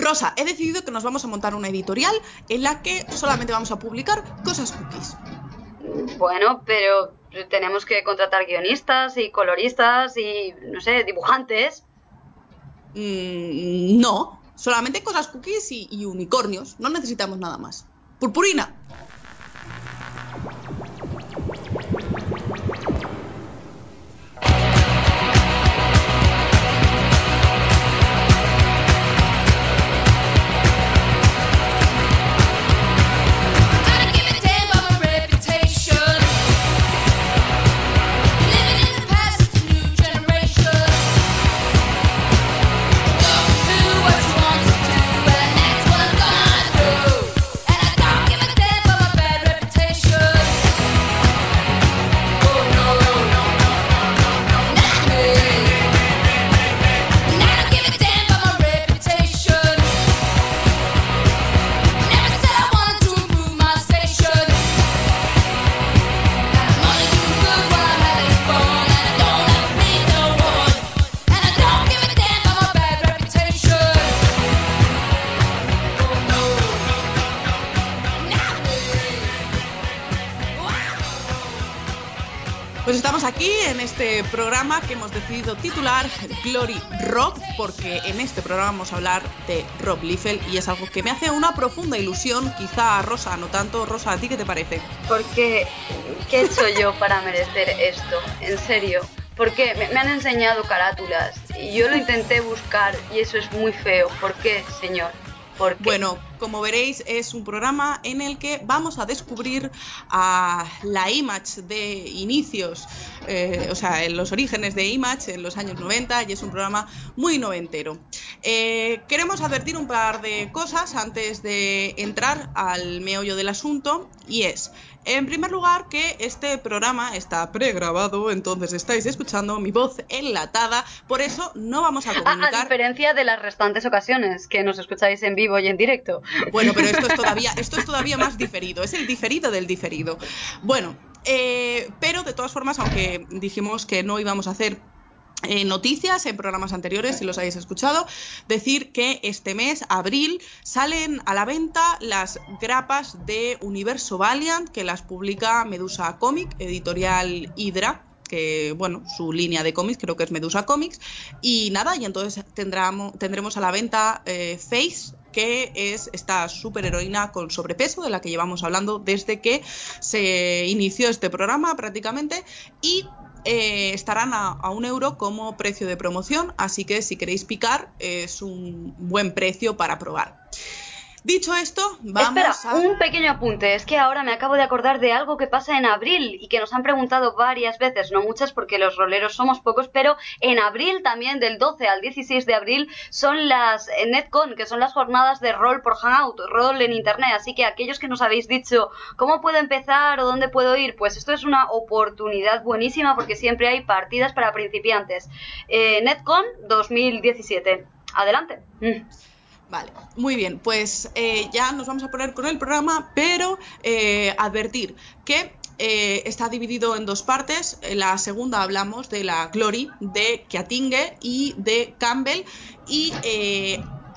Rosa, he decidido que nos vamos a montar una editorial en la que solamente vamos a publicar cosas cookies. Bueno, pero tenemos que contratar guionistas y coloristas y, no sé, dibujantes. Mm, no, solamente cosas cookies y, y unicornios. No necesitamos nada más. Purpurina. Programa que hemos decidido titular Glory Rock, porque en este programa vamos a hablar de Rob Liefeld y es algo que me hace una profunda ilusión, quizá a Rosa no tanto. Rosa, ¿a ti qué te parece? Porque, ¿qué he hecho yo para merecer esto? En serio. Porque me han enseñado carátulas y yo lo intenté buscar y eso es muy feo. ¿Por qué, señor? Bueno, como veréis, es un programa en el que vamos a descubrir a la Image de inicios, eh, o sea, en los orígenes de Image en los años 90 y es un programa muy noventero. Eh, queremos advertir un par de cosas antes de entrar al meollo del asunto y es, en primer lugar, que este programa está pregrabado, entonces estáis escuchando mi voz enlatada, por eso no vamos a Ah, a comunicar... diferencia de las restantes ocasiones que nos escucháis en vivo y en directo. Bueno, pero esto es todavía, esto es todavía más diferido, es el diferido del diferido. Bueno, eh, pero de todas formas, aunque dijimos que no íbamos a hacer eh, noticias en programas anteriores, si los habéis escuchado, decir que este mes, abril, salen a la venta las grapas de Universo Valiant, que las publica Medusa Comic, editorial Hydra que bueno, su línea de cómics creo que es Medusa Comics. Y nada, y entonces tendremos, tendremos a la venta eh, Face que es esta superheroína con sobrepeso de la que llevamos hablando desde que se inició este programa prácticamente y eh, estarán a, a, un euro como precio de promoción, así que si queréis picar es un buen precio para probar. Dicho esto, vamos Espera, a... un pequeño apunte. Es que ahora me acabo de acordar de algo que pasa en abril y que nos han preguntado varias veces, no muchas porque los roleros somos pocos, pero en abril también, del 12 al 16 de abril, son las eh, NetCon, que son las jornadas de rol por Hangout, rol en Internet. Así que aquellos que nos habéis dicho cómo puedo empezar o dónde puedo ir, pues esto es una oportunidad buenísima porque siempre hay partidas para principiantes. Eh, NetCon 2017. Adelante. Mm. Vale, muy bien, pues eh, ya nos vamos a poner con el programa, pero eh, advertir que eh, está dividido en dos partes. En la segunda hablamos de la Glory, de Keatinge y de Campbell, y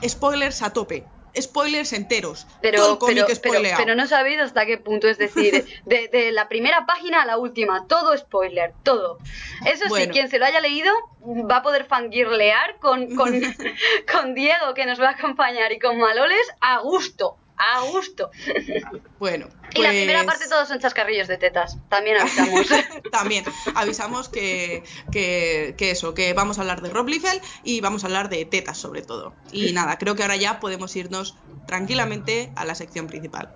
spoilers a tope. Spoilers enteros. Pero, todo el cómic pero, pero, spoileado. pero no sabéis hasta qué punto, es decir, de, de la primera página a la última, todo spoiler, todo. Eso sí, quien se lo haya leído va a poder fangirlear con, con, con Diego, que nos va a acompañar, y con Maloles a gusto, a gusto. Bueno, Y la primera pues- parte todos son chascarrillos de tetas, también avisamos. También avisamos que, que, que eso, que vamos a hablar de Rob Liefeld y vamos a hablar de tetas sobre todo. Y nada, creo que ahora ya podemos irnos tranquilamente a la sección principal.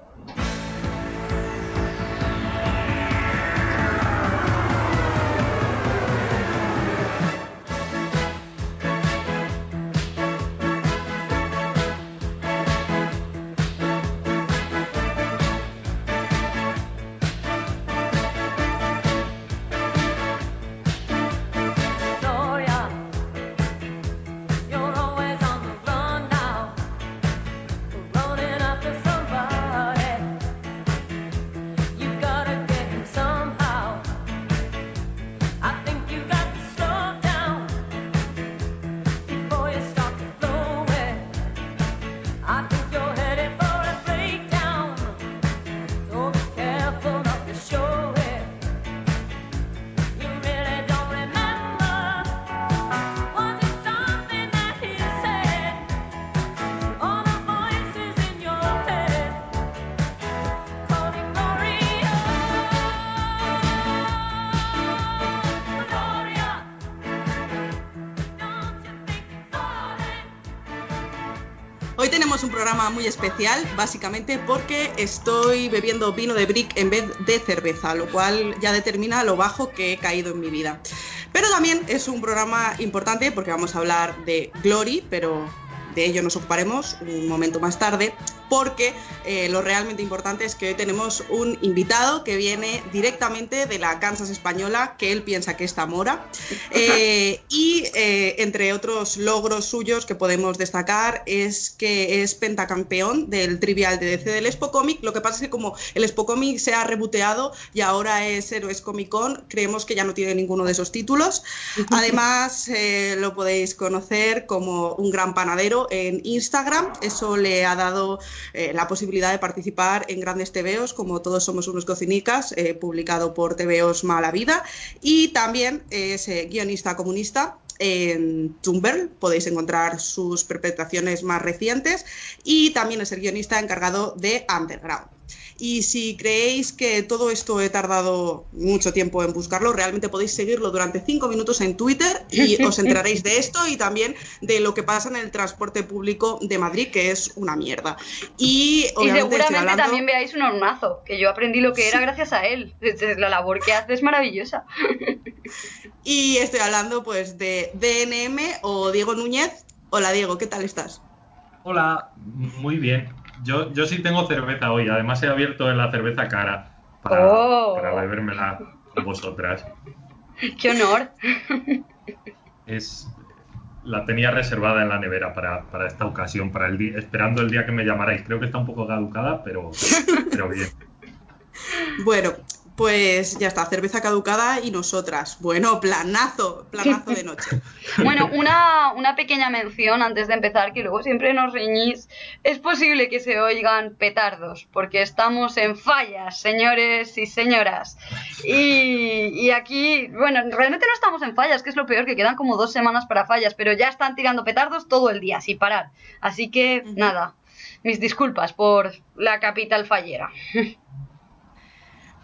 Muy especial, básicamente porque estoy bebiendo vino de brick en vez de cerveza, lo cual ya determina lo bajo que he caído en mi vida. Pero también es un programa importante porque vamos a hablar de Glory, pero de ello nos ocuparemos un momento más tarde, porque eh, lo realmente importante es que hoy tenemos un invitado que viene directamente de la Kansas española, que él piensa que es Zamora, eh, y eh, entre otros logros suyos que podemos destacar es que es pentacampeón del Trivial DDC del Expo Comic, lo que pasa es que como el Expo Comic se ha reboteado y ahora es Héroes Comic Con, creemos que ya no tiene ninguno de esos títulos. Además, eh, lo podéis conocer como un gran panadero en Instagram. Eso le ha dado eh, la posibilidad de participar en grandes TVOs, como Todos somos unos cocinicas, eh, publicado por TVOs Mala Vida. Y también es eh, guionista comunista. En Tumblr podéis encontrar sus perpetraciones más recientes y también es el guionista encargado de Underground. Y si creéis que todo esto he tardado mucho tiempo en buscarlo, realmente podéis seguirlo durante cinco minutos en Twitter y os enteraréis de esto y también de lo que pasa en el transporte público de Madrid, que es una mierda. Y, seguramente hablando- también veáis un hornazo, que yo aprendí lo que era gracias a él. La labor que hace es maravillosa. Y estoy hablando pues de DNM o Diego Núñez. Hola Diego, ¿qué tal estás? Hola, muy bien. Yo, yo sí tengo cerveza hoy. Además he abierto la cerveza cara para, Oh. para bebérmela con vosotras. ¡Qué honor! Es, la tenía reservada en la nevera para, para esta ocasión, para el día, esperando el día que me llamarais. Creo que está un poco caducada, pero, pero bien. Bueno, pues ya está, cerveza caducada y nosotras. Bueno, planazo, planazo de noche. Bueno, una, una pequeña mención antes de empezar, que luego siempre nos reñís. Es posible que se oigan petardos, porque estamos en fallas, señores y señoras. Y, y aquí, bueno, realmente no estamos en fallas, que es lo peor, que quedan como dos semanas para fallas, pero ya están tirando petardos todo el día, sin parar. Así que, nada, mis disculpas por la capital fallera.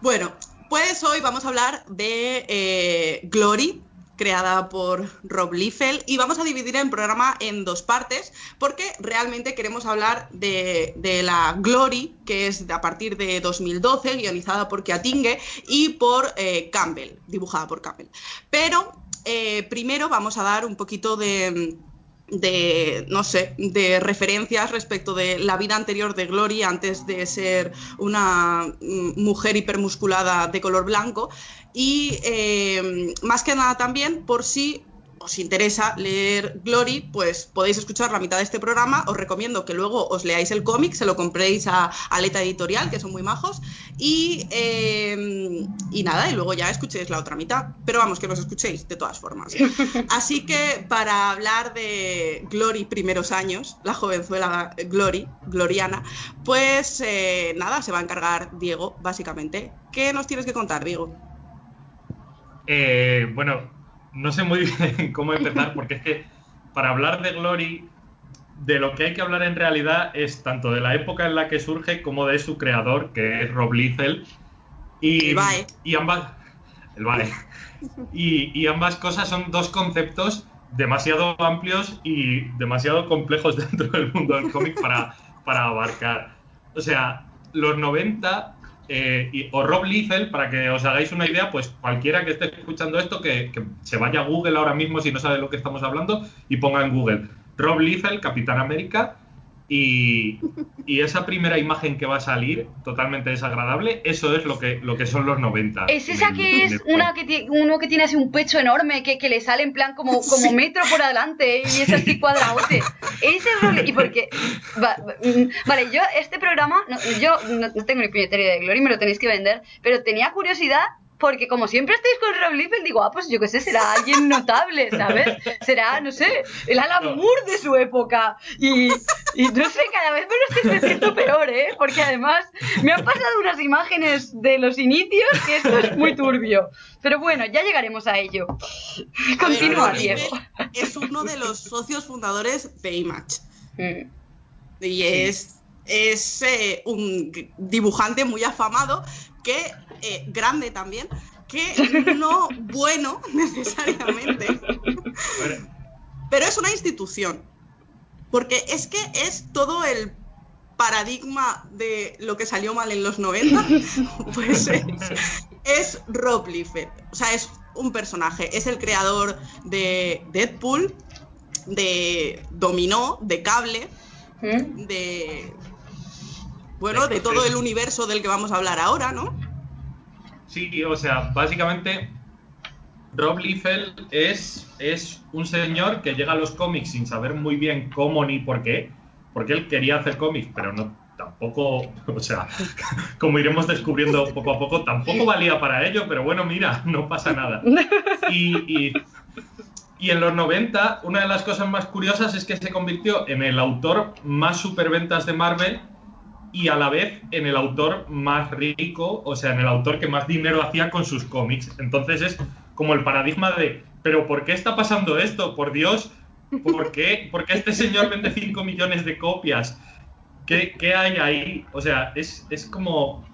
Bueno, pues hoy vamos a hablar de eh, Glory, creada por Rob Liefeld, y vamos a dividir el programa en dos partes, porque realmente queremos hablar de, la Glory, que es a partir de 2012, guionizada por Keatinge y por eh, Campbell, dibujada por Campbell. Pero eh, primero vamos a dar un poquito de de, no sé, de referencias respecto de la vida anterior de Glory antes de ser una mm, mujer hipermusculada de color blanco. Y eh, más que nada también por si os interesa leer Glory, pues podéis escuchar la mitad de este programa. Os recomiendo que luego os leáis el cómic, se lo compréis a Aleta Editorial, que son muy majos. Y, eh, y nada, y luego ya escuchéis la otra mitad. Pero vamos, que los escuchéis de todas formas. Así que para hablar de Glory primeros años, la jovenzuela Glory, Gloriana, pues eh, nada, se va a encargar Diego, básicamente. ¿Qué nos tienes que contar, Diego? Eh, bueno, no sé muy bien cómo empezar, porque es que para hablar de Glory, de lo que hay que hablar en realidad es tanto de la época en la que surge como de su creador, que es Rob Liefeld. Y, El BAE. y ambas. El BAE. Y, y ambas cosas son dos conceptos demasiado amplios y demasiado complejos dentro del mundo del cómic para, para abarcar. O sea, los 90 eh, y- o Rob Liefeld, para que os hagáis una idea, pues cualquiera que esté escuchando esto, que, que se vaya a Google ahora mismo si no sabe lo que estamos hablando y ponga en Google Rob Liefeld, Capitán América, y, y esa primera imagen que va a salir, totalmente desagradable, eso es lo que, lo que son los 90. ¿Es esa el- que es una que ti- uno que tiene así un pecho enorme que, que le sale en plan como, como metro por adelante y es así cuadradote? Ese es y porque va- va- mm, vale, yo este programa no, yo no, no tengo ni puñetera idea de Glory, me lo tenéis que vender, pero tenía curiosidad porque como siempre estáis con Rob Liefeld, digo, ah, pues yo qué sé, será alguien notable, ¿sabes? Será, no sé, el Alan Moore de su época. Y, y no sé, cada vez me lo estoy sintiendo peor, ¿eh? Porque además me han pasado unas imágenes de los inicios que esto es muy turbio. Pero bueno, ya llegaremos a ello. A ver, Continúa, Diego. Es uno de los socios fundadores de Image. Mm. Y es, es eh, un dibujante muy afamado, que eh, grande también, que no bueno necesariamente, pero es una institución. porque es que es todo el paradigma de lo que salió mal en los 90, pues es, es Rob Liefeld. O sea, es un personaje, es el creador de Deadpool, de Dominó, de Cable, ¿Mm? de... Bueno, de todo el universo del que vamos a hablar ahora, ¿no? Sí, o sea, básicamente Rob Liefeld es, es un señor que llega a los cómics sin saber muy bien cómo ni por qué, porque él quería hacer cómics, pero no tampoco, o sea, como iremos descubriendo poco a poco, tampoco valía para ello, pero bueno, mira, no pasa nada. Y, y- y en los 90, una de las cosas más curiosas es que se convirtió en el autor más superventas de Marvel y a la vez en el autor más rico, o sea, en el autor que más dinero hacía con sus cómics. Entonces es como el paradigma de, pero ¿por qué está pasando esto? Por Dios, ¿por qué, ¿Por qué este señor vende 5 millones de copias? ¿Qué, qué hay ahí? O sea, es, es como,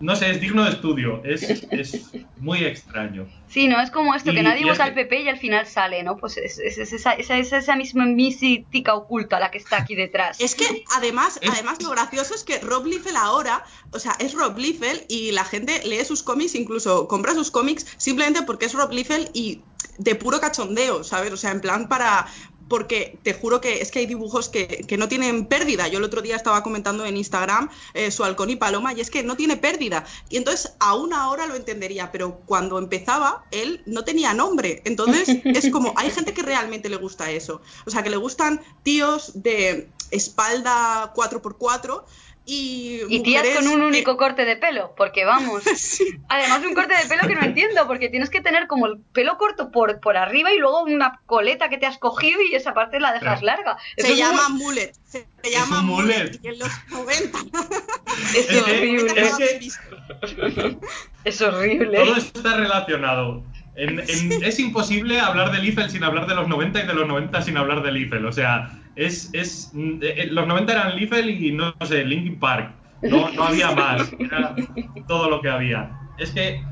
no sé, es digno de estudio, es, es muy extraño. Sí, no es como esto, que Y- nadie y vota al que- PP y al final sale, ¿no? Pues es, es- es esa, esa, misma mística oculta la que está aquí detrás. Es que además, Es- además lo gracioso es que Rob Liefeld ahora, o sea, es Rob Liefeld y la gente lee sus cómics, incluso compra sus cómics simplemente porque es Rob Liefeld y de puro cachondeo, ¿sabes? O sea, en plan para... Porque te juro que es que hay dibujos que, que no tienen pérdida. Yo el otro día estaba comentando en Instagram eh, su halcón y paloma y es que no tiene pérdida. Y entonces aún ahora lo entendería, pero cuando empezaba él no tenía nombre. Entonces es como, hay gente que realmente le gusta eso. O sea, que le gustan tíos de espalda 4x4 y... Y tías mujeres con un que- único corte de pelo, porque vamos. Sí. Además de un corte de pelo que no entiendo, porque tienes que tener como el pelo corto por, por arriba y luego una coleta que te has cogido y esa parte la dejas larga. Eso Se llama muy- mullet. Se Es llama mullet. mullet. Y en los 90. Es horrible. es que-. Es horrible. Todo está relacionado. En- en- es imposible hablar de Liefeld sin hablar de los 90 y de los 90 sin hablar de Liefeld. O sea, es, es, mm, eh, los 90 eran Liefeld y no, sé, Linkin Park. No, no había más. Era todo lo que había. Es que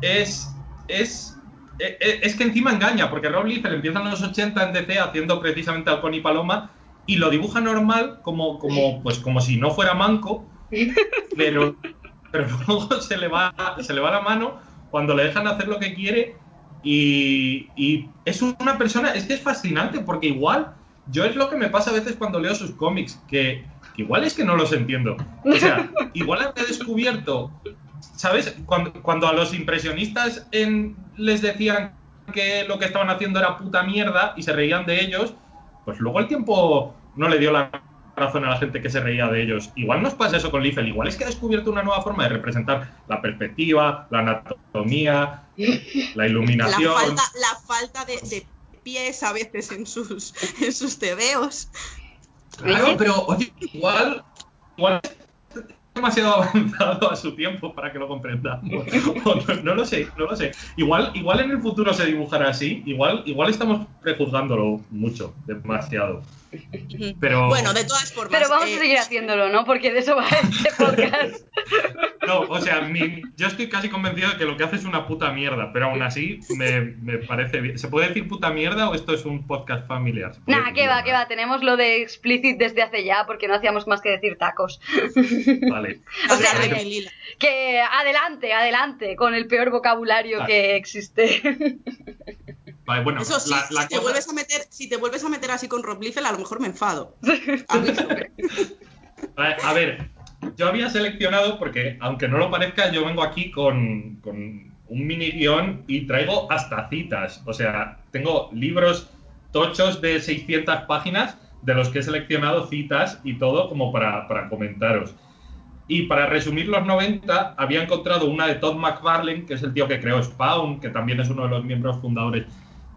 es, es, eh, eh, es que encima engaña, porque Rob Liefeld empieza en los 80 en DC haciendo precisamente Halcón y Paloma y lo dibuja normal como, como, pues, como si no fuera manco, pero, pero luego se le, va, se le va la mano cuando le dejan hacer lo que quiere y, y es una persona, es que es fascinante porque igual, yo es lo que me pasa a veces cuando leo sus cómics, que, que igual es que no los entiendo. O sea, igual he descubierto, ¿sabes? Cuando, cuando a los impresionistas en- les decían que lo que estaban haciendo era puta mierda y se reían de ellos, pues luego el tiempo no le dio la razón a la gente que se reía de ellos. Igual nos pasa eso con Liefeld, igual es que ha descubierto una nueva forma de representar la perspectiva, la anatomía, la La iluminación. falta, la falta de, de pies a veces en sus, en sus tebeos. Claro, pero oye, igual, igual es demasiado avanzado a su tiempo para que lo comprendamos. No, no lo sé, no lo sé. Igual, igual en el futuro se dibujará así, igual, igual estamos prejuzgándolo mucho, demasiado. Pero Bueno, de todas formas. Pero vamos eh, a seguir haciéndolo, ¿no? Porque de eso va este podcast. no, o sea, mi- yo estoy casi convencido de que lo que hace es una puta mierda, pero aún así me, me parece bien. ¿Se puede decir puta mierda o esto es un podcast familiar? ¿Se puede Nah, que va, que va. Tenemos lo de explicit desde hace ya, porque no hacíamos más que decir tacos. Vale. O sea, que- Lila. Que adelante, adelante, con el peor vocabulario Ah. que existe. Vale, bueno, Eso sí, la, la si, te vuelves a meter, si te vuelves a meter así con Rob Liefeld, a lo mejor me enfado. A ver, yo había seleccionado, porque aunque no lo parezca, yo vengo aquí con, con un mini guion y traigo hasta citas. O sea, tengo libros tochos de 600 páginas de los que he seleccionado citas y todo como para, para comentaros. Y para resumir los 90, había encontrado una de Todd McFarlane, que es el tío que creó Spawn, que también es uno de los miembros fundadores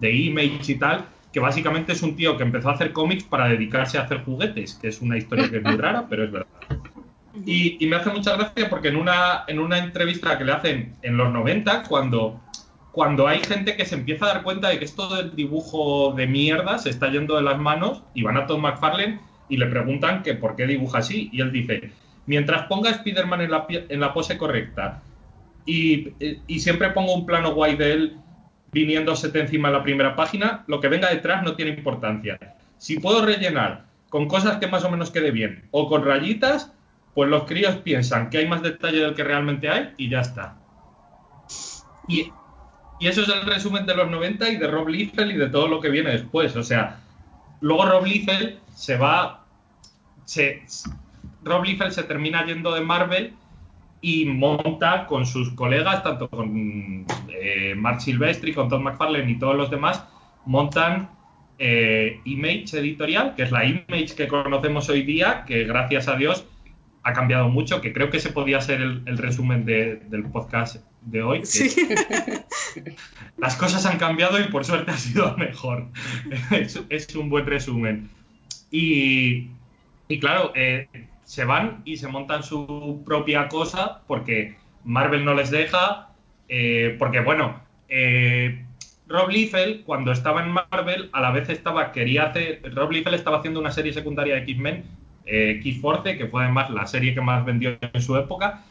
de Image y tal, que básicamente es un tío que empezó a hacer cómics para dedicarse a hacer juguetes, que es una historia que es muy rara, pero es verdad. Y, me hace mucha gracia porque en una, en una entrevista que le hacen en los 90, cuando, cuando hay gente que se empieza a dar cuenta de que esto del dibujo de mierda se está yendo de las manos, y van a Todd McFarlane y le preguntan que por qué dibuja así, y él dice, mientras ponga a Spider-Man en la, en la pose correcta y, y siempre pongo un plano guay de él viniéndose de encima en la primera página, lo que venga detrás no tiene importancia. Si puedo rellenar con cosas que más o menos quede bien, o con rayitas, pues los críos piensan que hay más detalle del que realmente hay y ya está. Y, y eso es el resumen de los 90 y de Rob Liefeld y de todo lo que viene después. O sea, luego Rob Liefeld se va. Se, Rob Liefeld se termina yendo de Marvel y monta con sus colegas, tanto con eh, Mark Silvestri, con Todd McFarlane y todos los demás, montan eh, Image Editorial, que es la Image que conocemos hoy día, que gracias a Dios ha cambiado mucho, que creo que se podía ser el, el resumen de- del podcast de hoy. Sí. Las cosas han cambiado y por suerte ha sido mejor. es, es un buen resumen. Y, y claro, eh, se van y se montan su propia cosa porque Marvel no les deja. eh, porque bueno, eh, Rob Liefeld cuando estaba en Marvel a la vez estaba quería hacer Rob Liefeld estaba haciendo una serie secundaria de X-Men, eh, X-Force, que fue además la serie que más vendió en su época.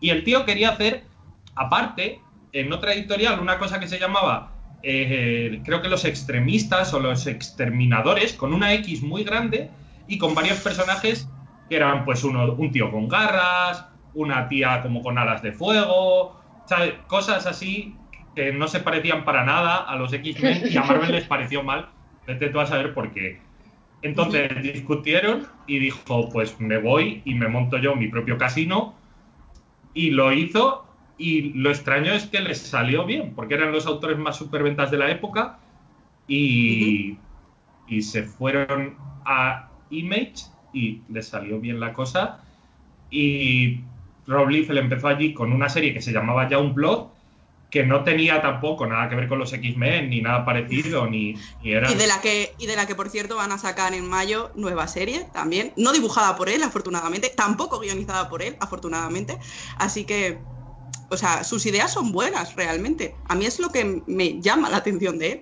Y el tío quería hacer, aparte, en otra editorial, una cosa que se llamaba, eh, creo que los extremistas o los exterminadores, con una X muy grande y con varios personajes que eran, pues, uno, un tío con garras, una tía como con alas de fuego, ¿sabes? cosas así que no se parecían para nada a los X-Men y a Marvel les pareció mal. Vete tú a saber por qué. Entonces discutieron y dijo, pues me voy y me monto yo mi propio casino. Y lo hizo y lo extraño es que les salió bien, porque eran los autores más superventas de la época y, y se fueron a Image y les salió bien la cosa. Y Rob Liefeld empezó allí con una serie que se llamaba Youngblood, que no tenía tampoco nada que ver con los X-Men, ni nada parecido, ni, ni era... Y de la que, y de la que, por cierto, van a sacar en mayo nueva serie también. No dibujada por él, afortunadamente. Tampoco guionizada por él, afortunadamente. Así que, o sea, sus ideas son buenas, realmente. A mí es lo que me llama la atención de él.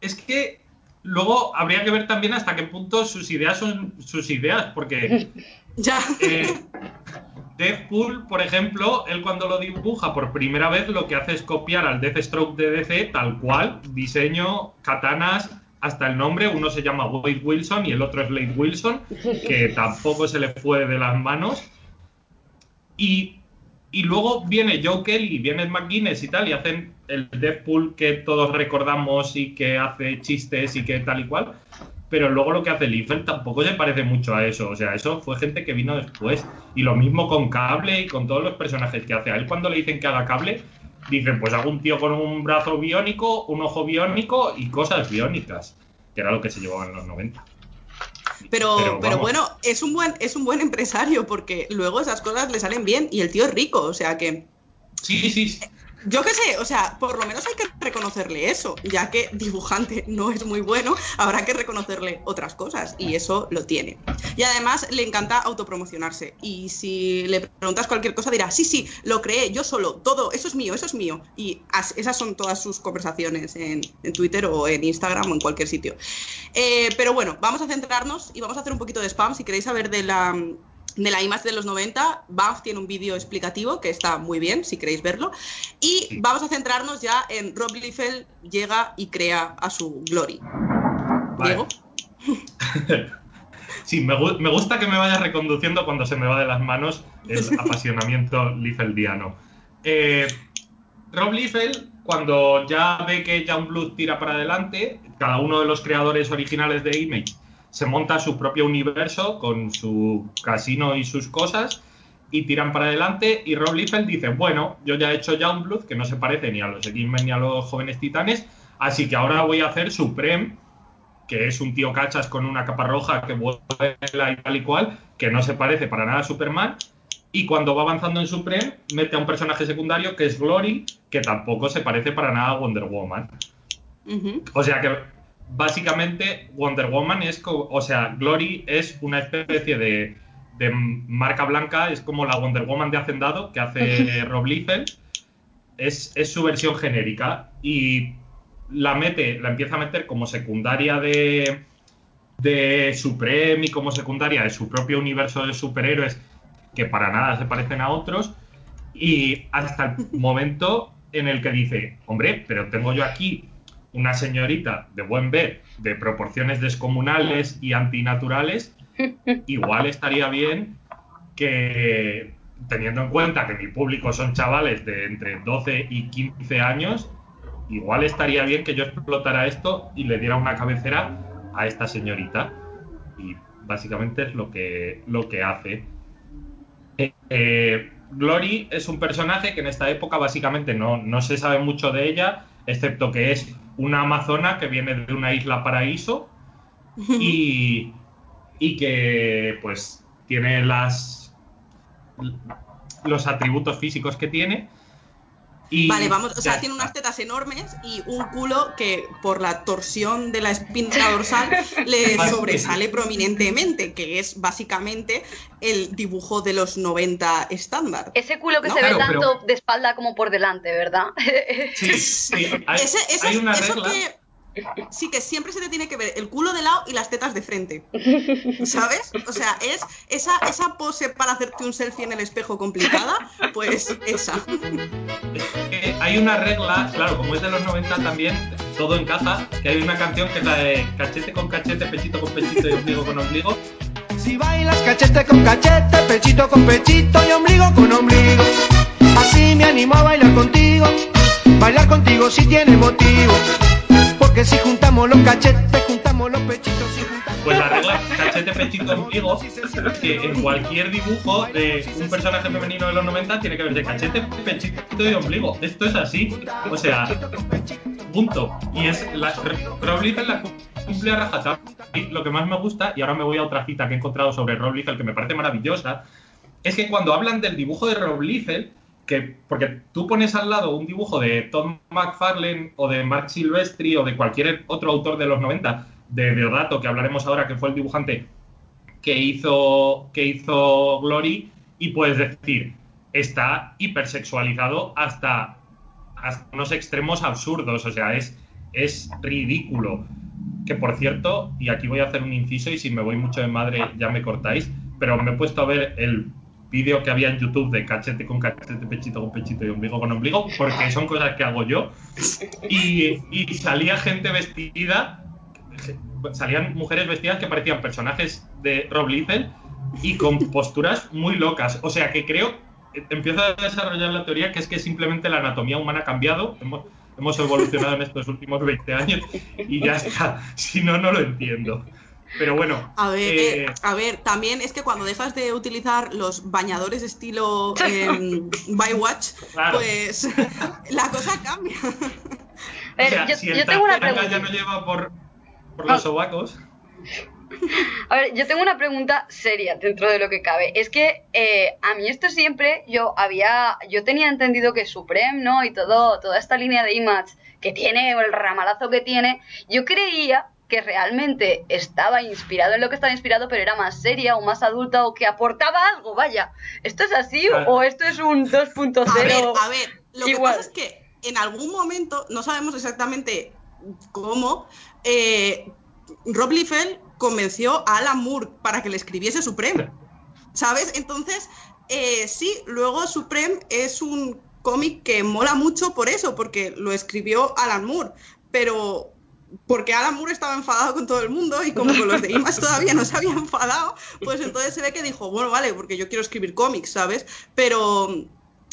Es que luego habría que ver también hasta qué punto sus ideas son sus ideas, porque Ya. eh, Deathpool, por ejemplo, él cuando lo dibuja por primera vez lo que hace es copiar al Deathstroke de DC tal cual, diseño, katanas, hasta el nombre, uno se llama Wade Wilson y el otro es Slade Wilson, que tampoco se le fue de las manos. Y, y luego viene Joe Kelly, viene McGuinness y tal, y hacen el Deathpool que todos recordamos y que hace chistes y que tal y cual. Pero luego lo que hace Liefeld tampoco se parece mucho a eso. O sea, eso fue gente que vino después. Y lo mismo con Cable y con todos los personajes que hace. A él cuando le dicen que haga Cable, dicen, pues hago un tío con un brazo biónico, un ojo biónico y cosas biónicas. Que era lo que se llevaba en los 90. Pero, pero, bueno, es un buen, es un buen empresario porque luego esas cosas le salen bien y el tío es rico, o sea que Sí, sí, sí. Yo qué sé, o sea, por lo menos hay que reconocerle eso, ya que dibujante no es muy bueno, habrá que reconocerle otras cosas y eso lo tiene. Y además le encanta autopromocionarse y si le preguntas cualquier cosa dirá, sí, sí, lo creé yo solo, todo, eso es mío, eso es mío. Y as- esas son todas sus conversaciones en, en Twitter o en Instagram o en cualquier sitio. Eh, pero bueno, vamos a centrarnos y vamos a hacer un poquito de spam. Si queréis saber de la, de la IMAX de los 90, Banff tiene un vídeo explicativo que está muy bien, si queréis verlo. Y vamos a centrarnos ya en Rob Liefeld llega y crea a su Glory. Vale. Diego. Sí, me, gu- me gusta que me vayas reconduciendo cuando se me va de las manos el apasionamiento Liefeldiano. Eh, Rob Liefeld, cuando ya ve que Youngblood tira para adelante, cada uno de los creadores originales de Image se monta su propio universo con su casino y sus cosas y tiran para adelante y Rob Liefeld dice, bueno, yo ya he hecho Youngblood, que no se parece ni a los X-Men ni a los Jóvenes Titanes, así que ahora voy a hacer Supreme, que es un tío cachas con una capa roja que vuela y tal y cual, que no se parece para nada a Superman. Y cuando va avanzando en Supreme, mete a un personaje secundario que es Glory, que tampoco se parece para nada a Wonder Woman. O sea que básicamente Wonder Woman es, o sea, Glory es una especie de, de marca blanca, es como la Wonder Woman de Hacendado que hace Rob Liefeld. Es, es su versión genérica y la mete, la empieza a meter como secundaria de, de Supreme y como secundaria de su propio universo de superhéroes que para nada se parecen a otros y hasta el momento en el que dice, hombre, pero tengo yo aquí una señorita de buen ver, de proporciones descomunales y antinaturales, igual estaría bien que, teniendo en cuenta que mi público son chavales de entre 12 y 15 años, igual estaría bien que yo explotara esto y le diera una cabecera a esta señorita. Y básicamente es lo que, lo que hace. Eh, eh, Glory es un personaje que en esta época básicamente no, no se sabe mucho de ella, excepto que es una amazona que viene de una isla paraíso y, y que pues tiene las los atributos físicos que tiene. Y Vale, vamos, o sea, tiene unas tetas enormes y un culo que por la torsión de la espina dorsal le sobresale prominentemente, que es básicamente el dibujo de los 90 estándar. Ese culo que No, se ve tanto pero- de espalda como por delante, ¿verdad? Sí, sí, hay, Ese- eso, hay una eso regla. que sí que siempre se te tiene que ver el culo de lado y las tetas de frente. ¿Sabes? O sea, es esa, esa pose para hacerte un selfie en el espejo complicada, pues esa. que hay una regla, claro, como es de los 90 también, todo encaja, que hay una canción que es la de cachete con cachete, pechito con pechito y ombligo con ombligo. Si bailas cachete con cachete, pechito con pechito y ombligo con ombligo. Así me animo a bailar contigo. Bailar contigo si tiene motivo. Porque si juntamos los cachetes, juntamos los pechitos. Pues la regla cachete, pechito, ombligo, que en cualquier dibujo de un personaje femenino de los 90 tiene que verse cachete, pechito y ombligo. Esto es así. O sea, punto. Y es la Rob la cumple a rajatabla. Y lo que más me gusta, y ahora me voy a otra cita que he encontrado sobre Rob Liefeld que me parece maravillosa, es que cuando hablan del dibujo de Rob Liefeld, que porque tú pones al lado un dibujo de Tom McFarlane o de Mark Silvestri o de cualquier otro autor de los 90, de Deodato, que hablaremos ahora, que fue el dibujante que hizo, que hizo Glory, y puedes decir, está hipersexualizado hasta, hasta unos extremos absurdos, o sea, es, es ridículo. Que por cierto, y aquí voy a hacer un inciso y si me voy mucho de madre ya me cortáis, pero me he puesto a ver el vídeo que había en YouTube de cachete con cachete, pechito con pechito y ombligo con ombligo, porque son cosas que hago yo. Y, salía gente vestida, salían mujeres vestidas que parecían personajes de Rob Liefeld y con posturas muy locas. O sea que creo, empiezo a desarrollar la teoría que es que simplemente la anatomía humana ha cambiado, hemos, hemos evolucionado en estos últimos 20 años y ya está. Si no, no lo entiendo. Pero bueno. A ver, eh, eh, a ver, también es que cuando dejas de utilizar los bañadores estilo em, Bywatch, Claro. pues la cosa cambia. A ver, o sea, yo, si yo el tengo una pregunta. ya no lleva por, por los Ah. sobacos. A ver, yo tengo una pregunta seria dentro de lo que cabe. Es que eh, a mí esto siempre, yo había, yo tenía entendido que Supreme, ¿no? Y todo, toda esta línea de Image que tiene, el ramalazo que tiene, yo creía que realmente estaba inspirado en lo que estaba inspirado, pero era más seria o más adulta o que aportaba algo, vaya. ¿Esto es así Claro. o esto es un 2.0? A ver, a ver, lo que pasa es que en algún momento, no sabemos exactamente cómo, eh, Rob Liefeld convenció a Alan Moore para que le escribiese Supreme. ¿Sabes? Entonces, eh, sí, luego Supreme es un cómic que mola mucho por eso, porque lo escribió Alan Moore, pero porque Alan Moore estaba enfadado con todo el mundo y como con los de Image todavía no se había enfadado, pues entonces se ve que dijo, bueno, vale, porque yo quiero escribir cómics, ¿sabes? Pero,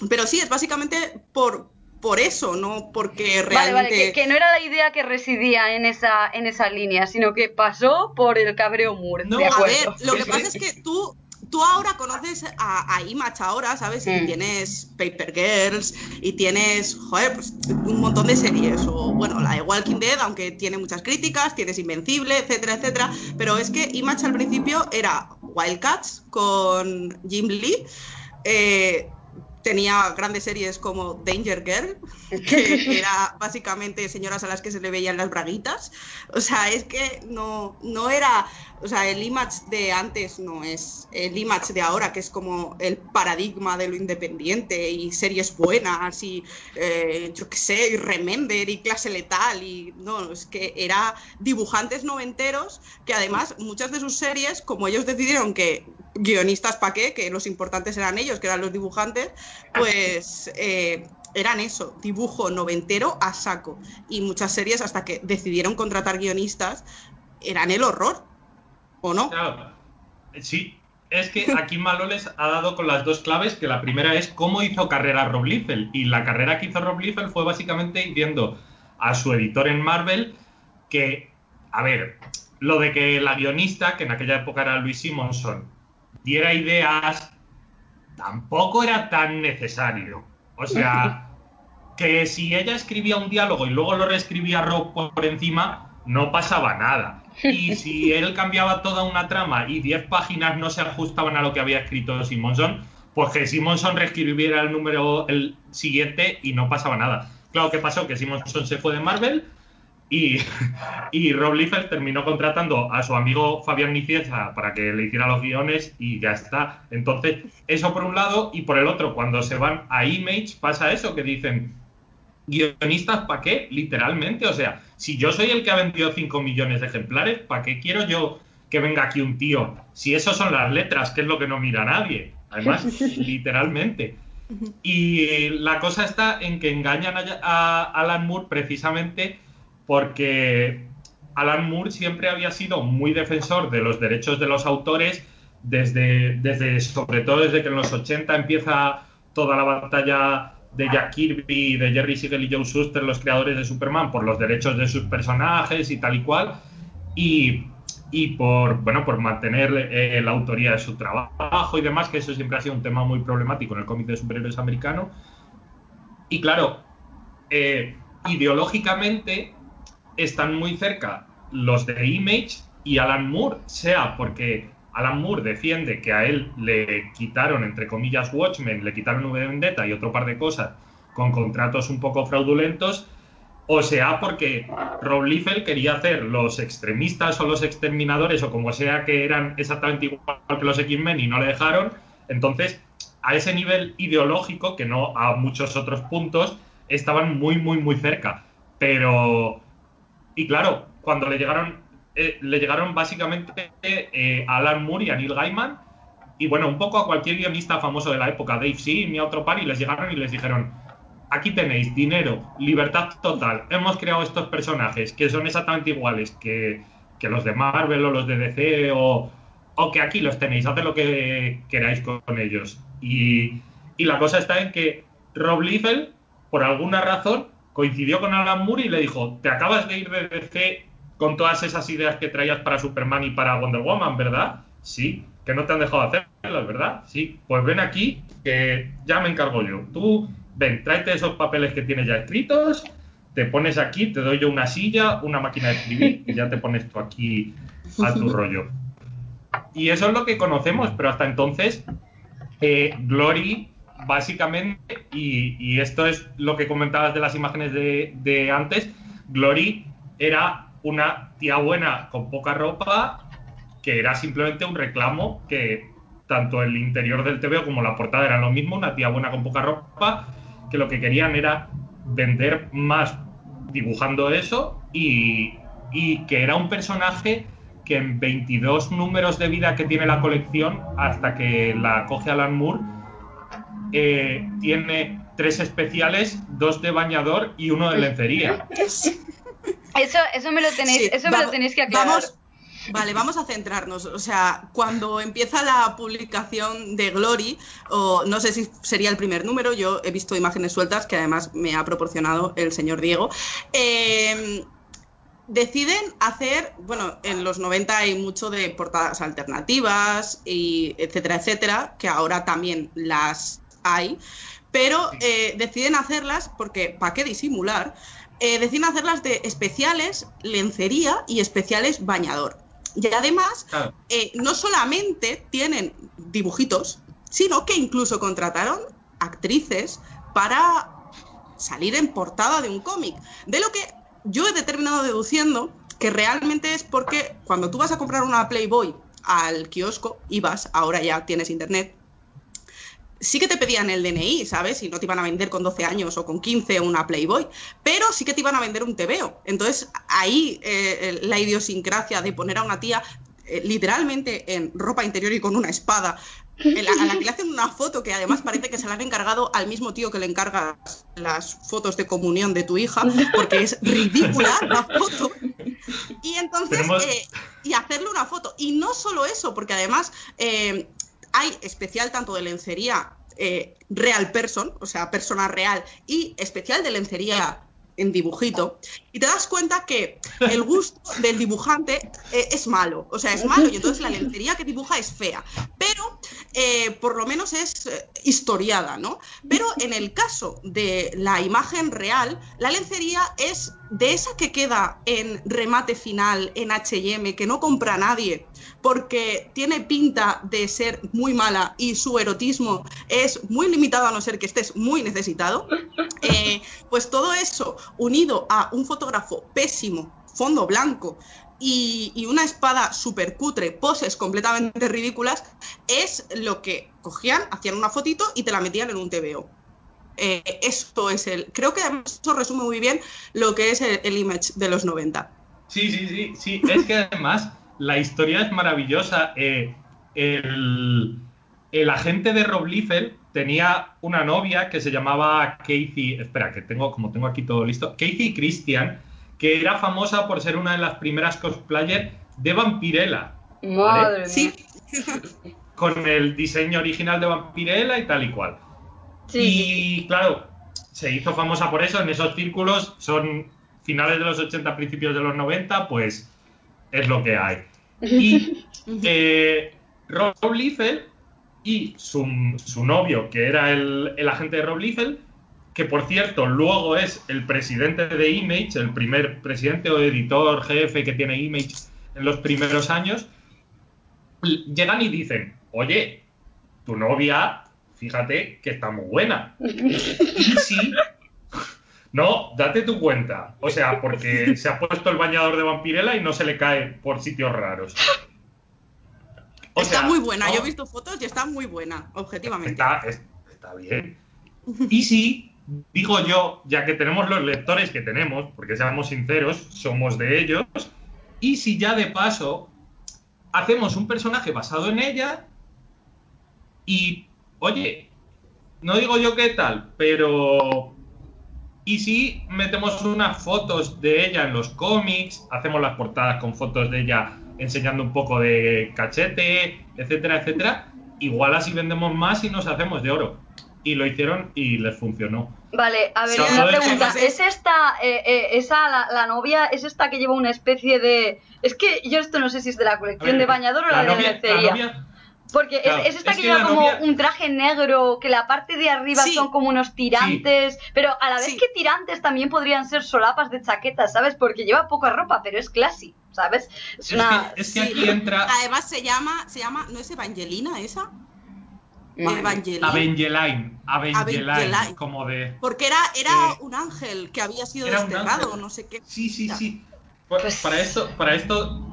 pero sí, es básicamente por, por eso, no porque Vale, realmente... vale, que, que no era la idea que residía en esa, en esa línea, sino que pasó por el cabreo Moore. No, de A acuerdo. ver, lo que pasa es que tú, tú ahora conoces a, a Image ahora, ¿sabes? Y Mm. tienes Paper Girls y tienes, joder, pues un montón de series. O bueno, la de Walking Dead, aunque tiene muchas críticas, tienes Invencible, etcétera, etcétera. Pero es que Image al principio era Wildcats con Jim Lee. eh, tenía grandes series como Danger Girl, que era básicamente señoras a las que se le veían las braguitas. O sea, es que no, no era, o sea, el image de antes no es el image de ahora, que es como el paradigma de lo independiente y series buenas y eh, yo qué sé, y Remember y clase letal y no, es que era dibujantes noventeros que además muchas de sus series, como ellos decidieron que guionistas para qué, que los importantes eran ellos, que eran los dibujantes, pues eh, eran eso, dibujo noventero a saco. Y muchas series, hasta que decidieron contratar guionistas, eran el horror. ¿O no? Claro. Sí, es que aquí Maloles ha dado con las dos claves, que la primera es cómo hizo carrera Rob Liefeld. Y la carrera que hizo Rob Liefeld fue básicamente diciendo a su editor en Marvel que, a ver, lo de que la guionista, que en aquella época era Louis Simonson, diera ideas, tampoco era tan necesario. O sea, que si ella escribía un diálogo y luego lo reescribía Rob por encima, no pasaba nada. Y si él cambiaba toda una trama y 10 páginas no se ajustaban a lo que había escrito Simonson, pues que Simonson reescribiera el número el siguiente y no pasaba nada. Claro, ¿qué pasó? Que Simonson se fue de Marvel y, y Rob Liefeld terminó contratando a su amigo Fabián Nicieza para que le hiciera los guiones y ya está. Entonces, eso por un lado, y por el otro, cuando se van a Image pasa eso, que dicen, guionistas, ¿para qué? Literalmente, o sea, si yo soy el que ha vendido 5 millones de ejemplares, ¿para qué quiero yo que venga aquí un tío? Si eso son las letras, que es lo que no mira nadie. Además, literalmente. Y la cosa está en que engañan a, a Alan Moore precisamente porque Alan Moore siempre había sido muy defensor de los derechos de los autores, desde, desde, sobre todo desde que en los 80 empieza toda la batalla de Jack Kirby, de Jerry Siegel y Joe Shuster, los creadores de Superman, por los derechos de sus personajes y tal y cual, y, y por, bueno, por mantener eh, la autoría de su trabajo y demás, que eso siempre ha sido un tema muy problemático en el cómic de superhéroes americano. Y claro, eh, ideológicamente están muy cerca los de Image y Alan Moore, sea porque Alan Moore defiende que a él le quitaron, entre comillas, Watchmen, le quitaron V de Vendetta y otro par de cosas con contratos un poco fraudulentos, o sea porque Rob Liefeld quería hacer los extremistas o los exterminadores o como sea que eran exactamente igual que los X-Men y no le dejaron. Entonces, a ese nivel ideológico, que no a muchos otros puntos, estaban muy, muy, muy cerca. Pero, y claro, cuando le llegaron, eh, le llegaron básicamente eh, a Alan Moore y a Neil Gaiman, y bueno, un poco a cualquier guionista famoso de la época, Dave Sim y a otro par, y les llegaron y les dijeron, aquí tenéis dinero, libertad total, hemos creado estos personajes que son exactamente iguales que, los de Marvel o los de DC o, que aquí los tenéis, haced lo que queráis con, con ellos. Y, y la cosa está en que Rob Liefeld, por alguna razón, coincidió con Alan Moore y le dijo, te acabas de ir de DC con todas esas ideas que traías para Superman y para Wonder Woman, ¿verdad? Sí, que no te han dejado hacerlas, ¿verdad? Sí, pues ven aquí, que ya me encargo yo. Tú, ven, tráete esos papeles que tienes ya escritos, te pones aquí, te doy yo una silla, una máquina de escribir y ya te pones tú aquí a tu rollo. Y eso es lo que conocemos, pero hasta entonces, eh, Glory básicamente, y, y, esto es lo que comentabas de las imágenes de, de, antes, Glory era una tía buena con poca ropa, que era simplemente un reclamo que tanto el interior del TVO como la portada eran lo mismo, una tía buena con poca ropa, que lo que querían era vender más dibujando eso y, y que era un personaje que en 22 números de vida que tiene la colección, hasta que la coge Alan Moore, eh, tiene tres especiales, dos de bañador y uno de lencería. Eso, eso me lo tenéis, sí, eso me lo tenéis que aclarar. Vamos, vale, vamos a centrarnos. O sea, cuando empieza la publicación de Glory, o no sé si sería el primer número, yo he visto imágenes sueltas que además me ha proporcionado el señor Diego. Eh, deciden hacer, bueno, en los 90 hay mucho de portadas alternativas, y etcétera, etcétera, que ahora también las hay, pero eh, deciden hacerlas porque, ¿para qué disimular? Eh, deciden hacerlas de especiales lencería y especiales bañador. Y además, Claro. eh, no solamente tienen dibujitos, sino que incluso contrataron actrices para salir en portada de un cómic. De lo que yo he determinado deduciendo que realmente es porque cuando tú vas a comprar una Playboy al kiosco, ibas, ahora ya tienes internet, sí que te pedían el DNI, ¿sabes? Y no te iban a vender con 12 años o con 15 una Playboy, pero sí que te iban a vender un TVO. Entonces, ahí eh, la idiosincrasia de poner a una tía eh, literalmente en ropa interior y con una espada, la- a la que le hacen una foto que además parece que se la han encargado al mismo tío que le encargas las fotos de comunión de tu hija, porque es ridícula la foto. Y entonces, eh, y hacerle una foto. Y no solo eso, porque además eh, hay especial tanto de lencería eh, real person, o sea, persona real, y especial de lencería en dibujito, y te das cuenta que el gusto del dibujante eh, es malo, o sea, es malo, y entonces la lencería que dibuja es fea, pero eh, por lo menos es historiada, ¿no? Pero en el caso de la imagen real, la lencería es de esa que queda en remate final en HM, que no compra nadie, porque tiene pinta de ser muy mala y su erotismo es muy limitado a no ser que estés muy necesitado, eh, pues todo eso unido a un fotógrafo pésimo, fondo blanco y, y una espada súper cutre, poses completamente ridículas, es lo que cogían, hacían una fotito y te la metían en un TVO. Eh, esto es el. Creo que además eso resume muy bien lo que es el, el image de los 90. Sí, sí, sí, sí. Es que además la historia es maravillosa. Eh, el, el agente de Rob Liefeld tenía una novia que se llamaba Casey. Espera, que tengo, como tengo aquí todo listo. Casey Christian, que era famosa por ser una de las primeras cosplayers de Vampirella. Madre mía. Sí, Con el diseño original de Vampirella y tal y cual. Sí, y claro, se hizo famosa por eso. En esos círculos son finales de los 80, principios de los 90, pues es lo que hay. Y eh, Rob Liefeld y su, su novio, que era el, el agente de Rob Liefeld, que por cierto luego es el presidente de Image, el primer presidente o editor jefe que tiene Image en los primeros años, llegan y dicen, oye, tu novia, fíjate que está muy buena. Y sí, no, date tu cuenta. O sea, porque se ha puesto el bañador de vampirela y no se le cae por sitios raros. O está sea, muy buena. no, Yo he visto fotos y está muy buena, objetivamente. Está, es- está bien. Y sí, digo yo, ya que tenemos los lectores que tenemos, porque seamos sinceros, somos de ellos, y si ya de paso hacemos un personaje basado en ella y, oye, no digo yo qué tal, pero... Y si metemos unas fotos de ella en los cómics, hacemos las portadas con fotos de ella enseñando un poco de cachete, etcétera, etcétera, igual así vendemos más y nos hacemos de oro. Y lo hicieron y les funcionó. Vale, a ver, una pregunta. ¿Es esta, eh, eh, esa, la, la novia, es esta que lleva una especie de... Es que yo esto no sé si es de la colección ver, de bañador o la, de la lencería. la novia- Porque es- Claro, es, esta es que que lleva como novia- un traje negro, que la parte de arriba Sí. son como unos tirantes, pero a la vez Sí. que tirantes también podrían ser solapas de chaquetas, ¿sabes? Porque lleva poca ropa, pero es classy, ¿sabes? Es Es una... que, es que Sí. aquí entra Además se llama, se llama, ¿no es Evangelina esa? Madre. Evangelina. Avengeline. Avengeline, Avengeline. como de... Porque era, era Eh, un ángel que había sido desterrado, no sé qué. Sí, sí, sí. Pues- Para esto, para esto,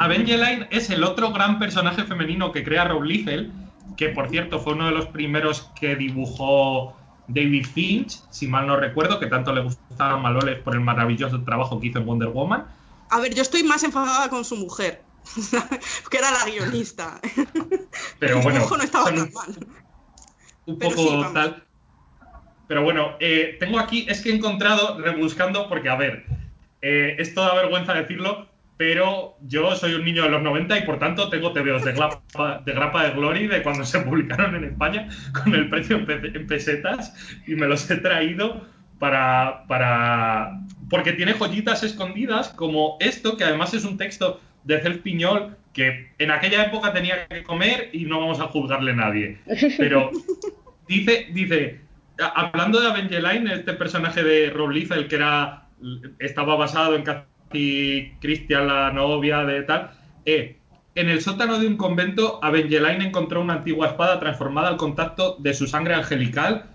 Avengeline es el otro gran personaje femenino que crea Rob Liefeld, que por cierto fue uno de los primeros que dibujó David Finch, si mal no recuerdo, que tanto le gustaba a Maloles por el maravilloso trabajo que hizo en Wonder Woman. A ver, yo estoy más enfadada con su mujer, que era la guionista. Pero El bueno, dibujo no estaba tan mal. un Pero poco sí, tal. Pero bueno, eh, tengo aquí, es que he encontrado, rebuscando, porque a ver, eh, es toda vergüenza decirlo, pero yo soy un niño de los 90 y por tanto tengo TVOs de grapa de, grapa de Glory de cuando se publicaron en España con el precio en, pe- en pesetas y me los he traído para, para... porque tiene joyitas escondidas como esto, que además es un texto de Celf Piñol que en aquella época tenía que comer y no vamos a juzgarle a nadie. Pero dice, dice, hablando de Avengeline, este personaje de Rob Liefeld que era, estaba basado en Cathy Christian, la novia de tal, eh, en el sótano de un convento, Avengeline encontró una antigua espada transformada al contacto de su sangre angelical,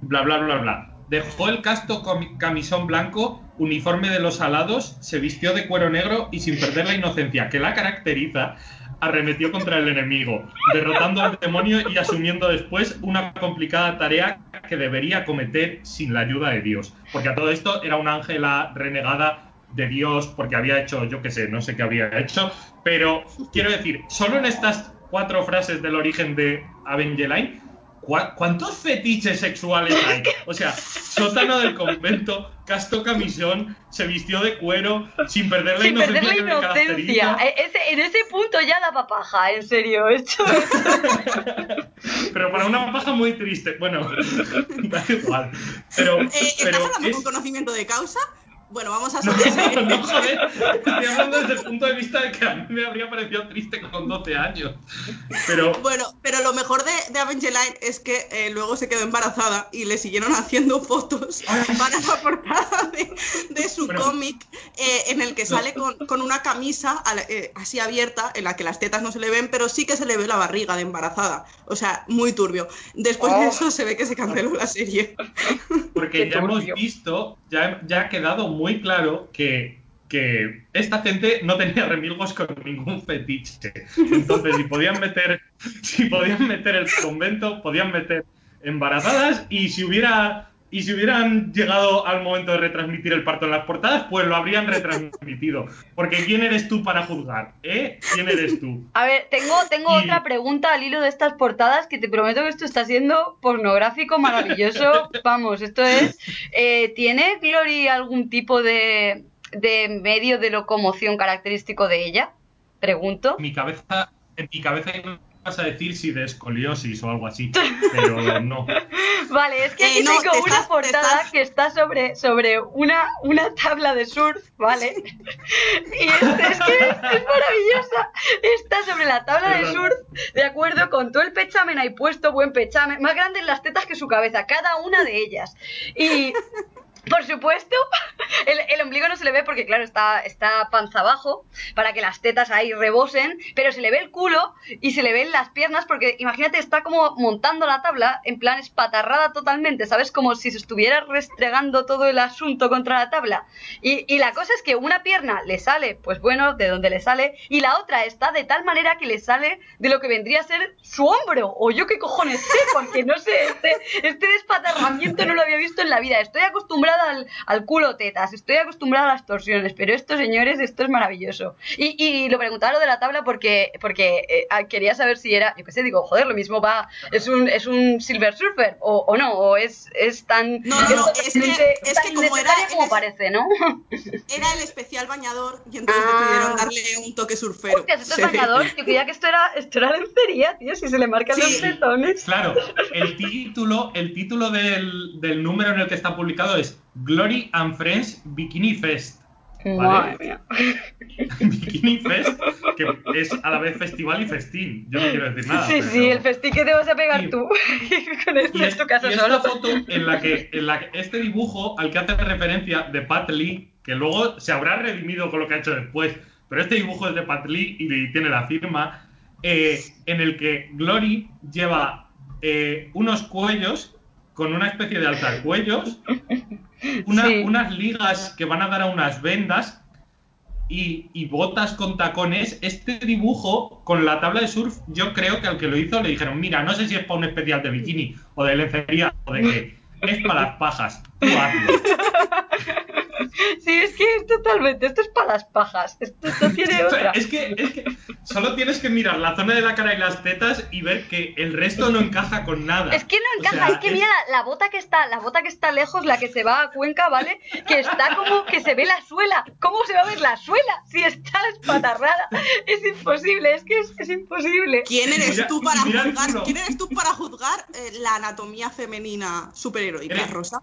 bla, bla, bla, bla. Dejó el casto camisón blanco, uniforme de los alados, se vistió de cuero negro y sin perder la inocencia que la caracteriza, arremetió contra el enemigo, derrotando al demonio y asumiendo después una complicada tarea que debería cometer sin la ayuda de Dios. Porque a todo esto era una ángela renegada de Dios porque había hecho, yo qué sé, no sé qué había hecho, pero quiero decir, solo en estas cuatro frases del origen de Avengeline, ¿cuá- ¿cuántos fetiches sexuales hay? O sea, sótano del convento, casto camisón, se vistió de cuero, sin perder la Sin inocencia. perder la inocencia. E- ese- en ese punto ya da papaja, en serio. Esto Pero para una paja muy triste. Bueno, da igual. Pero, Eh, pero ¿Estás hablando es- con conocimiento de causa? Bueno, vamos a No, saber. no, joder, estoy hablando desde el punto de vista de que a mí me habría parecido triste con 12 años. Pero, Bueno, pero lo mejor de, de Avengeline es que eh, luego se quedó embarazada y le siguieron haciendo fotos para la portada de, de su Bueno. cómic eh, en el que sale con, con una camisa la- eh, así abierta en la que las tetas no se le ven, pero sí que se le ve la barriga de embarazada. O sea, muy turbio. Después de Oh. eso se ve que se canceló la serie. porque ya hemos visto, ya, ya ha quedado muy claro que, que esta gente no tenía remilgos con ningún fetiche. Entonces, si podían meter, si podían meter el convento, podían meter embarazadas y si hubiera. Y si hubieran llegado al momento de retransmitir el parto en las portadas, pues lo habrían retransmitido. Porque ¿quién eres tú para juzgar? ¿Eh? ¿Quién eres tú? A ver, tengo, tengo Y- otra pregunta al hilo de estas portadas que te prometo que esto está siendo pornográfico maravilloso. Vamos, esto es. eh, ¿Tiene Glory algún tipo de, de medio de locomoción característico de ella? Pregunto. Mi cabeza, en mi cabeza ibas a decir si de escoliosis o algo así, pero no. Vale, es que Eh, aquí no, tengo te una estás- te portada estás- que está sobre, sobre una, una tabla de surf, ¿vale? Y es, es que es, es maravillosa. Está sobre la tabla de surf, de acuerdo, con todo el pechamen ahí puesto, buen pechamen, más grandes las tetas que su cabeza, cada una de ellas. Y. Por supuesto, el, ombligo no se le ve porque, claro, está, está panza abajo para que las tetas ahí rebosen, pero se le ve el culo y se le ven las piernas porque, imagínate, está como montando la tabla en plan espatarrada totalmente, ¿sabes? Como si se estuviera restregando todo el asunto contra la tabla. Y, y la cosa es que una pierna le sale, pues bueno, de donde le sale, y la otra está de tal manera que le sale de lo que vendría a ser su hombro, o yo qué cojones sé, porque no sé, este, este despatarramiento no lo había visto en la vida. Estoy acostumbrada al, al culo tetas, estoy acostumbrada a las torsiones, pero esto, señores, esto es maravilloso. Y, y lo preguntaba lo de la tabla porque, porque eh, ah, quería saber si era, yo qué sé, digo, joder, lo mismo va, es un, es un Silver Surfer, o, o no, o es, es tan... No, no, no, es que- es que como era como el- parece, ¿no? Era el especial bañador y entonces Ah. decidieron darle un toque surfero. Hostias, esto es Sí. bañador, yo creía que esto era, esto era lencería, tío, si se le marcan los Sí. pezones. Claro, el título, el título del, del número en el que está publicado es Glory and Friends Bikini Fest. Madre mía. Bikini Fest, que es a la vez festival y festín. Yo no quiero decir nada. Sí, pero- sí, el festín que te vas a pegar Y- tú. Con esto en es- tu casa y solo. esta foto en la, que, en la que este dibujo al que hace referencia de Pat Lee, que luego se habrá redimido con lo que ha hecho después, pero este dibujo es de Pat Lee y tiene la firma, eh, en el que Glory lleva eh, unos cuellos con una especie de alzacuellos, una- Sí. unas ligas que van a dar a unas vendas y, y botas con tacones. Este dibujo con la tabla de surf, yo creo que al que lo hizo le dijeron, mira, no sé si es para un especial de bikini o de lencería o de qué. Es para las pajas. Tú hazlo. Sí, es que es totalmente, esto es para las pajas. Esto, esto tiene O otra. es que, es que solo tienes que mirar la zona de la cara y las tetas y ver que el resto no encaja con nada. Es que no O encaja, sea, es que mira la bota que está, la bota que está lejos, la que se va a Cuenca, ¿vale? Que está como que se ve la suela. ¿Cómo se va a ver la suela si está espatarrada? Es imposible, es que es, es imposible. ¿Quién eres Mira- tú para juzgar? ¿Quién eres tú para juzgar eh, la anatomía femenina superheroica, Rosa?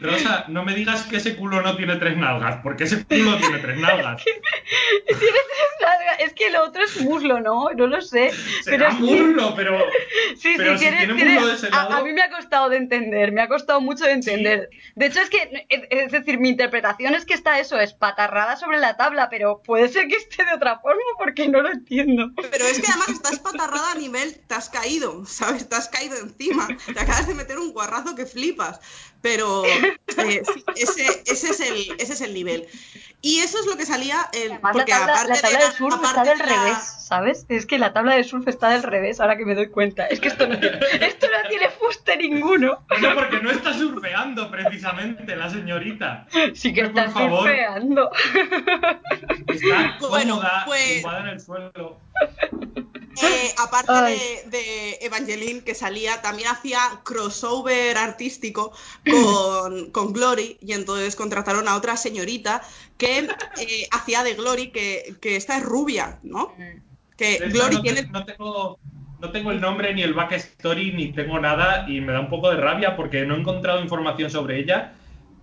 Rosa, no me digas que ese culo no tiene tres nalgas, porque ese culo tiene tres nalgas. Es que lo otro es muslo, ¿no? No lo sé. Pero Será es que- muslo, pero. Sí, pero sí, si tiene, tiene tiene- muslo de ese a- lado. A, mí me ha costado de entender, me ha costado mucho de entender. De hecho, es que, es, es decir, mi interpretación es que está eso, espatarrada sobre la tabla, pero puede ser que esté de otra forma porque no lo entiendo. Pero es que además está espatarrada a nivel te has caído, ¿sabes? Te has caído encima. Te acabas de meter un guarrazo que flipas. Pero eh, sí, ese, ese, es el, ese es el nivel. Y eso es lo que salía. el- Además, porque la tabla, aparte la de tabla la- de surf aparte está del de la- revés, ¿sabes? Es que la tabla de surf está del revés, ahora que me doy cuenta. Es que esto no tiene, esto no tiene fuste ninguno. Bueno, porque no está surfeando precisamente la señorita. Sí que está favor. surfeando. Está Bueno, cómoda, pues- tumbada en el suelo. Eh, aparte de, de Evangeline, que salía, también hacía crossover artístico con, con Glory, y entonces contrataron a otra señorita que eh, hacía de Glory, que, que esta es rubia, ¿no? Que De esta Glory no, tiene. no tengo, no tengo el nombre ni el backstory ni tengo nada y me da un poco de rabia porque no he encontrado información sobre ella,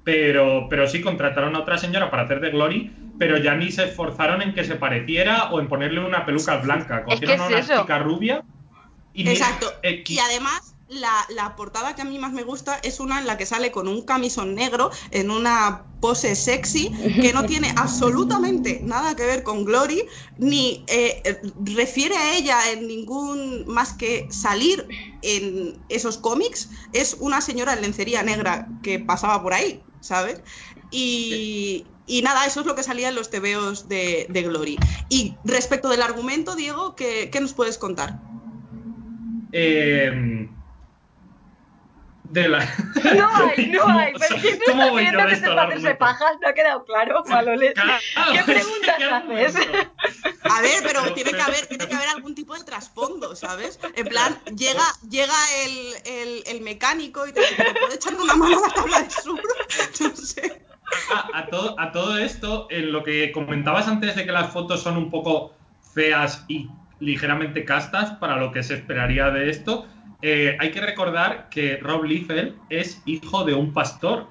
pero, pero sí contrataron a otra señora para hacer de Glory, pero ya ni se esforzaron en que se pareciera o en ponerle una peluca blanca. Es que Cogieron es una eso. chica rubia y Exacto. eh, Y además, la, la portada que a mí más me gusta es una en la que sale con un camisón negro en una pose sexy que no tiene absolutamente nada que ver con Glory, ni eh, refiere a ella en ningún más que salir en esos cómics. Es una señora en lencería negra que pasaba por ahí, ¿sabes? Y, y nada, eso es lo que salía en los tebeos de, de Glory. Y respecto del argumento, Diego, ¿qué, qué nos puedes contar? eh, de la... No hay, no ¿Cómo- hay. Pero cómo está de que esto se al va a hacerse pajas, no ha quedado claro, Malolet. ¿Qué preguntas que haces? A ver, pero tiene que haber, tiene que haber algún tipo de trasfondo, ¿sabes? En plan, llega, llega el, el- el mecánico y te dice, ¿te puede echar una mano a la tabla de sur? No sé. A, todo, a todo esto, en lo que comentabas antes de que las fotos son un poco feas y ligeramente castas para lo que se esperaría de esto, eh, hay que recordar que Rob Liefeld es hijo de un pastor.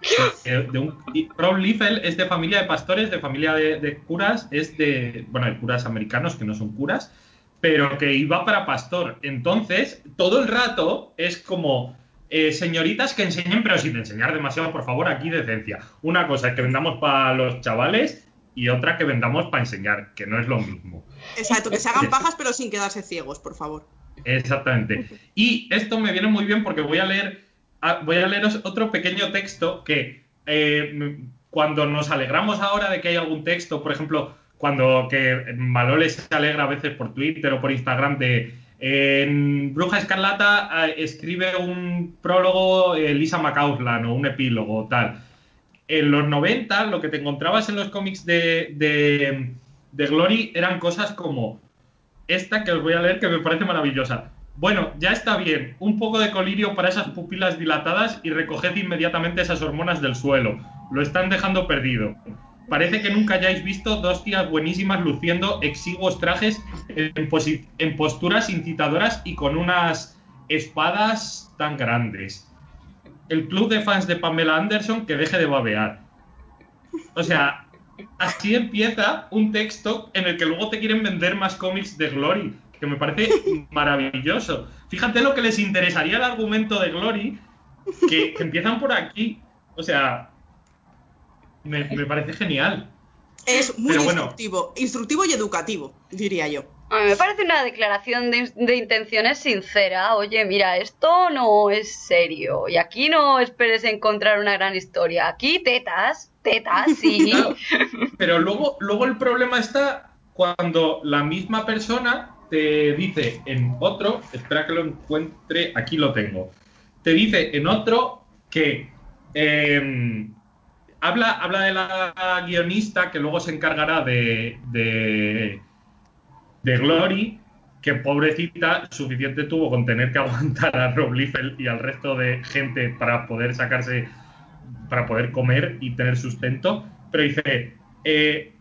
Eh, de un- Rob Liefeld es de familia de pastores, de familia de, de curas, es de, bueno, de curas americanos que no son curas, pero que iba para pastor. Entonces, todo el rato es como eh, señoritas que enseñen, pero sin enseñar demasiado, por favor, aquí decencia. Una cosa es que vendamos para los chavales y otra que vendamos para enseñar, que no es lo mismo. Exacto, que se hagan pajas pero sin quedarse ciegos, por favor. Exactamente. Y esto me viene muy bien porque voy a leer, ah, voy a leeros otro pequeño texto que eh, cuando nos alegramos ahora de que hay algún texto, por ejemplo, cuando que Malole se alegra a veces por Twitter o por Instagram de en Bruja Escarlata eh, escribe un prólogo eh, Lisa McCausland o un epílogo o tal. En los 90 lo que te encontrabas en los cómics de, de Glory eran cosas como esta que os voy a leer que me parece maravillosa. Bueno, ya está bien. Un poco de colirio para esas pupilas dilatadas y recoged inmediatamente esas hormonas del suelo. Lo están dejando perdido. Parece que nunca hayáis visto dos tías buenísimas luciendo exiguos trajes en, en posturas incitadoras y con unas espadas tan grandes. El club de fans de Pamela Anderson que deje de babear. O sea, así empieza un texto en el que luego te quieren vender más cómics de Glory, que me parece maravilloso. Fíjate lo que les interesaría el argumento de Glory, que, que empiezan por aquí. O sea, me, me parece genial. Es muy Pero bueno. instructivo, instructivo y educativo, diría yo. A mí me parece una declaración de, de intenciones sincera. Oye, mira, esto no es serio. Y aquí no esperes encontrar una gran historia. Aquí tetas, tetas, sí. Claro, pero luego, luego el problema está cuando la misma persona te dice en otro, espera que lo encuentre, aquí lo tengo, te dice en otro que eh, habla, habla de la guionista que luego se encargará de, de, de Glory, que pobrecita suficiente tuvo con tener que aguantar a Rob Liefeld y al resto de gente para poder sacarse para poder comer y tener sustento, pero dice, eh,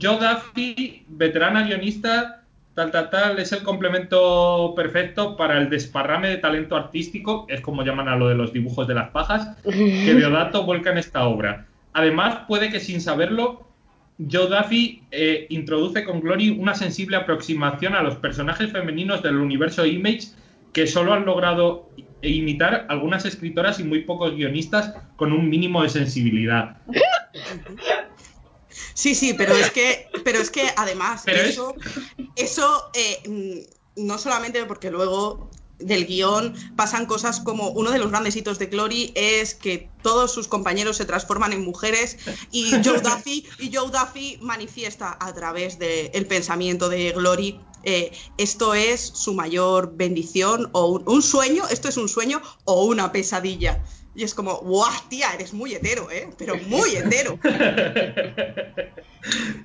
Joe Duffy, veterana guionista, tal, tal, tal, es el complemento perfecto para el desparrame de talento artístico, es como llaman a lo de los dibujos de las pajas, que Deodato vuelca en esta obra. Además, puede que sin saberlo, Joe Duffy eh, introduce con Glory una sensible aproximación a los personajes femeninos del universo Image que solo han logrado i- imitar algunas escritoras y muy pocos guionistas con un mínimo de sensibilidad. Sí, sí, pero es que, pero es que además, Pero es- eso, eso eh, mm, no solamente porque luego del guion pasan cosas como uno de los grandes hitos de Glory es que todos sus compañeros se transforman en mujeres y Joe Duffy, y Joe Duffy manifiesta a través del pensamiento de Glory eh, esto es su mayor bendición o un, un sueño, esto es un sueño o una pesadilla. Y es como, guau, tía, eres muy hetero, ¿eh? Pero muy hetero.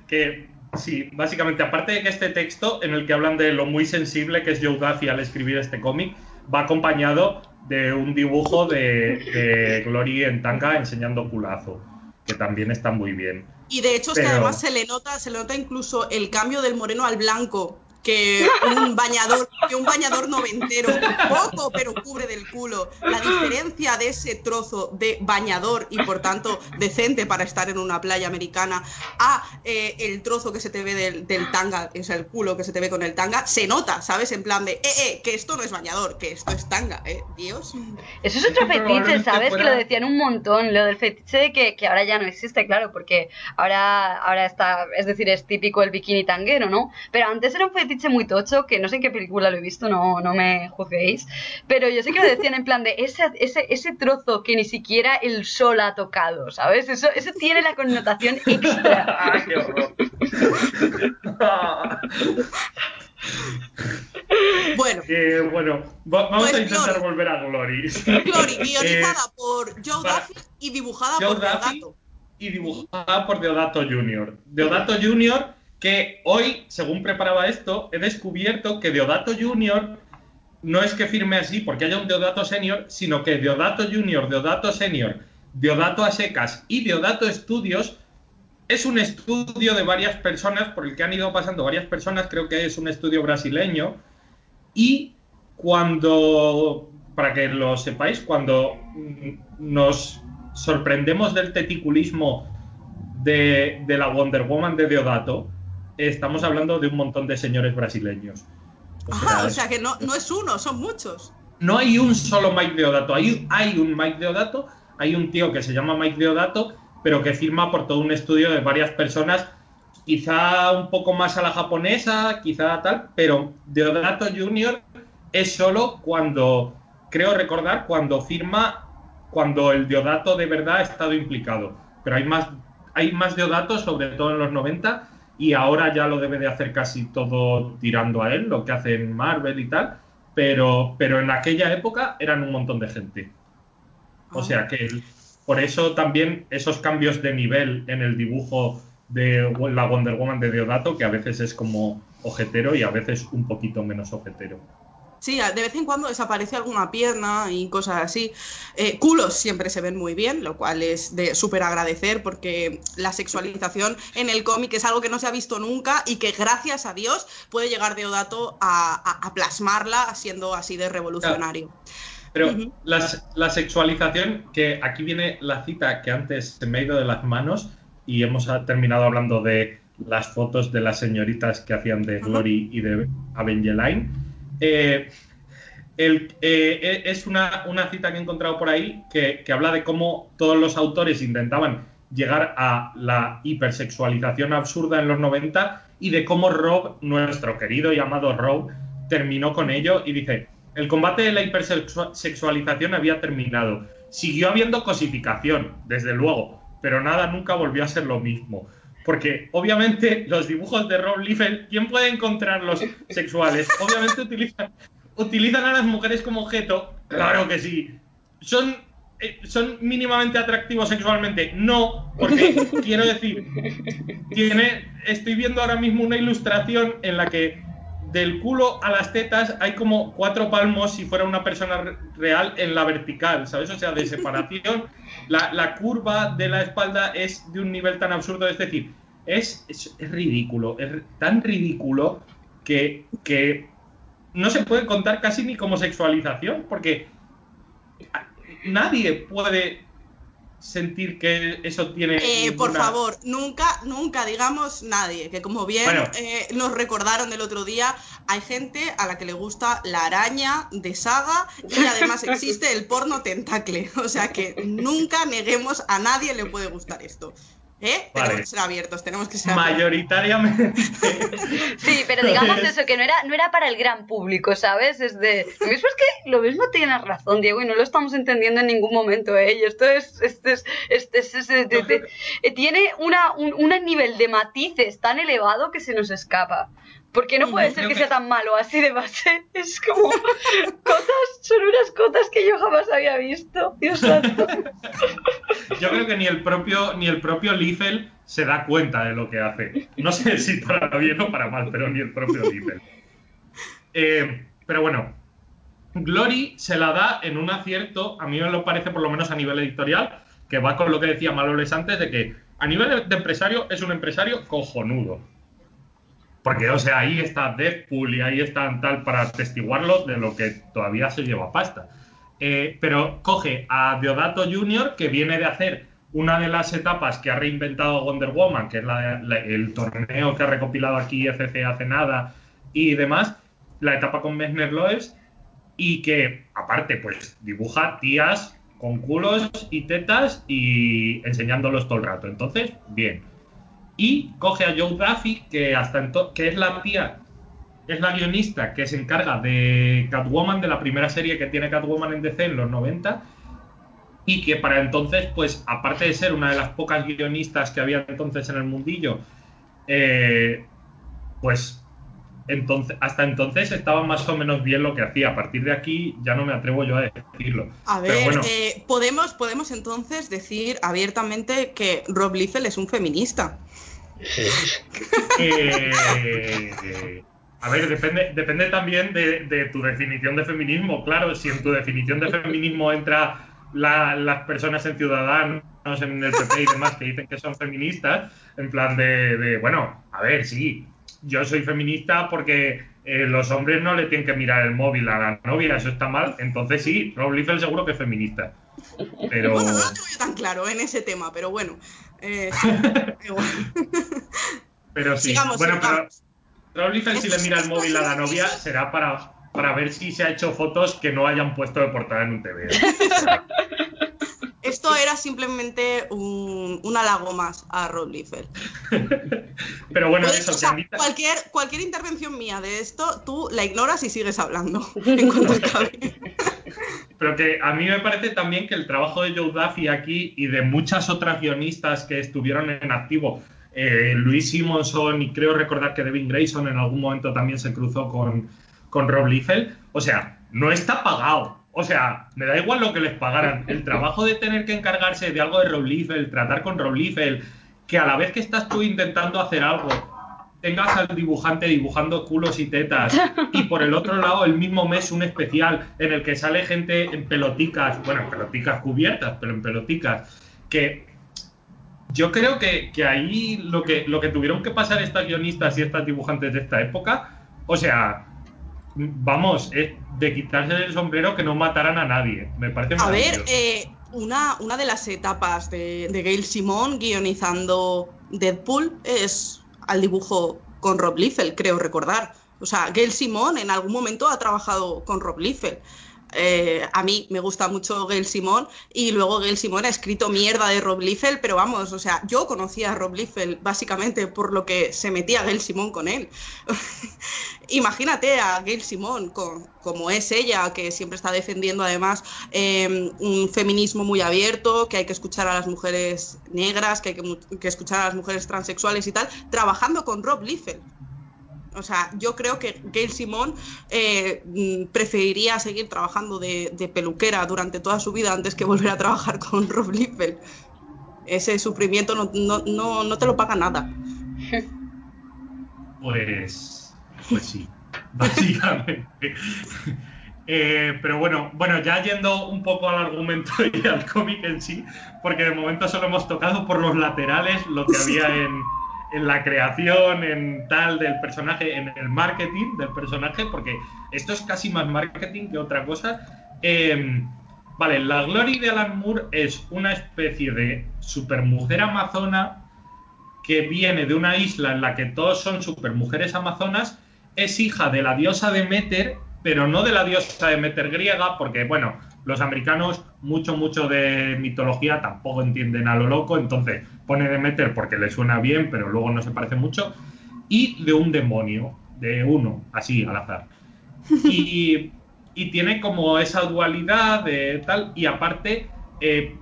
que sí, básicamente, aparte de que este texto, en el que hablan de lo muy sensible que es Joe Duffy al escribir este cómic, va acompañado de un dibujo de, de Glory en tanga enseñando culazo, que también está muy bien. Y de hecho es que además se le nota, se le nota incluso el cambio del moreno al blanco que un bañador, que un bañador noventero, poco pero cubre del culo. La diferencia de ese trozo de bañador y por tanto decente para estar en una playa americana a eh, el trozo que se te ve del, del tanga, o sea, el culo que se te ve con el tanga, se nota, ¿sabes? En plan de, eh, eh, que esto no es bañador, que esto es tanga, eh, Dios. Eso es otro que fetiche, ¿sabes? Que fuera- lo decían un montón, lo del fetiche de que, que ahora ya no existe, claro, porque ahora, ahora está, es decir, es típico el bikini tanguero, ¿no? Pero antes era un fetiche muy tocho, que no sé en qué película lo he visto, no, no me juzguéis, pero yo sé que lo decían en plan de ese, ese, ese trozo que ni siquiera el sol ha tocado, ¿sabes? Eso, eso tiene la connotación extra. ¡Ay, qué horror! Bueno, Que, bueno, va- vamos Pues, a intentar Glory. volver a Glory. Glory, guionizada Eh, por Joe para- Duffy y dibujada Joe por Duffy Deodato. y dibujada por Deodato Jr. Deodato Jr. que hoy, según preparaba esto, he descubierto que Deodato Jr. no es que firme así porque haya un Deodato Senior, sino que Deodato Jr., Deodato Senior, Deodato a secas y Deodato Studios es un estudio de varias personas por el que han ido pasando varias personas, creo que es un estudio brasileño y cuando, para que lo sepáis, cuando nos sorprendemos del teticulismo de, de la Wonder Woman de Deodato, estamos hablando de un montón de señores brasileños. O sea, Ajá, o sea que no, no es uno, son muchos. no hay un solo Mike Deodato, hay, hay un Mike Deodato, hay un tío que se llama Mike Deodato, pero que firma por todo un estudio de varias personas, quizá un poco más a la japonesa, quizá tal, pero Deodato Jr. es solo cuando, creo recordar, cuando firma, cuando el Deodato de verdad ha estado implicado. Pero hay más, hay más Deodatos, sobre todo en los 90, y ahora ya lo debe de hacer casi todo tirando a él, lo que hace en Marvel y tal, pero, pero en aquella época eran un montón de gente. O sea que por eso también esos cambios de nivel en el dibujo de la Wonder Woman de Deodato, que a veces es como ojetero y a veces un poquito menos ojetero. Sí, de vez en cuando desaparece alguna pierna y cosas así. Eh, culos siempre se ven muy bien, lo cual es de súper agradecer porque la sexualización en el cómic es algo que no se ha visto nunca y que gracias a Dios puede llegar Deodato a, a- a plasmarla siendo así de revolucionario. Pero la, la sexualización, que aquí viene la cita que antes se me ha ido de las manos y hemos ah, terminado hablando de las fotos de las señoritas que hacían de. Glory y de Evangeline. Eh, eh, eh, es una, una cita que he encontrado por ahí que, que habla de cómo todos los autores intentaban llegar a la hipersexualización absurda en los 90 y de cómo Rob, nuestro querido y amado Rob, terminó con ello y dice, el combate de la hipersexualización había terminado. Siguió habiendo cosificación, desde luego, pero nada nunca volvió a ser lo mismo. Porque obviamente los dibujos de Rob Liefeld, ¿quién puede encontrarlos sexuales? Obviamente utilizan, utilizan a las mujeres como objeto, claro que sí. ¿Son, eh, ¿Son mínimamente atractivos sexualmente? No, porque quiero decir, tiene, estoy viendo ahora mismo una ilustración en la que del culo a las tetas hay como cuatro palmos si fuera una persona re- real en la vertical, ¿sabes? O sea, de separación, la, la curva de la espalda es de un nivel tan absurdo, es decir, es, es, es ridículo, es tan ridículo que, que no se puede contar casi ni como sexualización, porque nadie puede sentir que eso tiene... Eh, por favor, nunca, nunca digamos nadie, que como bien Bueno. eh, nos recordaron del otro día, hay gente a la que le gusta la araña de saga y además existe el porno tentacle. O sea que nunca neguemos a nadie le puede gustar esto. ¿Eh? Vale. Tenemos que ser abiertos, tenemos que ser abiertos. Mayoritariamente. Sí, pero digamos eso, que no era, no era para el gran público, ¿sabes? Es de. Lo mismo es que lo mismo tienes razón, Diego, y no lo estamos entendiendo en ningún momento, ¿eh? Y esto es. Este es- es- de- de- de- eh, tiene una, un, un nivel de matices tan elevado que se nos escapa. Porque no puede ser que sea tan malo así de base. Es como. Cotas, son unas cotas que yo jamás había visto. Dios santo. Yo creo que ni el propio ni el propio Liefeld se da cuenta de lo que hace. No sé si para bien o para mal, pero ni el propio Liefeld. Eh, pero bueno, Glory se la da en un acierto, a mí me lo parece por lo menos a nivel editorial, que va con lo que decía Maloles antes, de que a nivel de empresario es un empresario cojonudo. Porque, o sea, ahí está Deadpool y ahí están tal para atestiguarlo de lo que todavía se lleva pasta. Eh, pero coge a Deodato Jr., que viene de hacer una de las etapas que ha reinventado Wonder Woman, que es la- el torneo que ha recopilado aquí FC hace nada y demás, la etapa con Messner Loebs, y que, aparte, pues dibuja tías con culos y tetas y enseñándolos todo el rato. Entonces, bien. Y coge a Joe Duffy, que hasta que es la tía, es la guionista que se encarga de Catwoman, de la primera serie que tiene Catwoman en DC en los 90, y que para entonces, pues, aparte de ser una de las pocas guionistas que había entonces en el mundillo, eh, pues entonces, hasta entonces estaba más o menos bien lo que hacía. A partir de aquí ya no me atrevo yo a decirlo. A Pero ver, bueno, eh, podemos, podemos entonces decir abiertamente que Rob Liefeld es un feminista. eh, a ver, depende, depende también de, de tu definición de feminismo. Claro, si en tu definición de feminismo entra la- las personas en Ciudadanos, en el PP y demás que dicen que son feministas, en plan de, de, bueno, a ver, sí, yo soy feminista porque eh, los hombres no le tienen que mirar el móvil a la novia, eso está mal. Entonces sí, Rob Liefeld seguro que es feminista. Pero... Bueno, no lo tengo yo tan claro en ese tema, pero bueno. eh, sí, da igual. Pero sí, Sigamos, bueno, sigamos. pero Rob Liefeld si le mira el móvil a la novia será para, para ver si se ha hecho fotos que no hayan puesto de portada en un TV. Esto era simplemente un, un halago más a Rob Liefeld. Pero bueno, eso, o sea, cualquier, cualquier intervención mía de esto, tú la ignoras y sigues hablando. En cuanto pero que a mí me parece también que el trabajo de Joe Duffy aquí y de muchas otras guionistas que estuvieron en activo, eh, Luis Simonson y creo recordar que Devin Grayson en algún momento también se cruzó con, con Rob Liefeld, o sea, no está pagado. O sea, me da igual lo que les pagaran. El trabajo de tener que encargarse de algo de Rob Liefeld, tratar con Rob Liefeld, que a la vez que estás tú intentando hacer algo, tengas al dibujante dibujando culos y tetas y por el otro lado el mismo mes un especial en el que sale gente en peloticas, bueno, en peloticas cubiertas, pero en peloticas, que yo creo que, que ahí lo que, lo que tuvieron que pasar estas guionistas y estas dibujantes de esta época, o sea, vamos, es de quitarse el sombrero que no mataran a nadie. Me parece A ver, eh, una, una de las etapas de, de Gail Simón guionizando Deadpool es al dibujo con Rob Liefeld, creo recordar. O sea, Gail Simón en algún momento ha trabajado con Rob Liefeld. Eh, a mí me gusta mucho Gail Simón y luego Gail Simón ha escrito mierda de Rob Liefeld, pero vamos, o sea, yo conocía a Rob Liefeld básicamente por lo que se metía Gail Simón con él. Imagínate a Gail Simón, como es ella, que siempre está defendiendo además eh, un feminismo muy abierto, que hay que escuchar a las mujeres negras, que hay que, que escuchar a las mujeres transexuales y tal, trabajando con Rob Liefeld. O sea, yo creo que Gail Simón eh, mm, preferiría seguir trabajando de, de peluquera durante toda su vida antes que volver a trabajar con Rob Liefeld. Ese sufrimiento no, no, no, no te lo paga nada. Pues, pues sí, básicamente. Eh, pero bueno, bueno, ya yendo un poco al argumento y al cómic en sí, porque de momento solo hemos tocado por los laterales lo que había en, en la creación, en tal del personaje, en el marketing del personaje, porque esto es casi más marketing que otra cosa. Eh, vale, la Glory de Alan Moore es una especie de supermujer amazona que viene de una isla en la que todos son supermujeres amazonas, es hija de la diosa Demeter, pero no de la diosa Demeter griega, porque, bueno, los americanos mucho, mucho de mitología tampoco entienden a lo loco, entonces pone Demeter porque le suena bien, pero luego no se parece mucho, y de un demonio, de uno, así al azar. Y, y tiene como esa dualidad de tal, y aparte eh,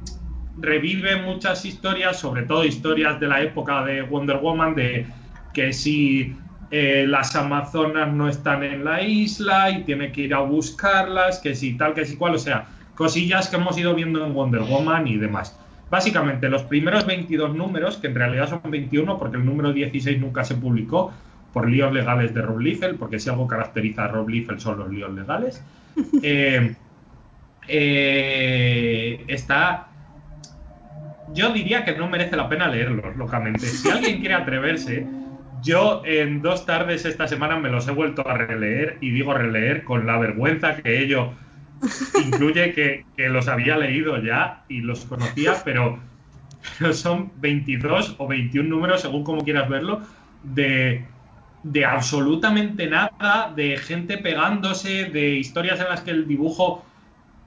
revive muchas historias, sobre todo historias de la época de Wonder Woman, de que si eh, las Amazonas no están en la isla y tiene que ir a buscarlas, que si tal, que si cual, o sea, cosillas que hemos ido viendo en Wonder Woman y demás. Básicamente, los primeros 22 números, que en realidad son 21 porque el número 16 nunca se publicó por líos legales de Rob Liefeld, porque si algo caracteriza a Rob Liefeld son los líos legales, eh, eh, está... Yo diría que no merece la pena leerlos, locamente. Si alguien quiere atreverse, yo en dos tardes esta semana me los he vuelto a releer y digo releer con la vergüenza que ello incluye que, que los había leído ya y los conocía, pero, pero son 22 o 21 números, según como quieras verlo, de, de absolutamente nada, de gente pegándose, de historias en las que el dibujo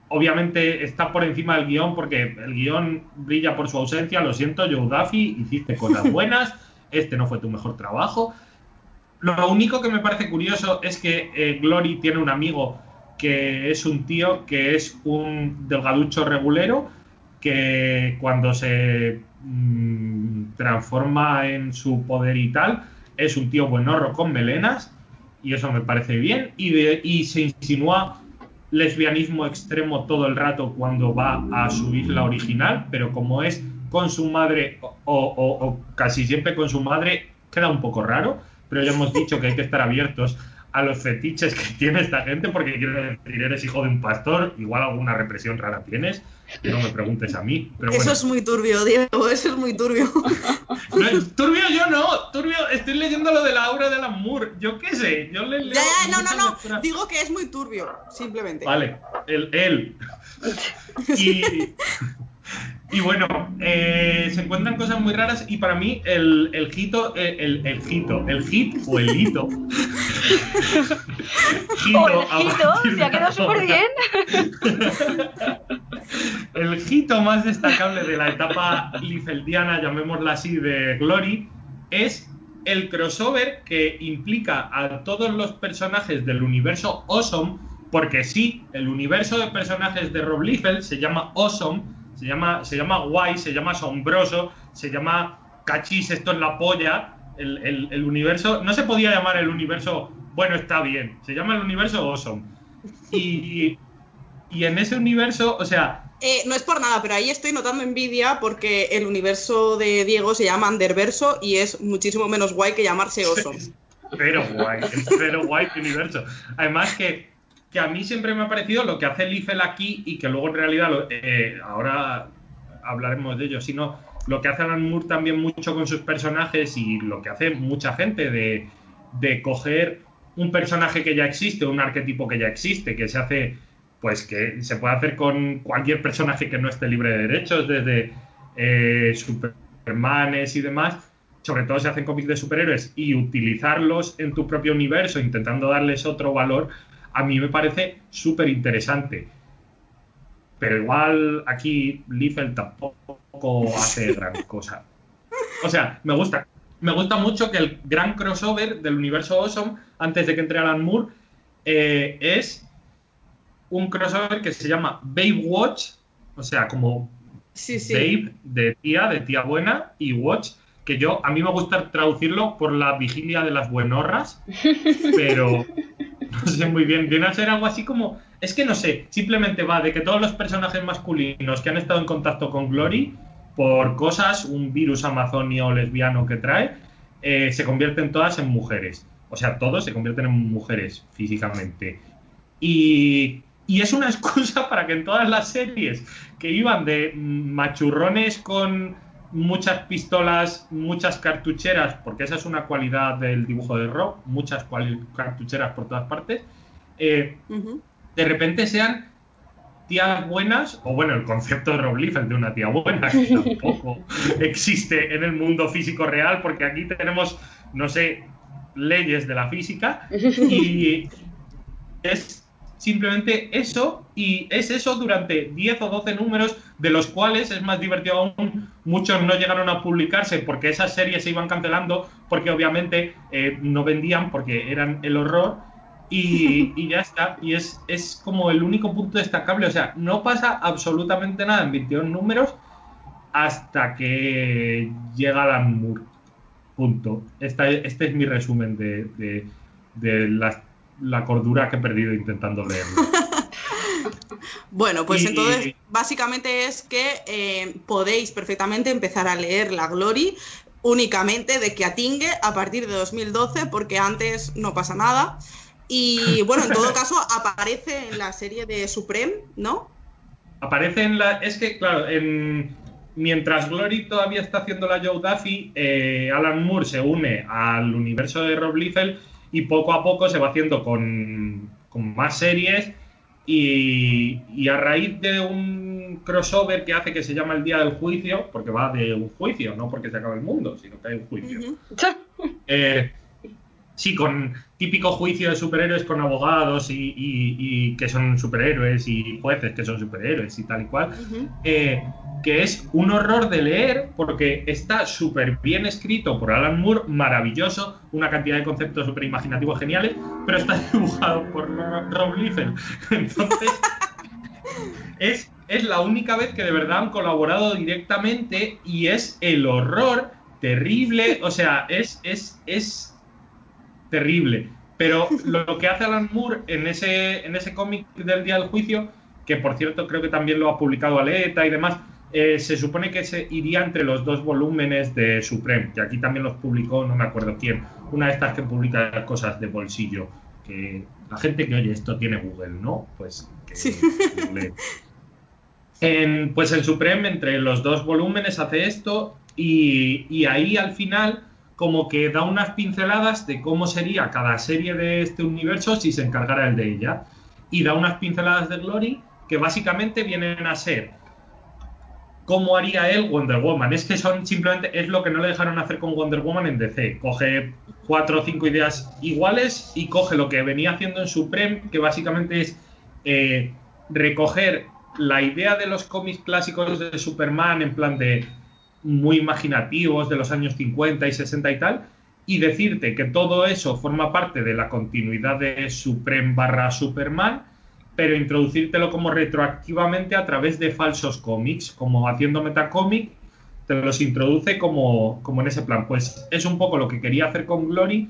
obviamente está por encima del guion porque el guion brilla por su ausencia. Lo siento, Joe Duffy, hiciste cosas buenas, este no fue tu mejor trabajo. Lo único que me parece curioso es que eh, Glory tiene un amigo que es un tío que es un delgaducho regulero que cuando se mm, transforma en su poder y tal es un tío buenorro con melenas y eso me parece bien y, de- y se insinúa lesbianismo extremo todo el rato cuando va a su isla original, pero como es con su madre o, o- o casi siempre con su madre, queda un poco raro, pero ya hemos dicho que hay que estar abiertos a los fetiches que tiene esta gente, porque quiero decir, eres hijo de un pastor, igual alguna represión rara tienes, que no me preguntes a mí, pero Eso es muy turbio, Diego, eso es muy turbio. No, turbio yo no, turbio, estoy leyendo lo de la aura de Moore, yo qué sé, yo le leo ya, ya, no, no, no. lecturas- Digo que es muy turbio, simplemente. Vale, el, él. Y, y bueno, eh, se encuentran cosas muy raras y para mí el, el hito, eh, el, el hito, el hit o el hito. Hito, O el hito, se ha quedado súper bien. El hito más destacable de la etapa lifeldiana, llamémosla así, de Glory, es el crossover que implica a todos los personajes del universo Awesome, porque sí, el universo de personajes de Rob Liefeld se llama Awesome, se llama, se llama guay, se llama asombroso, se llama cachis, esto es la polla. El, el- el universo, no se podía llamar el universo, bueno, está bien, se llama el universo Awesome. Y, y en ese universo, o sea, Eh, no es por nada, pero ahí estoy notando envidia porque el universo de Diego se llama Underverso y es muchísimo menos guay que llamarse Oso. Pero guay, pero guay universo. Además que, que a mí siempre me ha parecido lo que hace Liefeld aquí y que luego en realidad, eh, ahora hablaremos de ello, sino lo que hace Alan Moore también mucho con sus personajes y lo que hace mucha gente de, de coger un personaje que ya existe, un arquetipo que ya existe, que se hace, pues que se puede hacer con cualquier personaje que no esté libre de derechos, desde eh, Supermanes y demás, sobre todo se hacen cómics de superhéroes y utilizarlos en tu propio universo, intentando darles otro valor, a mí me parece súper interesante. Pero igual aquí Liefeld tampoco hace gran cosa. O sea, me gusta. Me gusta mucho que el gran crossover del universo Awesome, antes de que entre Alan Moore, eh, es un crossover que se llama Babe Watch, o sea, como Sí, sí. Babe de tía, de tía buena, y Watch, que yo, a mí me gusta traducirlo por la vigilia de las buenorras, pero no sé muy bien, viene a ser algo así como, es que no sé, simplemente va de que todos los personajes masculinos que han estado en contacto con Glory, por cosas, un virus amazonio lesbiano que trae, eh, se convierten todas en mujeres. O sea, todos se convierten en mujeres físicamente. Y, y es una excusa para que en todas las series que iban de machurrones con muchas pistolas, muchas cartucheras, porque esa es una cualidad del dibujo de Rob, muchas cartucheras por todas partes, eh, de repente sean tías buenas, o bueno, el concepto de Rob Liefeld de una tía buena, que tampoco existe en el mundo físico real, porque aquí tenemos, no sé, leyes de la física, y es simplemente eso y es eso durante 10 o 12 números de los cuales es más divertido aún muchos no llegaron a publicarse porque esas series se iban cancelando porque obviamente eh, no vendían porque eran el horror y, y ya está y es, es como el único punto destacable. O sea no pasa absolutamente nada en 21 números hasta que llega Alan Moore. Punto. Esta- este es mi resumen de, de- de la, la cordura que he perdido intentando leerlo Bueno, pues Y- entonces básicamente es que eh, podéis perfectamente empezar a leer la Glory únicamente de que atingue a partir de 2012 porque antes no pasa nada. Y bueno, en todo caso aparece en la serie de Supreme, ¿no? Aparece en la. Es que, claro, en, mientras Glory todavía está haciendo la Joe Duffy, eh, Alan Moore se une al universo de Rob Liefeld y poco a poco se va haciendo con, con más series. Y, y a raíz de un crossover que hace que se llama El Día del Juicio, porque va de un juicio, no porque se acabe el mundo, sino que hay un juicio. Eh, sí, con típico juicio de superhéroes con abogados y, y- y que son superhéroes y jueces que son superhéroes y tal y cual, eh, que es un horror de leer porque está súper bien escrito por Alan Moore, maravilloso, una cantidad de conceptos súper imaginativos geniales, pero está dibujado por Ro- Rob Liefeld. Entonces, es, es la única vez que de verdad han colaborado directamente y es el horror terrible, o sea, es, es, es terrible. Pero lo que hace Alan Moore en ese, en ese cómic del Día del Juicio, que por cierto creo que también lo ha publicado Aleta y demás, eh, se supone que se iría entre los dos volúmenes de Supreme, que aquí también los publicó, no me acuerdo quién, una de estas que publica cosas de bolsillo, que la gente que oye esto tiene Google, ¿no? Pues que Sí. google. En, pues en Supreme, entre los dos volúmenes, hace esto y, y ahí al final como que da unas pinceladas de cómo sería cada serie de este universo si se encargara el de ella. Y da unas pinceladas de Glory que básicamente vienen a ser cómo haría él Wonder Woman. Es que son simplemente, es lo que no le dejaron hacer con Wonder Woman en DC. Coge cuatro o cinco ideas iguales y coge lo que venía haciendo en Supreme, que básicamente es eh, recoger la idea de los cómics clásicos de Superman en plan de muy imaginativos de los años 50 y 60 y tal, y decirte que todo eso forma parte de la continuidad de Supreme barra Superman, pero introducírtelo como retroactivamente a través de falsos cómics, como haciendo metacómic, te los introduce como, como en ese plan. Pues es un poco lo que quería hacer con Glory,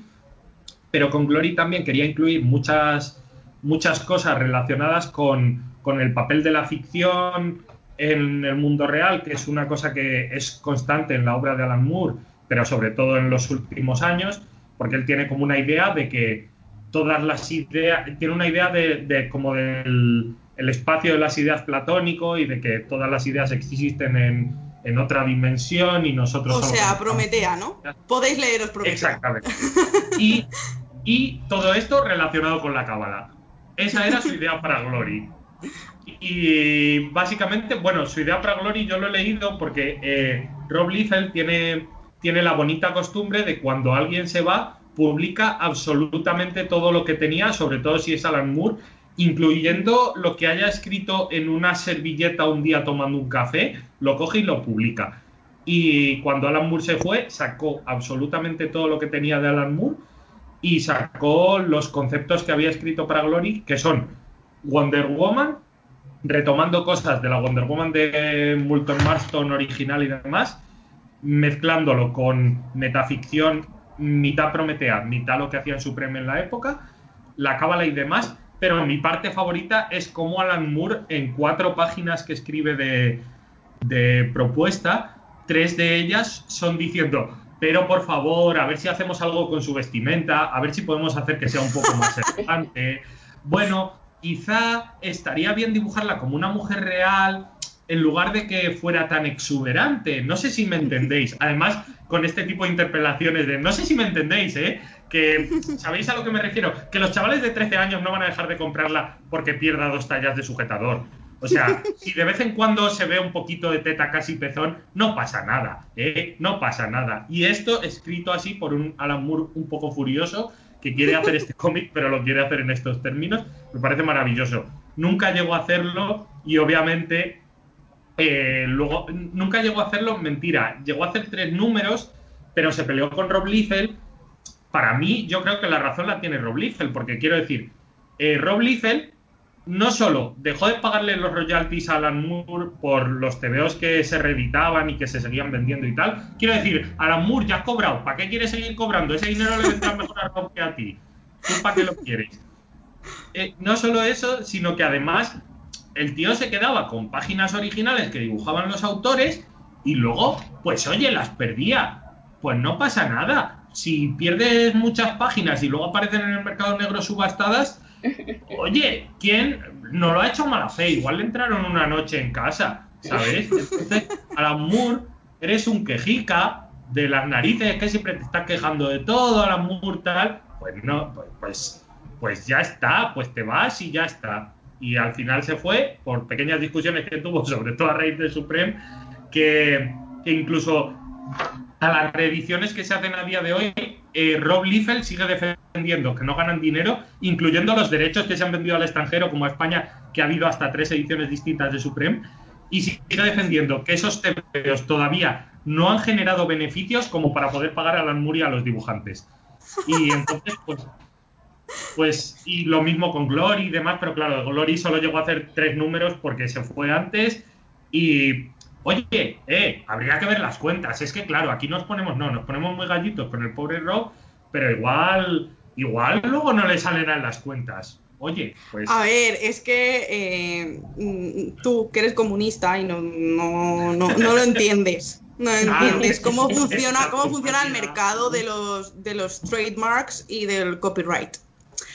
pero con Glory también quería incluir muchas, muchas cosas relacionadas con, con el papel de la ficción en el mundo real, que es una cosa que es constante en la obra de Alan Moore, pero sobre todo en los últimos años, porque él tiene como una idea de que todas las ideas, tiene una idea de, de como del el espacio de las ideas platónico y de que todas las ideas existen en, en otra dimensión y nosotros O sea, Prometea, ¿no? Podéis leeros Prometea. Exactamente. Y, y todo esto relacionado con la cábala. Esa era su idea para Glory. Y básicamente, bueno, su idea para Glory yo lo he leído porque eh, Rob Liefeld tiene, tiene la bonita costumbre de cuando alguien se va, publica absolutamente todo lo que tenía, sobre todo si es Alan Moore, incluyendo lo que haya escrito en una servilleta un día tomando un café, lo coge y lo publica. Y cuando Alan Moore se fue, sacó absolutamente todo lo que tenía de Alan Moore y sacó los conceptos que había escrito para Glory, que son Wonder Woman, retomando cosas de la Wonder Woman de Moulton Marston original y demás, mezclándolo con metaficción, mitad Prometea, mitad lo que hacía en Supreme en la época, la cábala y demás. Pero mi parte favorita es cómo Alan Moore, en cuatro páginas que escribe de, de propuesta, tres de ellas son diciendo, pero por favor, a ver si hacemos algo con su vestimenta, a ver si podemos hacer que sea un poco más elegante. Bueno, quizá estaría bien dibujarla como una mujer real en lugar de que fuera tan exuberante. No sé si me entendéis. Además, con este tipo de interpelaciones de no sé si me entendéis, ¿eh? Que sabéis a lo que me refiero. Que los chavales de 13 años no van a dejar de comprarla porque pierda dos tallas de sujetador. O sea, si de vez en cuando se ve un poquito de teta casi pezón, no pasa nada, ¿eh? No pasa nada. Y esto escrito así por un Alan Moore un poco furioso, que quiere hacer este cómic, pero lo quiere hacer en estos términos. Me parece maravilloso. Nunca llegó a hacerlo y obviamente eh, luego nunca llegó a hacerlo, mentira, llegó a hacer tres números, pero se peleó con Rob Liefeld. Para mí, yo creo que la razón la tiene Rob Liefeld, porque quiero decir, eh, Rob Liefeld no solo dejó de pagarle los royalties a Alan Moore por los TVOs que se reeditaban y que se seguían vendiendo y tal. Quiero decir, Alan Moore ya has cobrado, ¿para qué quieres seguir cobrando? Ese dinero le vendrá mejor a Rob que a ti. ¿Tú para qué lo quieres? Eh, no solo eso, sino que además el tío se quedaba con páginas originales que dibujaban los autores y luego, pues oye, las perdía. Pues no pasa nada. Si pierdes muchas páginas y luego aparecen en el mercado negro subastadas, oye, ¿quién no lo ha hecho mala fe? Igual le entraron una noche en casa, ¿sabes? Entonces, Alan Moore, eres un quejica de las narices que siempre te estás quejando de todo, Alan Moore tal. Pues no, pues, pues, pues ya está, pues te vas y ya está. Y al final se fue por pequeñas discusiones que tuvo, sobre todo a raíz de Supreme, que, incluso a las reediciones que se hacen a día de hoy, eh, Rob Liefeld sigue defendiendo que no ganan dinero, incluyendo los derechos que se han vendido al extranjero, como a España, que ha habido hasta tres ediciones distintas de Supreme, y sigue defendiendo que esos TVOs todavía no han generado beneficios como para poder pagar a Moore y a los dibujantes. Y entonces, pues, pues, y lo mismo con Glory y demás, pero claro, Glory solo llegó a hacer tres números porque se fue antes y Oye, eh, habría que ver las cuentas. Es que, claro, aquí nos ponemos, no, nos ponemos muy gallitos con el pobre Rob, pero igual, igual luego no le salen las cuentas. Oye, pues. A ver, es que eh, mm, tú, que eres comunista y no, no, no, no lo entiendes. No entiendes cómo funciona, cómo funciona el mercado de los, de los trademarks y del copyright.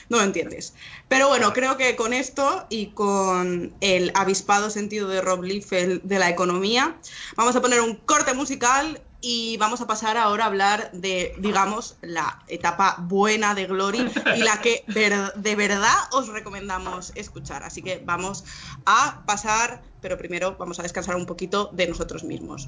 No lo entiendes. Pero bueno, creo que con esto y con el avispado sentido de Rob Liefeld de la economía, vamos a poner un corte musical y vamos a pasar ahora a hablar de, digamos, la etapa buena de Glory y la que de verdad os recomendamos escuchar. Así que vamos a pasar, pero primero vamos a descansar un poquito de nosotros mismos.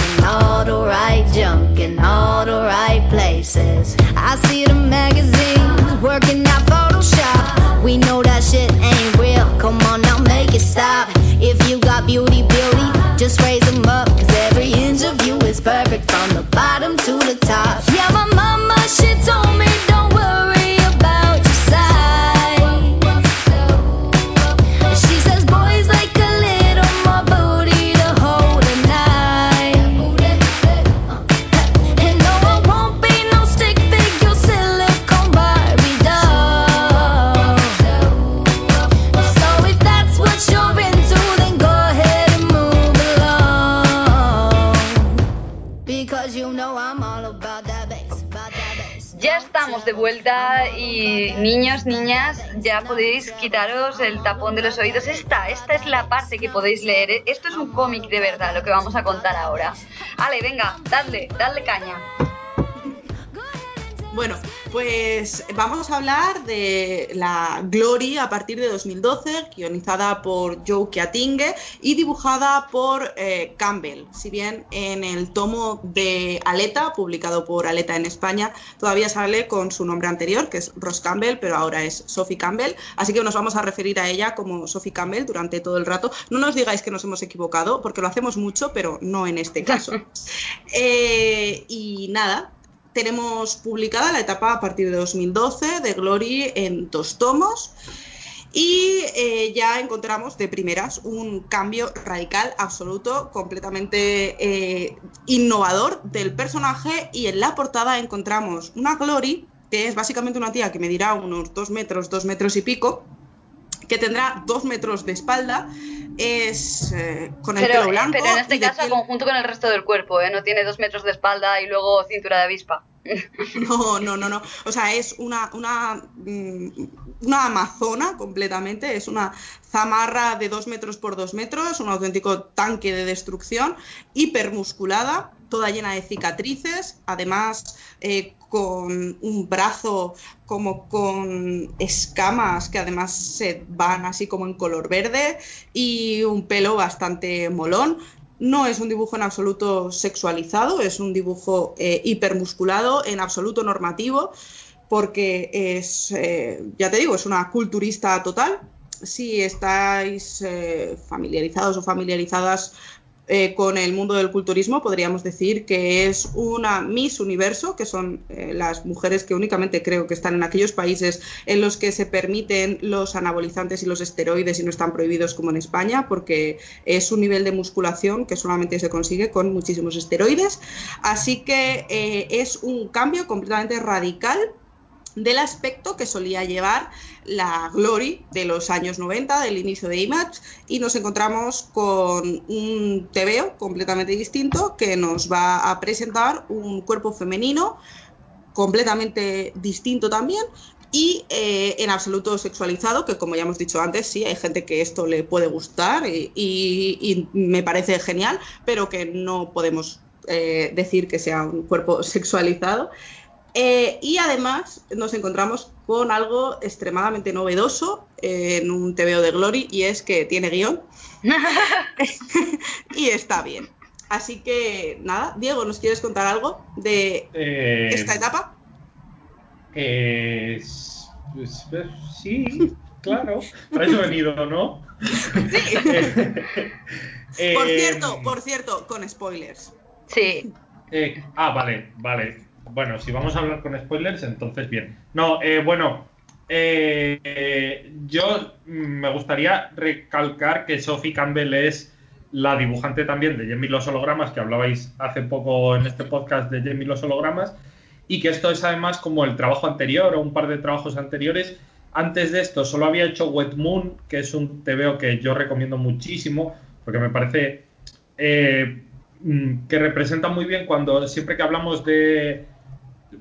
All the right junk in all the right places. I see the magazines working out Photoshop. We know that shit ain't real. Come on now, make it stop. If you got beauty, beauty, just raise them up. Cause every inch of you is perfect from estamos de vuelta y niños, niñas, ya podéis quitaros el tapón de los oídos. Esta, esta es la parte que podéis leer. Esto es un cómic de verdad, lo que vamos a contar ahora. Ale, venga, dadle, dadle caña. Bueno, pues vamos a hablar de la Glory a partir de 2012, guionizada por Joe Keatinge y dibujada por eh, Campbell. Si bien en el tomo de Aleta, publicado por Aleta en España, todavía sale con su nombre anterior, que es Ross Campbell, pero ahora es Sophie Campbell. Así que nos vamos a referir a ella como Sophie Campbell durante todo el rato. No nos digáis que nos hemos equivocado, porque lo hacemos mucho, pero no en este caso. Eh, y nada, tenemos publicada la etapa a partir de 2012 de Glory en dos tomos y eh, ya encontramos de primeras un cambio radical, absoluto, completamente eh, innovador del personaje y en la portada encontramos una Glory que es básicamente una tía que medirá unos dos metros, dos metros y pico, que tendrá dos metros de espalda, es eh, con el Pero, pelo blanco. pero en este caso, piel- conjunto con el resto del cuerpo, ¿eh? No tiene dos metros de espalda y luego cintura de avispa. No, no, no, no. O sea, es una, una mm, una amazona completamente, es una zamarra de 2 metros por 2 metros, un auténtico tanque de destrucción, hipermusculada, toda llena de cicatrices, además eh, con un brazo como con escamas que además se van así como en color verde y un pelo bastante molón. No es un dibujo en absoluto sexualizado, es un dibujo eh, hipermusculado, en absoluto normativo, porque es, eh, ya te digo, es una culturista total. Si estáis eh, familiarizados o familiarizadas eh, con el mundo del culturismo, podríamos decir que es una Miss Universo, que son eh, las mujeres que únicamente creo que están en aquellos países en los que se permiten los anabolizantes y los esteroides y no están prohibidos como en España, porque es un nivel de musculación que solamente se consigue con muchísimos esteroides. Así que eh, es un cambio completamente radical del aspecto que solía llevar la Glory de los años 90, del inicio de Image, y nos encontramos con un TVO completamente distinto que nos va a presentar un cuerpo femenino completamente distinto también y eh, en absoluto sexualizado, que como ya hemos dicho antes, sí, hay gente que esto le puede gustar y, me parece genial, pero que no podemos eh, decir que sea un cuerpo sexualizado. Eh, y además nos encontramos con algo extremadamente novedoso en un TVO de Glory y es que tiene guion y está bien. Así que nada, Diego, ¿nos quieres contar algo de Eh, esta etapa? eh, pues, eh, sí, claro. Para eso he venido, ¿no? Sí. Eh, Por cierto, por cierto, con spoilers. Sí. eh, ah, vale, vale. Bueno, si vamos a hablar con spoilers, entonces bien. No, eh, bueno, eh, yo mm, me gustaría recalcar que Sophie Campbell es la dibujante también de Jamie los hologramas, que hablabais hace poco en este podcast de Jamie los hologramas, y que esto es además como el trabajo anterior o un par de trabajos anteriores. Antes de esto solo había hecho Wet Moon, que es un TVO que yo recomiendo muchísimo, porque me parece eh, mm, que representa muy bien cuando siempre que hablamos de,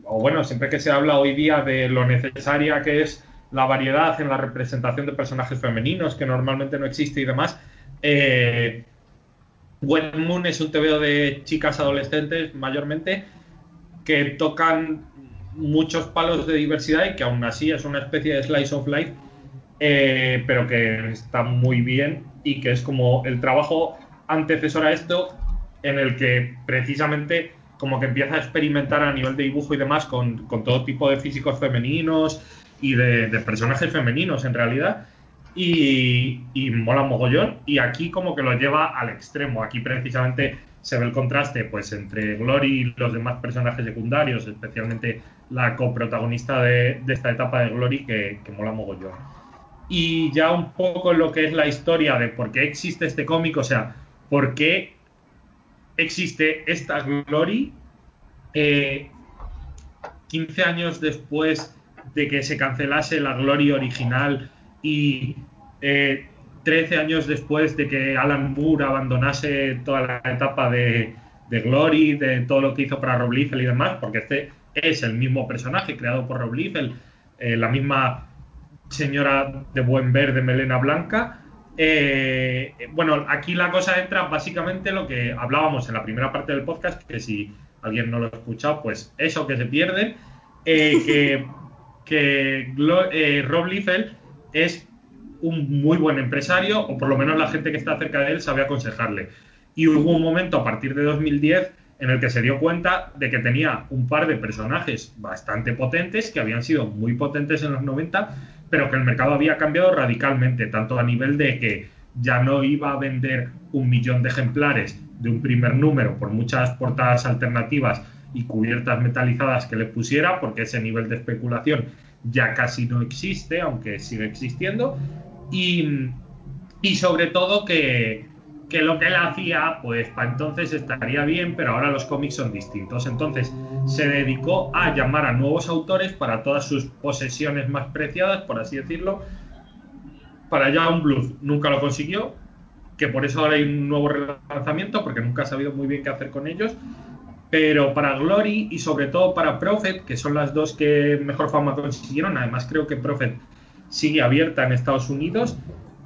o bueno, siempre que se habla hoy día de lo necesaria que es la variedad en la representación de personajes femeninos, que normalmente no existe y demás, eh, Moon es un TVO de chicas adolescentes mayormente que tocan muchos palos de diversidad y que aún así es una especie de slice of life, eh, pero que está muy bien y que es como el trabajo antecesor a esto en el que precisamente como que empieza a experimentar a nivel de dibujo y demás con, con todo tipo de físicos femeninos y de, personajes femeninos en realidad. Y, mola mogollón. Y aquí como que lo lleva al extremo. Aquí precisamente se ve el contraste pues entre Glory y los demás personajes secundarios especialmente la coprotagonista de, de esta etapa de Glory que, que mola mogollón. Y ya un poco lo que es la historia de por qué existe este cómic o sea por qué existe esta Glory eh, 15 años después de que se cancelase la Glory original y eh, 13 años después de que Alan Moore abandonase toda la etapa de, Glory, de todo lo que hizo para Rob Liefeld y demás, porque este es el mismo personaje creado por Rob Liefeld, eh, la misma señora de buen verde, melena blanca. Eh, bueno, aquí la cosa entra básicamente lo que hablábamos en la primera parte del podcast, que si alguien no lo ha escuchado, pues eso que se pierde, eh, que, que eh, Rob Liefeld es un muy buen empresario, o por lo menos la gente que está cerca de él sabe aconsejarle. Y hubo un momento a partir de 2010 en el que se dio cuenta de que tenía un par de personajes bastante potentes, que habían sido muy potentes en los 90, pero que el mercado había cambiado radicalmente, tanto a nivel de que ya no iba a vender un millón de ejemplares de un primer número por muchas portadas alternativas y cubiertas metalizadas que le pusiera, porque ese nivel de especulación ya casi no existe, aunque sigue existiendo, y, y sobre todo que, que lo que él hacía, pues para entonces estaría bien, pero ahora los cómics son distintos. Entonces se dedicó a llamar a nuevos autores para todas sus posesiones más preciadas, por así decirlo. Para John Bluth nunca lo consiguió, que por eso ahora hay un nuevo relanzamiento, porque nunca ha sabido muy bien qué hacer con ellos. Pero para Glory y sobre todo para Prophet, que son las dos que mejor fama consiguieron, además creo que Prophet sigue abierta en Estados Unidos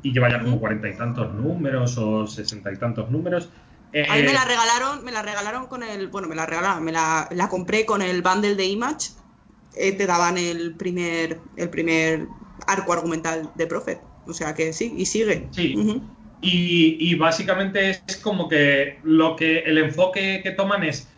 y lleva ya como cuarenta y tantos números o sesenta y tantos números. Eh, Ahí me la regalaron, me la regalaron con el, bueno, me la regalaron, me la, la compré con el bundle de Image. Eh, te daban el primer, el primer arco argumental de Prophet. O sea que sí, y sigue. Sí. Y, y básicamente es como que lo que el enfoque que toman es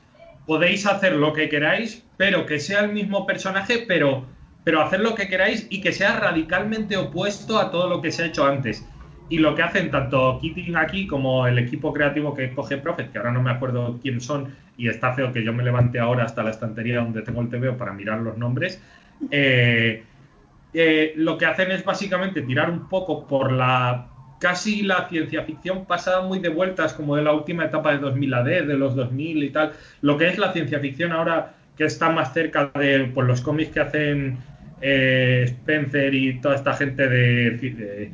podéis hacer lo que queráis, pero que sea el mismo personaje, pero, pero hacer lo que queráis y que sea radicalmente opuesto a todo lo que se ha hecho antes. Y lo que hacen tanto Keating aquí como el equipo creativo que coge Prophet, que ahora no me acuerdo quién son, y está feo que yo me levante ahora hasta la estantería donde tengo el TVO para mirar los nombres, eh, eh, lo que hacen es básicamente tirar un poco por la casi la ciencia ficción pasada muy de vueltas, como de la última etapa de 2000 AD, de los 2000 y tal. Lo que es la ciencia ficción ahora que está más cerca de pues, los cómics que hacen eh, Spencer y toda esta gente de,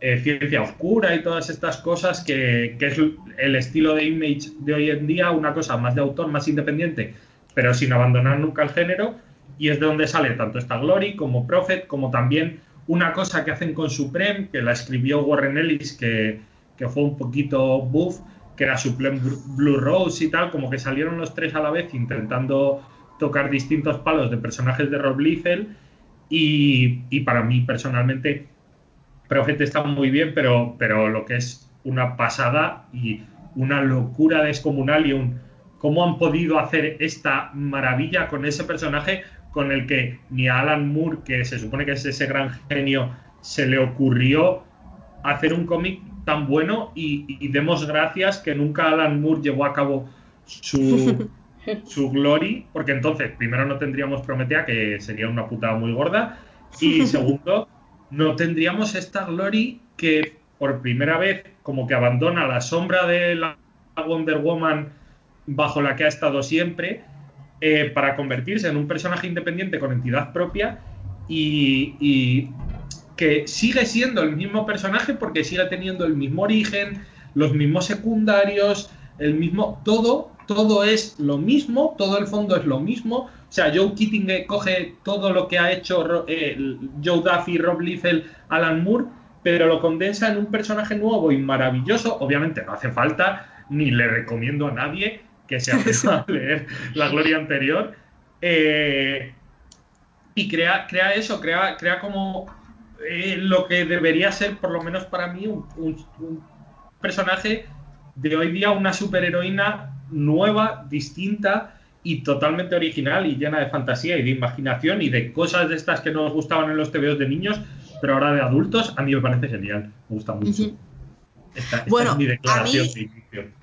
eh, ciencia oscura y todas estas cosas, que, que es el estilo de Image de hoy en día, una cosa más de autor, más independiente, pero sin abandonar nunca el género. Y es de donde sale tanto esta Glory como Prophet, como también una cosa que hacen con Supreme, que la escribió Warren Ellis, que, que fue un poquito buff, que era Supreme Blue Rose y tal, como que salieron los tres a la vez intentando tocar distintos palos de personajes de Rob Liefeld. Y, para mí personalmente, Prophet está muy bien, pero, pero lo que es una pasada y una locura descomunal y un cómo han podido hacer esta maravilla con ese personaje con el que ni a Alan Moore, que se supone que es ese gran genio, se le ocurrió hacer un cómic tan bueno y, y, demos gracias que nunca Alan Moore llevó a cabo su, su glory, porque entonces primero no tendríamos Prometea, que sería una putada muy gorda, y segundo, no tendríamos esta glory que por primera vez como que abandona la sombra de la Wonder Woman bajo la que ha estado siempre eh, para convertirse en un personaje independiente con entidad propia y, y, que sigue siendo el mismo personaje porque sigue teniendo el mismo origen, los mismos secundarios, el mismo todo, todo es lo mismo, todo el fondo es lo mismo. O sea, Joe Keating coge todo lo que ha hecho eh, Joe Duffy, Rob Liefeld, Alan Moore, pero lo condensa en un personaje nuevo y maravilloso. Obviamente no hace falta, ni le recomiendo a nadie que se atreva a leer la gloria anterior. Eh, y crea, crea eso, crea, crea como eh, lo que debería ser, por lo menos para mí, un, un, un, personaje de hoy día, una superheroína nueva, distinta y totalmente original y llena de fantasía y de imaginación y de cosas de estas que nos gustaban en los TVOs de niños, pero ahora de adultos, a mí me parece genial, me gusta mucho. Uh -huh. esta, esta bueno, es mi declaración a mí, de inicio.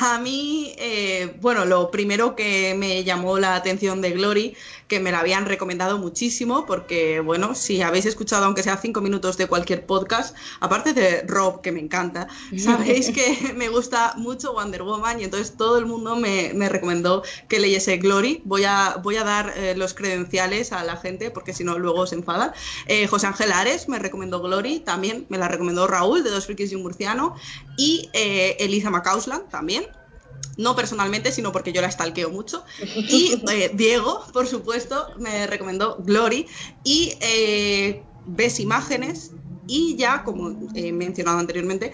A mí, eh, bueno, lo primero que me llamó la atención de Glory, que me la habían recomendado muchísimo, porque, bueno, si habéis escuchado, aunque sea cinco minutos de cualquier podcast, aparte de Rob, que me encanta, sabéis que me gusta mucho Wonder Woman y entonces todo el mundo me, me recomendó que leyese Glory. Voy a, voy a dar eh, los credenciales a la gente, porque si no, luego se enfadan. Eh, José Ángel Ares me recomendó Glory, también me la recomendó Raúl, de Dos Frikis y un Murciano, y eh, Elisa Macausland, también no personalmente, sino porque yo la stalkeo mucho. Y eh, Diego, por supuesto, me recomendó Glory. Y eh, ves imágenes y ya, como he mencionado anteriormente,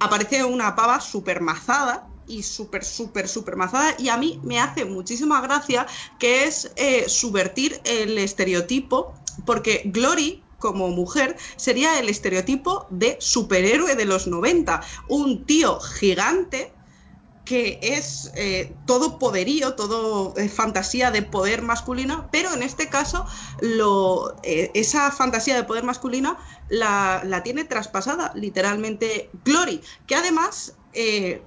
aparece una pava super mazada y súper, súper, súper mazada y a mí me hace muchísima gracia que es eh, subvertir el estereotipo porque Glory como mujer sería el estereotipo de superhéroe de los 90, un tío gigante que es eh, todo poderío, todo eh, fantasía de poder masculina, pero en este caso eh, esa fantasía de poder masculina la, la, tiene traspasada literalmente Glory, que además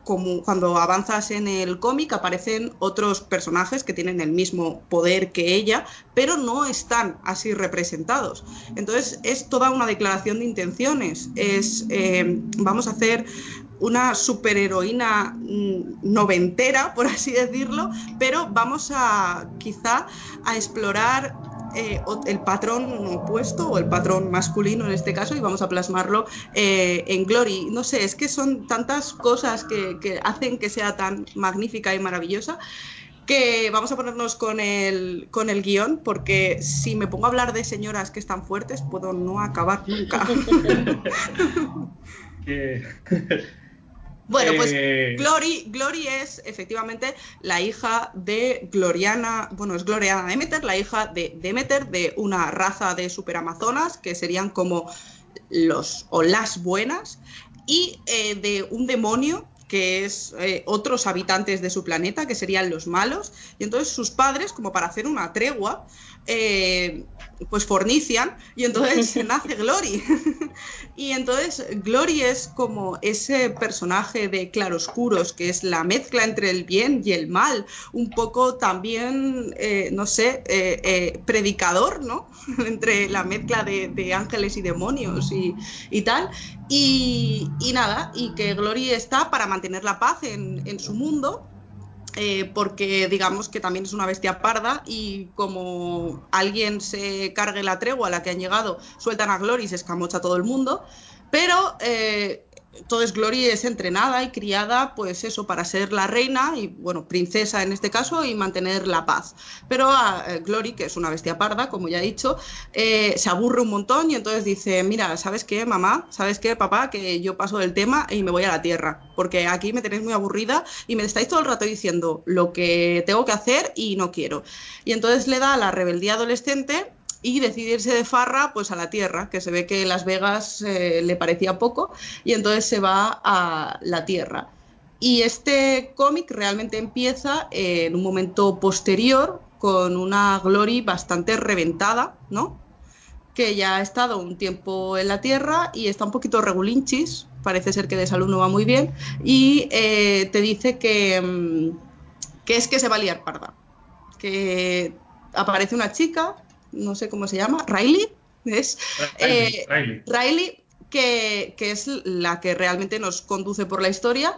como cuando avanzas en el cómic aparecen otros personajes que tienen el mismo poder que ella, pero no están así representados. Entonces es toda una declaración de intenciones, es vamos a hacer una superheroína noventera, por así decirlo, pero vamos a quizá a explorar eh, el patrón opuesto o el patrón masculino en este caso y vamos a plasmarlo eh, en Glory. No sé, es que son tantas cosas que, que, hacen que sea tan magnífica y maravillosa que vamos a ponernos con el, con el guion, porque si me pongo a hablar de señoras que están fuertes, puedo no acabar nunca. Bueno, pues Eh, Glory, Glory es efectivamente la hija de Gloriana, bueno, es Gloriana Demeter, la hija de Demeter, de una raza de superamazonas que serían como los o las buenas, y eh, de un demonio que es eh, otros habitantes de su planeta, que serían los malos, y entonces sus padres, como para hacer una tregua, eh, pues fornician, y entonces nace Glory. Y entonces Glory es como ese personaje de claroscuros, que es la mezcla entre el bien y el mal, un poco también, eh, no sé, eh, eh, predicador, ¿no? entre la mezcla de, de ángeles y demonios y, y tal. Y, y nada, y que Glory está para mantener la paz en, en su mundo, eh, porque digamos que también es una bestia parda y como alguien se cargue la tregua a la que han llegado, sueltan a Glory y se escamocha todo el mundo, pero eh, entonces Glory es entrenada y criada pues eso para ser la reina y bueno, princesa en este caso y mantener la paz. Pero a eh, Glory, que es una bestia parda, como ya he dicho, eh, se aburre un montón y entonces dice, mira, ¿sabes qué, mamá? ¿Sabes qué, papá? Que yo paso del tema y me voy a la tierra, porque aquí me tenéis muy aburrida y me estáis todo el rato diciendo lo que tengo que hacer y no quiero. Y entonces le da la rebeldía adolescente y decidirse de farra pues a la tierra, que se ve que Las Vegas eh, le parecía poco y entonces se va a la tierra. Y este cómic realmente empieza en un momento posterior con una Glory bastante reventada, ¿no? Que ya ha estado un tiempo en la Tierra y está un poquito regulinchis, parece ser que de salud no va muy bien, y eh, te dice que, mm, que es que se va a liar parda. Que aparece una chica, no sé cómo se llama, Riley, ¿es? Riley, Eh, Riley. Riley, que, que es la que realmente nos conduce por la historia,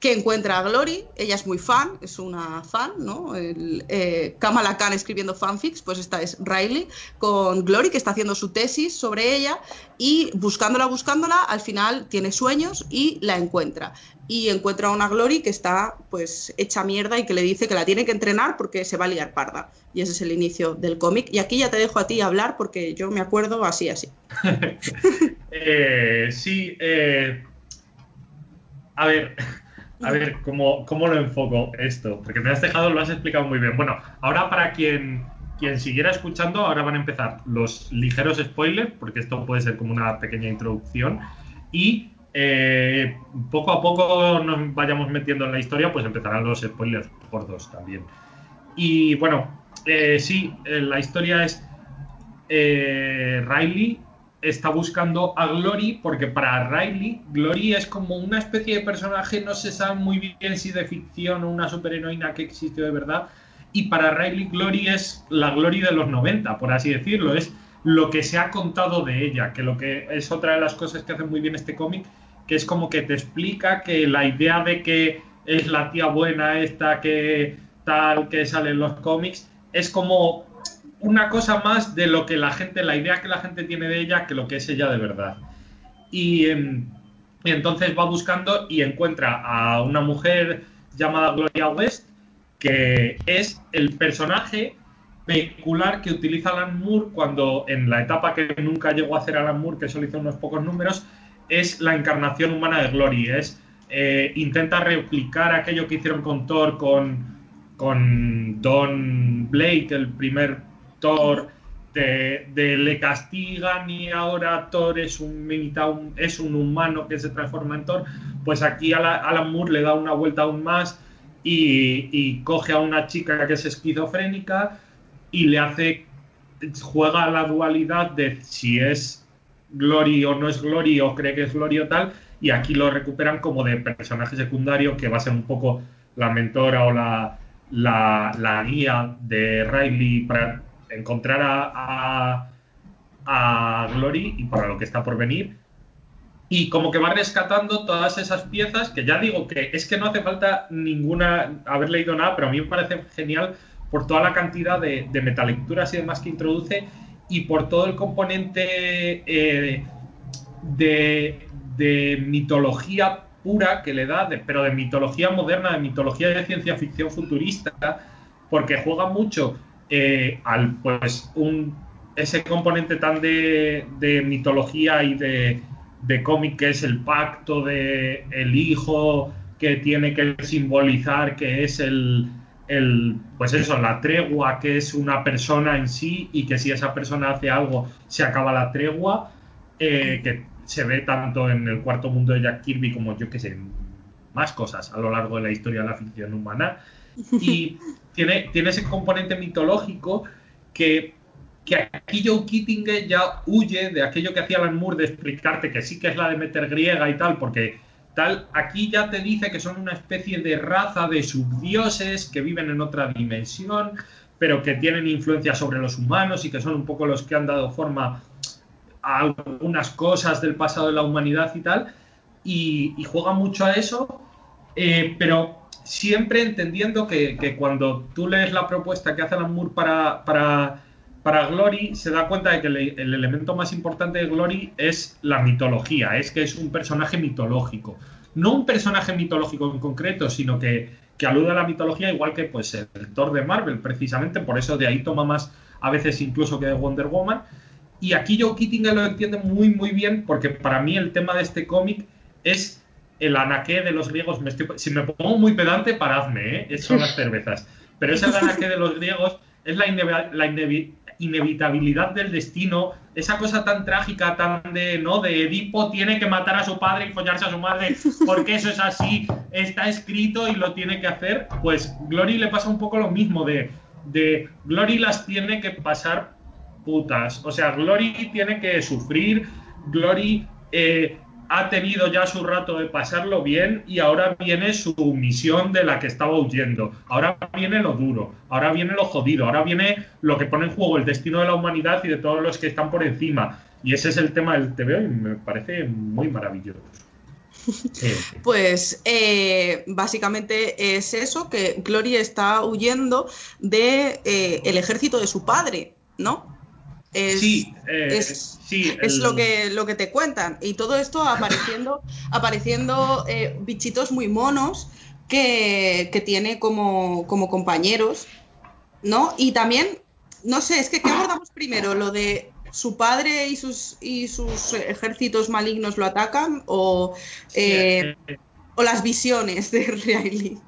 que encuentra a Glory, ella es muy fan, es una fan, ¿no? El, eh, Kamala Khan escribiendo fanfics, pues esta es Riley, con Glory, que está haciendo su tesis sobre ella, y buscándola, buscándola, al final tiene sueños y la encuentra. Y encuentra a una Glory que está pues hecha mierda y que le dice que la tiene que entrenar porque se va a liar parda. Y ese es el inicio del cómic. Y aquí ya te dejo a ti hablar porque yo me acuerdo así, así. Eh, sí, eh, a ver, a ver, ¿cómo, ¿cómo lo enfoco esto? Porque me has dejado, lo has explicado muy bien. Bueno, ahora para quien, quien siguiera escuchando, ahora van a empezar los ligeros spoilers, porque esto puede ser como una pequeña introducción, y eh, poco a poco nos vayamos metiendo en la historia, pues empezarán los spoilers gordos también. Y bueno, eh, sí, eh, la historia es Riley está buscando a Glory porque para Riley, Glory es como una especie de personaje, no se sabe muy bien si de ficción o una superheroína que existió de verdad. Y para Riley, Glory es la Glory de los 90, por así decirlo. Es lo que se ha contado de ella, que lo que es otra de las cosas que hace muy bien este cómic, que es como que te explica que la idea de que es la tía buena esta que tal que sale en los cómics, es como una cosa más de lo que la gente, la idea que la gente tiene de ella, que lo que es ella de verdad. Y, em, entonces va buscando y encuentra a una mujer llamada Gloria West, que es el personaje vehicular que utiliza Alan Moore cuando en la etapa que nunca llegó a hacer Alan Moore, que solo hizo unos pocos números, es la encarnación humana de Glory. Es, eh, intenta replicar aquello que hicieron con Thor, con, con Don Blake, el primer Thor, de, le castigan y ahora Thor es un, es un humano que se transforma en Thor. Pues aquí Ala- Alan Moore le da una vuelta aún más y, y coge a una chica que es esquizofrénica y le hace juega la dualidad de si es Glory o no es Glory o cree que es Glory o tal y aquí lo recuperan como de personaje secundario que va a ser un poco la mentora o la, la, la guía de Riley para encontrar a, a, a Glory y para lo que está por venir. Y como que va rescatando todas esas piezas que ya digo que es que no hace falta ninguna haber leído nada, pero a mí me parece genial por toda la cantidad de, de metalecturas y demás que introduce y por todo el componente eh, de, de mitología pura que le da, pero de mitología moderna, de mitología de ciencia ficción futurista, porque juega mucho eh, al pues un ese componente tan de, de mitología y de, de cómic que es el pacto de el hijo que tiene que simbolizar que es el, el pues eso la tregua que es una persona en sí y que si esa persona hace algo se acaba la tregua eh, que se ve tanto en el cuarto mundo de Jack Kirby como yo que sé más cosas a lo largo de la historia de la ficción humana. Y tiene, tiene ese componente mitológico que, que aquí Joe Keating ya huye de aquello que hacía Alan Moore de explicarte que sí que es la de meter griega y tal, porque tal, aquí ya te dice que son una especie de raza de subdioses que viven en otra dimensión, pero que tienen influencia sobre los humanos y que son un poco los que han dado forma a algunas cosas del pasado de la humanidad y tal, y, juega mucho a eso, eh, pero siempre entendiendo que, que cuando tú lees la propuesta que hace Alan Moore para, para, para Glory, se da cuenta de que el, el elemento más importante de Glory es la mitología, es que es un personaje mitológico. No un personaje mitológico en concreto, sino que, que alude a la mitología, igual que pues, el Thor de Marvel, precisamente, por eso de ahí toma más a veces incluso que de Wonder Woman. Y aquí Joe Keating lo entiende muy, muy bien, porque para mí el tema de este cómic es el anaqué de los griegos. Me estoy- si me pongo muy pedante, paradme, ¿eh? son las cervezas. Pero ese anaqué de los griegos es la, la inevi- inevitabilidad del destino, esa cosa tan trágica, tan de, ¿no? De Edipo tiene que matar a su padre y follarse a su madre, porque eso es así, está escrito y lo tiene que hacer. Pues Glory le pasa un poco lo mismo, de, de Glory las tiene que pasar putas. O sea, Glory tiene que sufrir, Glory eh, ha tenido ya su rato de pasarlo bien y ahora viene su misión de la que estaba huyendo. Ahora viene lo duro, ahora viene lo jodido, ahora viene lo que pone en juego el destino de la humanidad y de todos los que están por encima. Y ese es el tema del TVO y me parece muy maravilloso. Pues eh, básicamente es eso, que Glory está huyendo de eh, el ejército de su padre, ¿no? Es, sí, eh, es- sí, es el- lo que, lo que te cuentan. Y todo esto apareciendo, apareciendo eh, bichitos muy monos que, que tiene como, como compañeros, ¿no? Y también, no sé, es que ¿qué abordamos primero? ¿Lo de su padre y sus, y sus ejércitos malignos lo atacan? ¿O, eh, eh, o las visiones de Riley?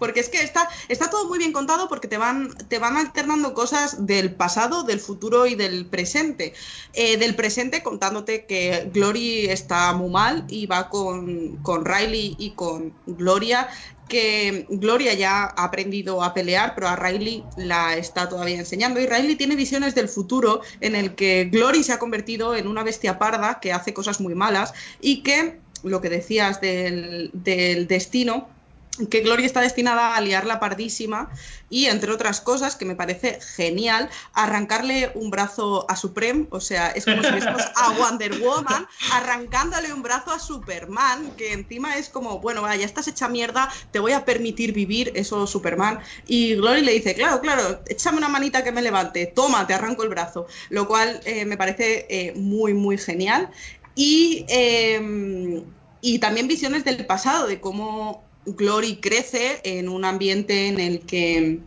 Porque es que está, está todo muy bien contado porque te van, te van alternando cosas del pasado, del futuro y del presente. Eh, del presente contándote que Glory está muy mal y va con, con Riley y con Gloria, que Gloria ya ha aprendido a pelear, pero a Riley la está todavía enseñando. Y Riley tiene visiones del futuro en el que Glory se ha convertido en una bestia parda que hace cosas muy malas y que, lo que decías del, del destino, que Gloria está destinada a liarla pardísima y, entre otras cosas, que me parece genial, arrancarle un brazo a Supreme, o sea, es como si viésemos a Wonder Woman arrancándole un brazo a Superman, que encima es como, bueno, vaya, ya estás hecha mierda, te voy a permitir vivir eso, Superman. Y Glory le dice, claro, claro, échame una manita que me levante, toma, te arranco el brazo, lo cual eh, me parece eh, muy, muy genial. Y, eh, y también visiones del pasado, de cómo Glory crece en un ambiente en el que,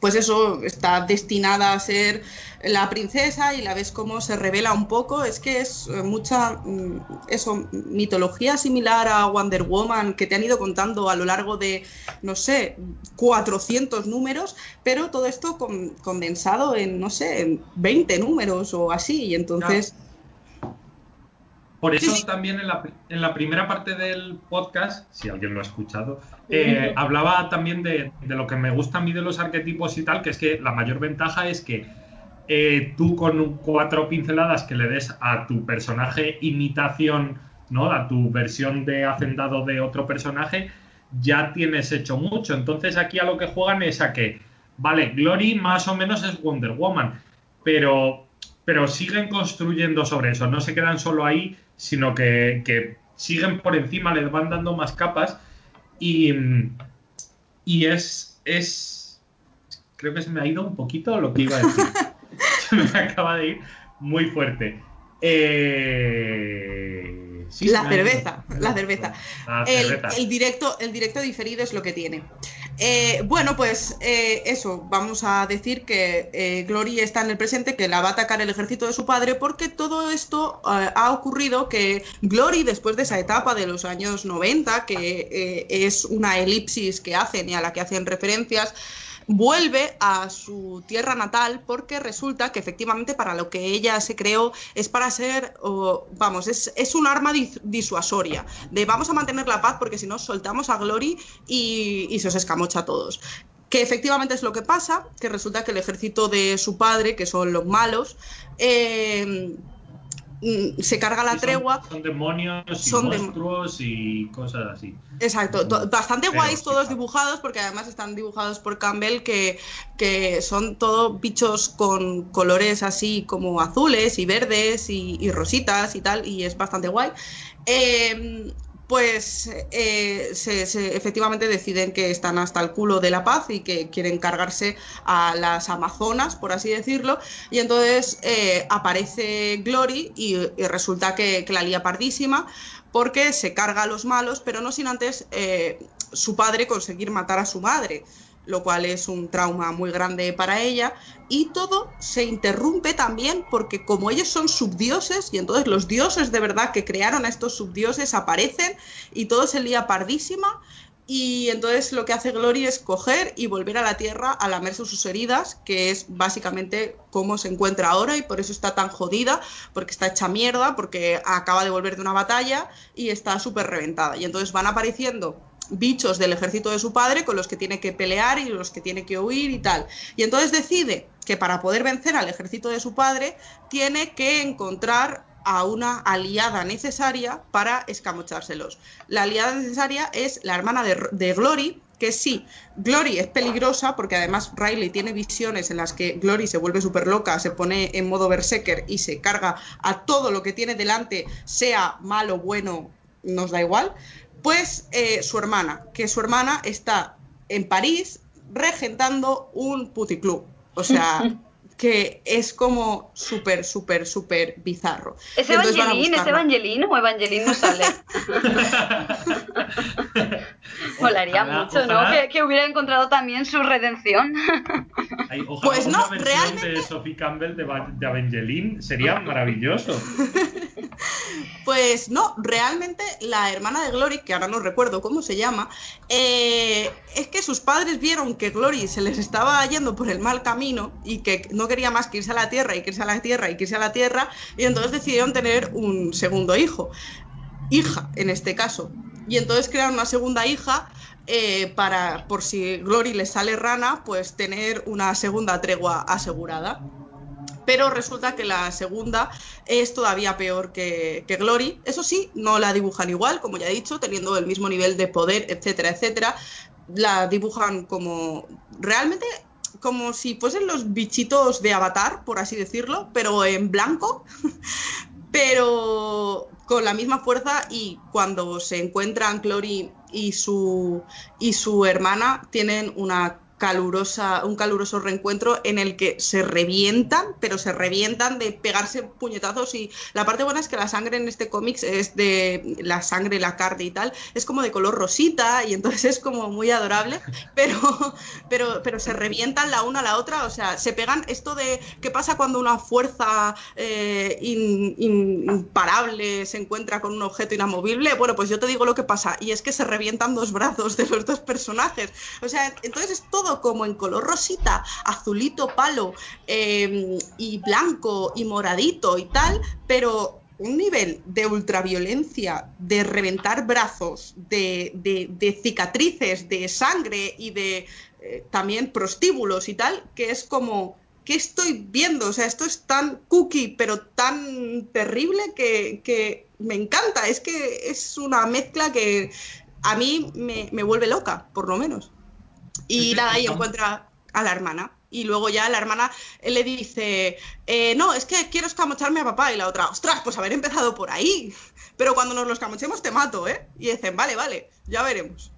pues eso, está destinada a ser la princesa y la ves cómo se revela un poco. Es que es eh, mucha, mm, eso, mitología similar a Wonder Woman que te han ido contando a lo largo de, no sé, 400 números, pero todo esto con- condensado en, no sé, en 20 números o así. Y entonces... Por eso Sí, sí. también en la, en la primera parte del podcast, si alguien lo ha escuchado, eh, hablaba también de, de lo que me gusta a mí de los arquetipos y tal, que es que la mayor ventaja es que eh, tú con cuatro pinceladas que le des a tu personaje imitación, ¿no? A tu versión de hacendado de otro personaje, ya tienes hecho mucho. Entonces aquí a lo que juegan es a que, vale, Glory más o menos es Wonder Woman, pero, pero siguen construyendo sobre eso, no se quedan solo ahí, sino que, que siguen por encima, les van dando más capas y, y es, es... Creo que se me ha ido un poquito lo que iba a decir. se me acaba de ir muy fuerte. Eh, sí, La cerveza. la cerveza. El, cerveza. el directo, el directo diferido es lo que tiene. Eh, bueno, pues eh, eso, vamos a decir que eh, Glory está en el presente, que la va a atacar el ejército de su padre, porque todo esto eh, ha ocurrido que Glory, después de esa etapa de los años 90, que eh, es una elipsis que hacen y a la que hacen referencias, vuelve a su tierra natal porque resulta que efectivamente para lo que ella se creó es para ser, vamos, es, es un arma dis- disuasoria, de vamos a mantener la paz porque si no soltamos a Glory y, y se os escamocha a todos. Que efectivamente es lo que pasa, que resulta que el ejército de su padre, que son los malos, eh, se carga la Sí, son- tregua. Son, demonios y Son dem- monstruos y cosas así. Exacto, to- bastante Pero guays todos dibujados, porque además están dibujados por Campbell, que, que son todos bichos con colores así como azules y verdes y, y rositas y tal, y es bastante guay. Eh, pues eh, se, se- efectivamente deciden que están hasta el culo de la paz y que quieren cargarse a las amazonas, por así decirlo, y entonces eh, aparece Glory y, resulta que, que la lía pardísima porque se carga a los malos, pero no sin antes eh, su padre conseguir matar a su madre, lo cual es un trauma muy grande para ella. Y todo se interrumpe también porque como ellos son subdioses, y entonces los dioses de verdad que crearon a estos subdioses aparecen y todo se lía pardísima. Y entonces lo que hace Glory es coger y volver a la tierra a lamerse sus heridas, que es básicamente cómo se encuentra ahora y por eso está tan jodida, porque está hecha mierda, porque acaba de volver de una batalla y está súper reventada. Y entonces van apareciendo bichos del ejército de su padre con los que tiene que pelear y los que tiene que huir y tal. Y entonces decide que para poder vencer al ejército de su padre tiene que encontrar a una aliada necesaria para escamochárselos. La aliada necesaria es la hermana de, Glory, que sí, Glory es peligrosa porque además Riley tiene visiones en las que Glory se vuelve súper loca, se pone en modo berserker y se carga a todo lo que tiene delante, sea malo, bueno, nos da igual. Pues su hermana, que su hermana está en París regentando un puticlub. O sea, que es como súper, súper, súper bizarro. ¿Es Evangeline? ¿Es. Evangeline o Evangeline no sale? Molaría Ojalá- mucho, ojalá- ¿no? Que, que hubiera encontrado también su redención. Ay, ojalá Pues no, una realmente- de Sophie Campbell de, de Evangeline sería maravilloso. Pues no, realmente la hermana de Glory, que ahora no recuerdo cómo se llama, eh, es que sus padres vieron que Glory se les estaba yendo por el mal camino y que no quería más que irse a la tierra y que irse a la tierra y que irse a la tierra, y entonces decidieron tener un segundo hijo, hija en este caso. Y entonces crearon una segunda hija eh, para, por si Glory le sale rana, pues tener una segunda tregua asegurada pero resulta que la segunda es todavía peor que, que Glory. Eso sí, no la dibujan igual, como ya he dicho, teniendo el mismo nivel de poder, etcétera, etcétera. La dibujan como realmente como si fuesen los bichitos de Avatar, por así decirlo, pero en blanco, pero con la misma fuerza y cuando se encuentran Glory y su, y su hermana tienen una calurosa, un caluroso reencuentro en el que se revientan, pero se revientan de pegarse puñetazos y la parte buena es que la sangre en este cómic es de la sangre, la carne y tal, es como de color rosita y entonces es como muy adorable, pero, pero, pero se revientan la una a la otra, o sea, se pegan esto de qué pasa cuando una fuerza eh, imparable se encuentra con un objeto inamovible, bueno, pues yo te digo lo que pasa y es que se revientan dos brazos de los dos personajes, o sea, entonces es todo como en color rosita, azulito palo eh, y blanco y moradito y tal, pero un nivel de ultraviolencia, de reventar brazos, de, cicatrices, de sangre y de eh, también prostíbulos y tal, que es como, ¿qué estoy viendo? O sea, esto es tan cookie, pero tan terrible que, me encanta. Es que es una mezcla que a mí me vuelve loca, por lo menos. Y nada, ahí encuentra a la hermana. Y luego ya la hermana eh, le dice, eh, no, es que quiero escamocharme a papá. Y la otra, ostras, pues haber empezado por ahí. Pero cuando nos lo escamochemos te mato, ¿eh? Y dicen, vale, vale, ya veremos.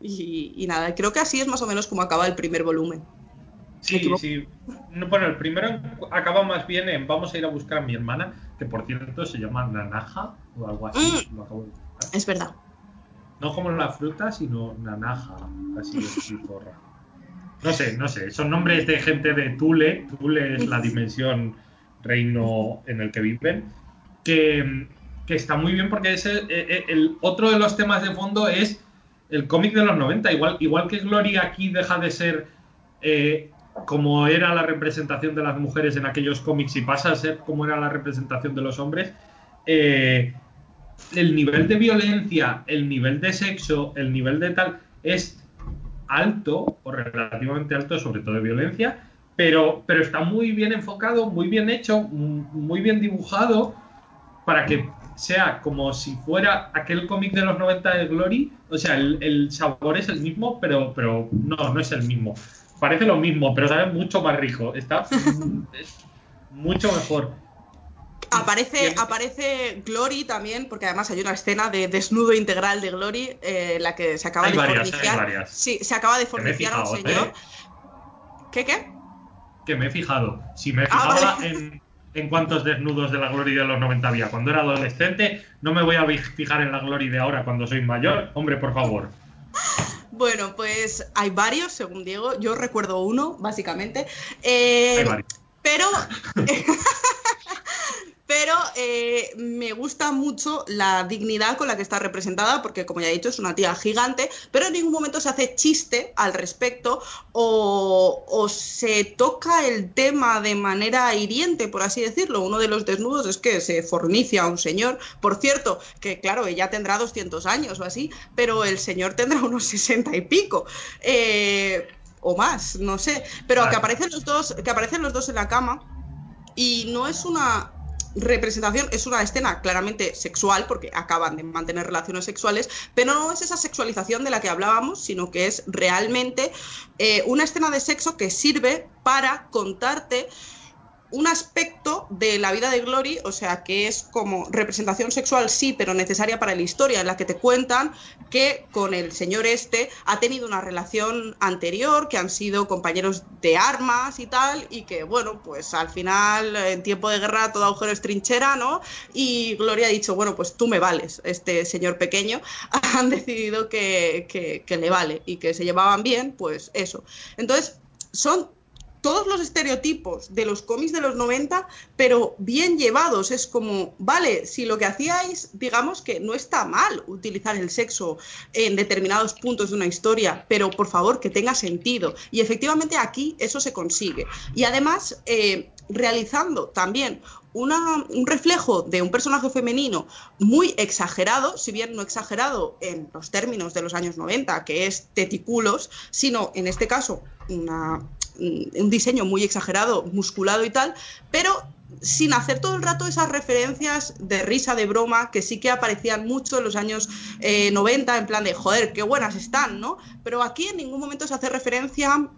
Y, y nada, creo que así es más o menos como acaba el primer volumen. ¿Me Sí, sí. No, bueno, el primero acaba más bien en vamos a ir a buscar a mi hermana, que por cierto se llama Nanaja o algo así. Mm. Lo acabo de- Es verdad. No como la fruta, sino nanaja, así de chiporra. No sé, no sé, son nombres de gente de Tule, Tule es la dimensión reino en el que viven, que, que está muy bien porque es el, el- el- otro de los temas de fondo es el cómic de los 90, igual, igual que Glory aquí deja de ser eh, como era la representación de las mujeres en aquellos cómics y pasa a ser como era la representación de los hombres, eh, el nivel de violencia, el nivel de sexo, el nivel de tal es alto o relativamente alto, sobre todo de violencia, pero, pero está muy bien enfocado, muy bien hecho, m- muy bien dibujado para que sea como si fuera aquel cómic de los 90 de Glory. O sea, el, sabor es el mismo, pero, pero no, no es el mismo. Parece lo mismo, pero sabe mucho más rico. Está mm, mucho mejor. Aparece, aparece Glory también, porque además hay una escena de desnudo integral de Glory, eh, la que se acaba Hay de varias, forniciar. Sí, se acaba de forniciar a un fijado, señor. ¿eh? ¿Qué qué? que me he fijado. Si me Ah, fijaba vale. en, en cuántos desnudos de la Glory de los 90 había cuando era adolescente, no me voy a fijar en la Glory de ahora cuando soy mayor. Hombre, por favor. Bueno, pues hay varios, según Diego. Yo recuerdo uno, básicamente. Eh, Hay varios. Pero. Pero eh, me gusta mucho la dignidad con la que está representada, porque como ya he dicho, es una tía gigante, pero en ningún momento se hace chiste al respecto o, o se toca el tema de manera hiriente, por así decirlo. Uno de los desnudos es que se fornicia a un señor. Por cierto, que claro, ella tendrá 200 años o así, pero el señor tendrá unos 60 y pico. Eh, o más, no sé. Pero que aparecen los dos, que aparecen los dos en la cama y no es una representación, es una escena claramente sexual, porque acaban de mantener relaciones sexuales, pero no es esa sexualización de la que hablábamos, sino que es realmente eh, una escena de sexo que sirve para contarte un aspecto de la vida de Glory, o sea, que es como representación sexual, sí, pero necesaria para la historia, en la que te cuentan que con el señor este ha tenido una relación anterior, que han sido compañeros de armas y tal, y que, bueno, pues al final, en tiempo de guerra, todo agujero es trinchera, ¿no? Y Gloria ha dicho, bueno, pues tú me vales, este señor pequeño, han decidido que, que, que le vale y que se llevaban bien, pues eso. Entonces, son todos los estereotipos de los cómics de los 90, pero bien llevados. Es como, vale, si lo que hacíais, digamos que no está mal utilizar el sexo en determinados puntos de una historia, pero por favor que tenga sentido. Y efectivamente aquí eso se consigue. Y además, eh, realizando también una, un reflejo de un personaje femenino muy exagerado, si bien no exagerado en los términos de los años 90, que es teticulos, sino en este caso una, un diseño muy exagerado, musculado y tal, pero sin hacer todo el rato esas referencias de risa, de broma, que sí que aparecían mucho en los años eh, 90, en plan de, joder, qué buenas están, ¿no? Pero aquí en ningún momento se hace referencia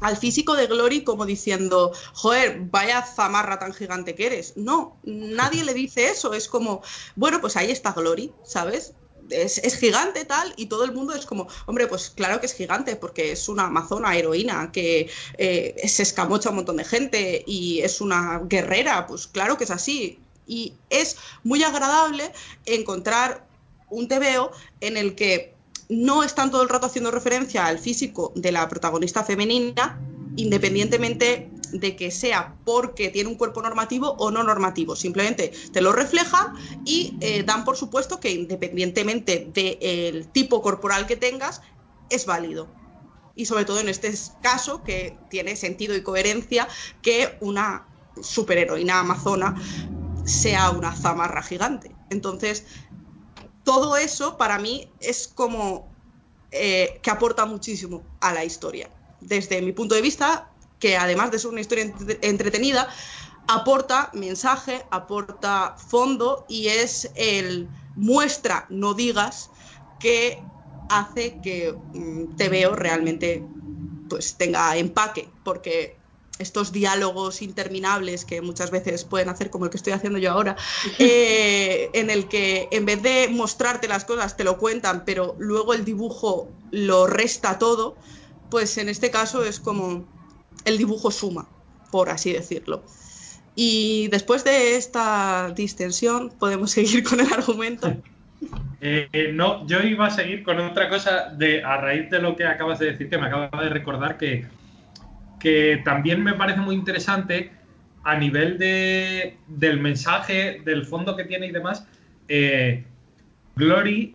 al físico de Glory como diciendo, joder, vaya zamarra tan gigante que eres. No, nadie le dice eso, es como, bueno, pues ahí está Glory, ¿sabes? Es, es, gigante tal y todo el mundo es como, hombre, pues claro que es gigante porque es una amazona heroína que eh, se escamocha a un montón de gente y es una guerrera, pues claro que es así. Y es muy agradable encontrar un TVO en el que no están todo el rato haciendo referencia al físico de la protagonista femenina, independientemente de que sea porque tiene un cuerpo normativo o no normativo. Simplemente te lo reflejan y eh, dan por supuesto que independientemente del tipo corporal que tengas, es válido. Y sobre todo en este caso, que tiene sentido y coherencia que una superheroína amazona sea una zamarra gigante. Entonces, todo eso para mí es como eh, que aporta muchísimo a la historia. Desde mi punto de vista, que además de ser una historia entre entretenida, aporta mensaje, aporta fondo y es el muestra, no digas, que hace que mmm, te veo realmente pues tenga empaque, porque estos diálogos interminables que muchas veces pueden hacer como el que estoy haciendo yo ahora, eh, en el que en vez de mostrarte las cosas te lo cuentan, pero luego el dibujo lo resta todo, pues en este caso es como el dibujo suma, por así decirlo. Y después de esta distensión podemos seguir con el argumento. Eh, no, yo iba a seguir con otra cosa de a raíz de lo que acabas de decir, que me acaba de recordar que, que también me parece muy interesante a nivel de, del mensaje, del fondo que tiene y demás. eh, Glory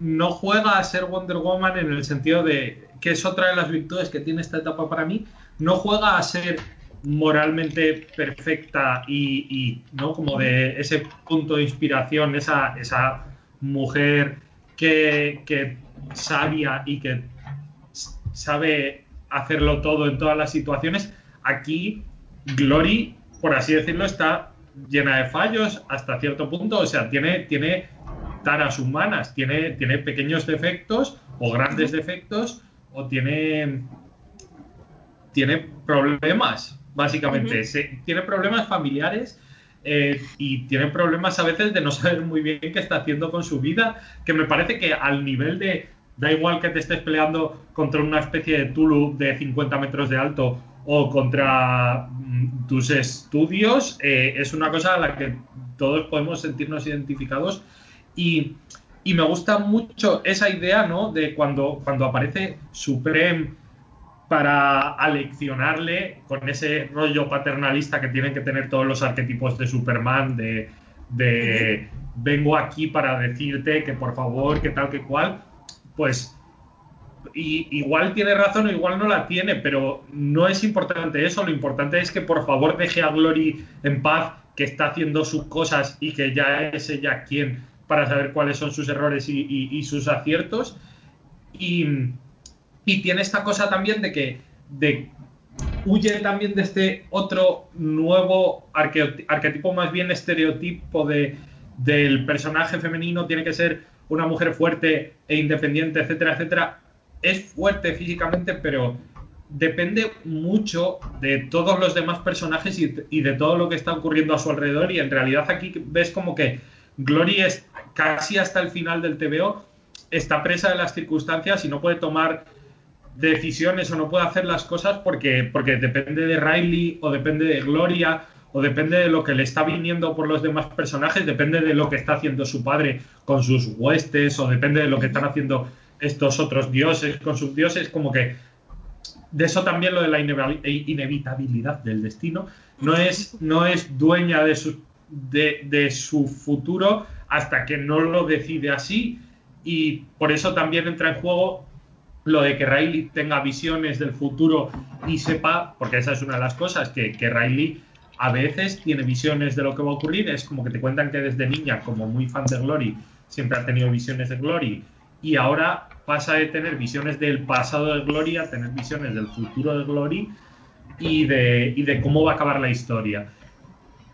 no juega a ser Wonder Woman en el sentido de que es otra de las virtudes que tiene esta etapa para mí. No juega a ser moralmente perfecta y, no como de ese punto de inspiración, esa, esa mujer que, que sabia y que sabe hacerlo todo en todas las situaciones. Aquí Glory, por así decirlo, está llena de fallos hasta cierto punto. O sea, tiene, tiene taras humanas, tiene, tiene pequeños defectos o grandes defectos o tiene, tiene problemas, básicamente. Se- tiene problemas familiares eh, y tiene problemas a veces de no saber muy bien qué está haciendo con su vida, que me parece que al nivel de, da igual que te estés peleando contra una especie de Tulu de 50 metros de alto o contra mm, tus estudios, eh, es una cosa a la que todos podemos sentirnos identificados y, y me gusta mucho esa idea, ¿no? De cuando, cuando aparece Supreme para aleccionarle con ese rollo paternalista que tienen que tener todos los arquetipos de Superman, de, de vengo aquí para decirte que por favor, que tal, que cual, pues igual tiene razón o igual no la tiene, pero no es importante eso, lo importante es que por favor deje a Glory en paz, que está haciendo sus cosas y que ya es ella quien para saber cuáles son sus errores y, sus aciertos. Y, y tiene esta cosa también de que de, huye también de este otro nuevo arquetipo, más bien estereotipo de, del personaje femenino, tiene que ser una mujer fuerte e independiente, etcétera, etcétera. Es fuerte físicamente, pero depende mucho de todos los demás personajes y, de todo lo que está ocurriendo a su alrededor. Y en realidad aquí ves como que Glory es casi hasta el final del TVO, está presa de las circunstancias y no puede tomar decisiones o no puede hacer las cosas porque, porque depende de Riley o depende de Gloria o depende de lo que le está viniendo por los demás personajes, depende de lo que está haciendo su padre con sus huestes o depende de lo que están haciendo estos otros dioses con sus dioses, como que de eso también lo de la inevi- inevitabilidad del destino, no es, no es dueña de su, de su futuro hasta que no lo decide así y por eso también entra en juego lo de que Riley tenga visiones del futuro y sepa, porque esa es una de las cosas, que, que Riley a veces tiene visiones de lo que va a ocurrir, es como que te cuentan que desde niña, como muy fan de Glory, siempre ha tenido visiones de Glory y ahora pasa de tener visiones del pasado de Glory a tener visiones del futuro de Glory y de, y de cómo va a acabar la historia.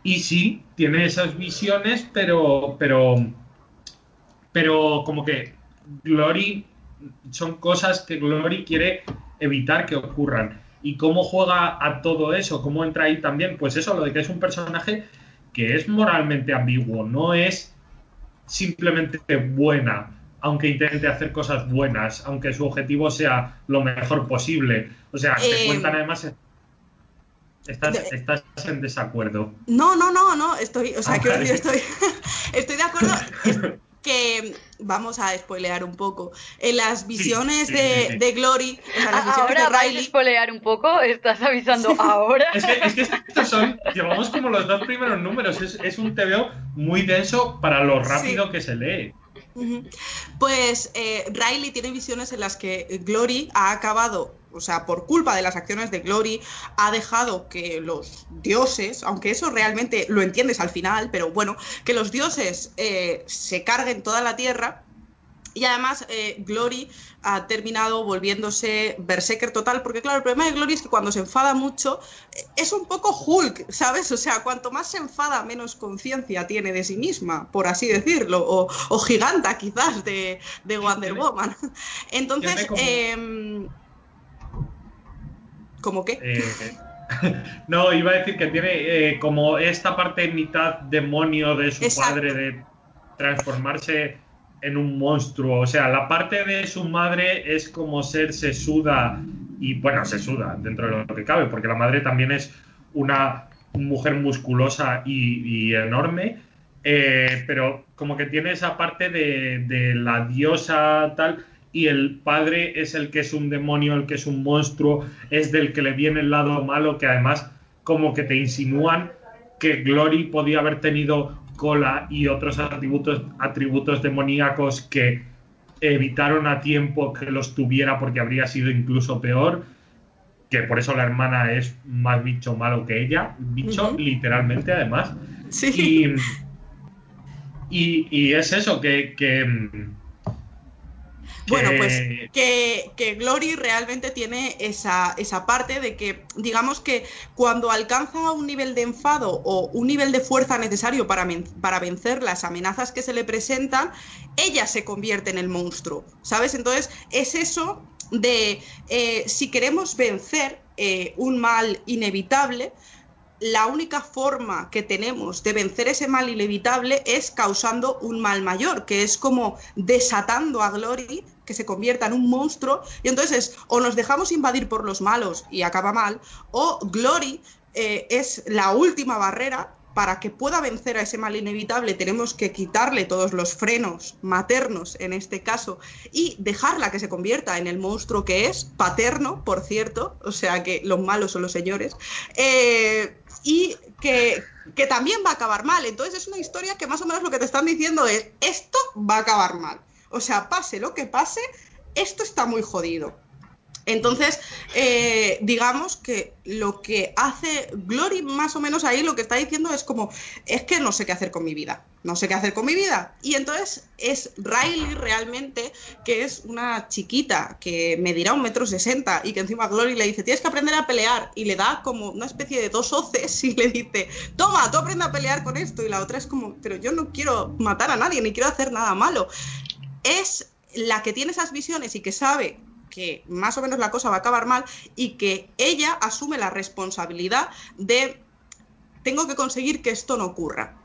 Y sí, tiene esas visiones, pero, pero, pero como que Glory son cosas que Glory quiere evitar que ocurran. ¿Y cómo juega a todo eso? ¿Cómo entra ahí también? Pues eso, lo de que es un personaje que es moralmente ambiguo, no es simplemente buena, aunque intente hacer cosas buenas, aunque su objetivo sea lo mejor posible. O sea, te Eh, cuentan además... Estás, en desacuerdo. No, no, no, no, estoy, o sea, Ah, vale. decir, estoy, estoy de acuerdo. Es que vamos a spoilear un poco. En las visiones sí, de, sí, sí. de Glory, las Ah, visiones Ahora de vais a Riley. spoilear un poco, estás avisando ahora. Es que, es que estos son, llevamos como los dos primeros números, es, es un TVO muy denso para lo rápido Sí. que se lee. Pues eh, Riley tiene visiones en las que Glory ha acabado, o sea, por culpa de las acciones de Glory, ha dejado que los dioses, aunque eso realmente lo entiendes al final, pero bueno, que los dioses eh, se carguen toda la tierra. Y además, eh, Glory ha terminado volviéndose berserker total, porque claro, el problema de Glory es que cuando se enfada mucho, eh, es un poco Hulk, ¿sabes? O sea, cuanto más se enfada, menos conciencia tiene de sí misma, por así decirlo, o, o giganta quizás de, de Wonder Woman. Entonces, ¿cómo qué? Eh, no, iba a decir que tiene eh, como esta parte mitad demonio de su Exacto. padre de transformarse en un monstruo. O sea, la parte de su madre es como ser sesuda y bueno, sesuda dentro de lo que cabe, porque la madre también es una mujer musculosa y, y enorme. eh, pero como que tiene esa parte de, de la diosa tal y el padre es el que es un demonio, el que es un monstruo, es del que le viene el lado malo, que además como que te insinúan que Glory podía haber tenido cola y otros atributos, atributos demoníacos que evitaron a tiempo que los tuviera porque habría sido incluso peor, que por eso la hermana es más bicho malo que ella, bicho literalmente además. Sí. Y, y- y es eso, que, que, Bueno, pues que, que Glory realmente tiene esa, esa parte de que, digamos que cuando alcanza un nivel de enfado o un nivel de fuerza necesario para, para vencer las amenazas que se le presentan, ella se convierte en el monstruo, ¿sabes? Entonces es eso de eh, si queremos vencer eh, un mal inevitable, la única forma que tenemos de vencer ese mal inevitable es causando un mal mayor, que es como desatando a Glory, que se convierta en un monstruo, y entonces o nos dejamos invadir por los malos y acaba mal, o Glory eh, es la última barrera. Para que pueda vencer a ese mal inevitable tenemos que quitarle todos los frenos maternos en este caso y dejarla que se convierta en el monstruo que es, paterno, por cierto, o sea que los malos son los señores, eh, y que, que también va a acabar mal. Entonces es una historia que más o menos lo que te están diciendo es, esto va a acabar mal. O sea, pase lo que pase, esto está muy jodido. Entonces, eh, digamos que lo que hace Glory más o menos ahí lo que está diciendo es como, es que no sé qué hacer con mi vida, no sé qué hacer con mi vida. Y entonces es Riley realmente, que es una chiquita que medirá un metro sesenta y que encima Glory le dice, tienes que aprender a pelear y le da como una especie de dos hoces y le dice, toma, tú aprende a pelear con esto. Y la otra es como, pero yo no quiero matar a nadie, ni quiero hacer nada malo. Es la que tiene esas visiones y que sabe que más o menos la cosa va a acabar mal y que ella asume la responsabilidad de tengo que conseguir que esto no ocurra.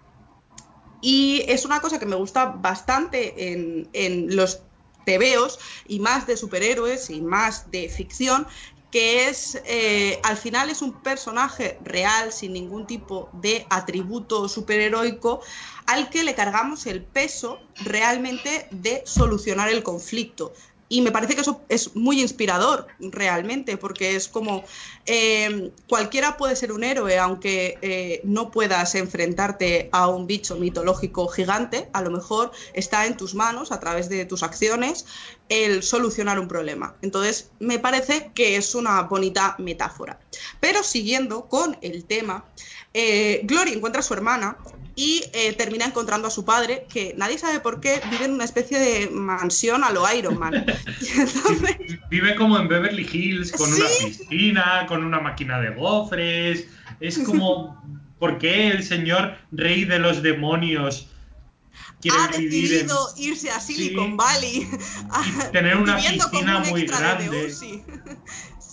Y es una cosa que me gusta bastante en, en los tebeos y más de superhéroes y más de ficción, que es, eh, al final es un personaje real, sin ningún tipo de atributo superheroico, al que le cargamos el peso realmente de solucionar el conflicto. Y me parece que eso es muy inspirador realmente, porque es como eh, cualquiera puede ser un héroe, aunque eh, no puedas enfrentarte a un bicho mitológico gigante, a lo mejor está en tus manos, a través de tus acciones, el solucionar un problema. Entonces, me parece que es una bonita metáfora. Pero siguiendo con el tema, eh, Glory encuentra a su hermana y eh, termina encontrando a su padre, que nadie sabe por qué vive en una especie de mansión a lo Iron Man. Entonces, Vive como en Beverly Hills, con una piscina, con una máquina de gofres. Es como, ¿por qué el señor rey de los demonios quiere ha vivir en- decidido irse a Silicon Sí. Valley y tener una piscina muy grande?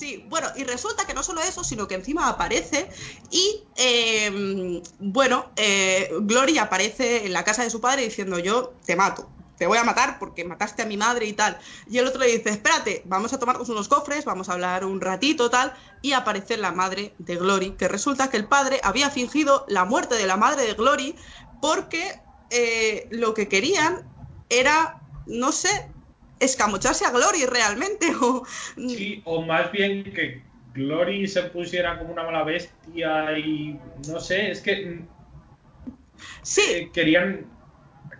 Sí, bueno, y resulta que no solo eso, sino que encima aparece y, eh, bueno, eh, Gloria aparece en la casa de su padre diciendo yo te mato, te voy a matar porque mataste a mi madre y tal. Y el otro le dice, espérate, vamos a tomarnos unos cofres, vamos a hablar un ratito tal, y aparece la madre de Glory, que resulta que el padre había fingido la muerte de la madre de Glory porque eh, lo que querían era, no sé, escamocharse a Glory realmente. O, Sí, o más bien que Glory se pusiera como una mala bestia y no sé, es que mm, Sí, eh, querían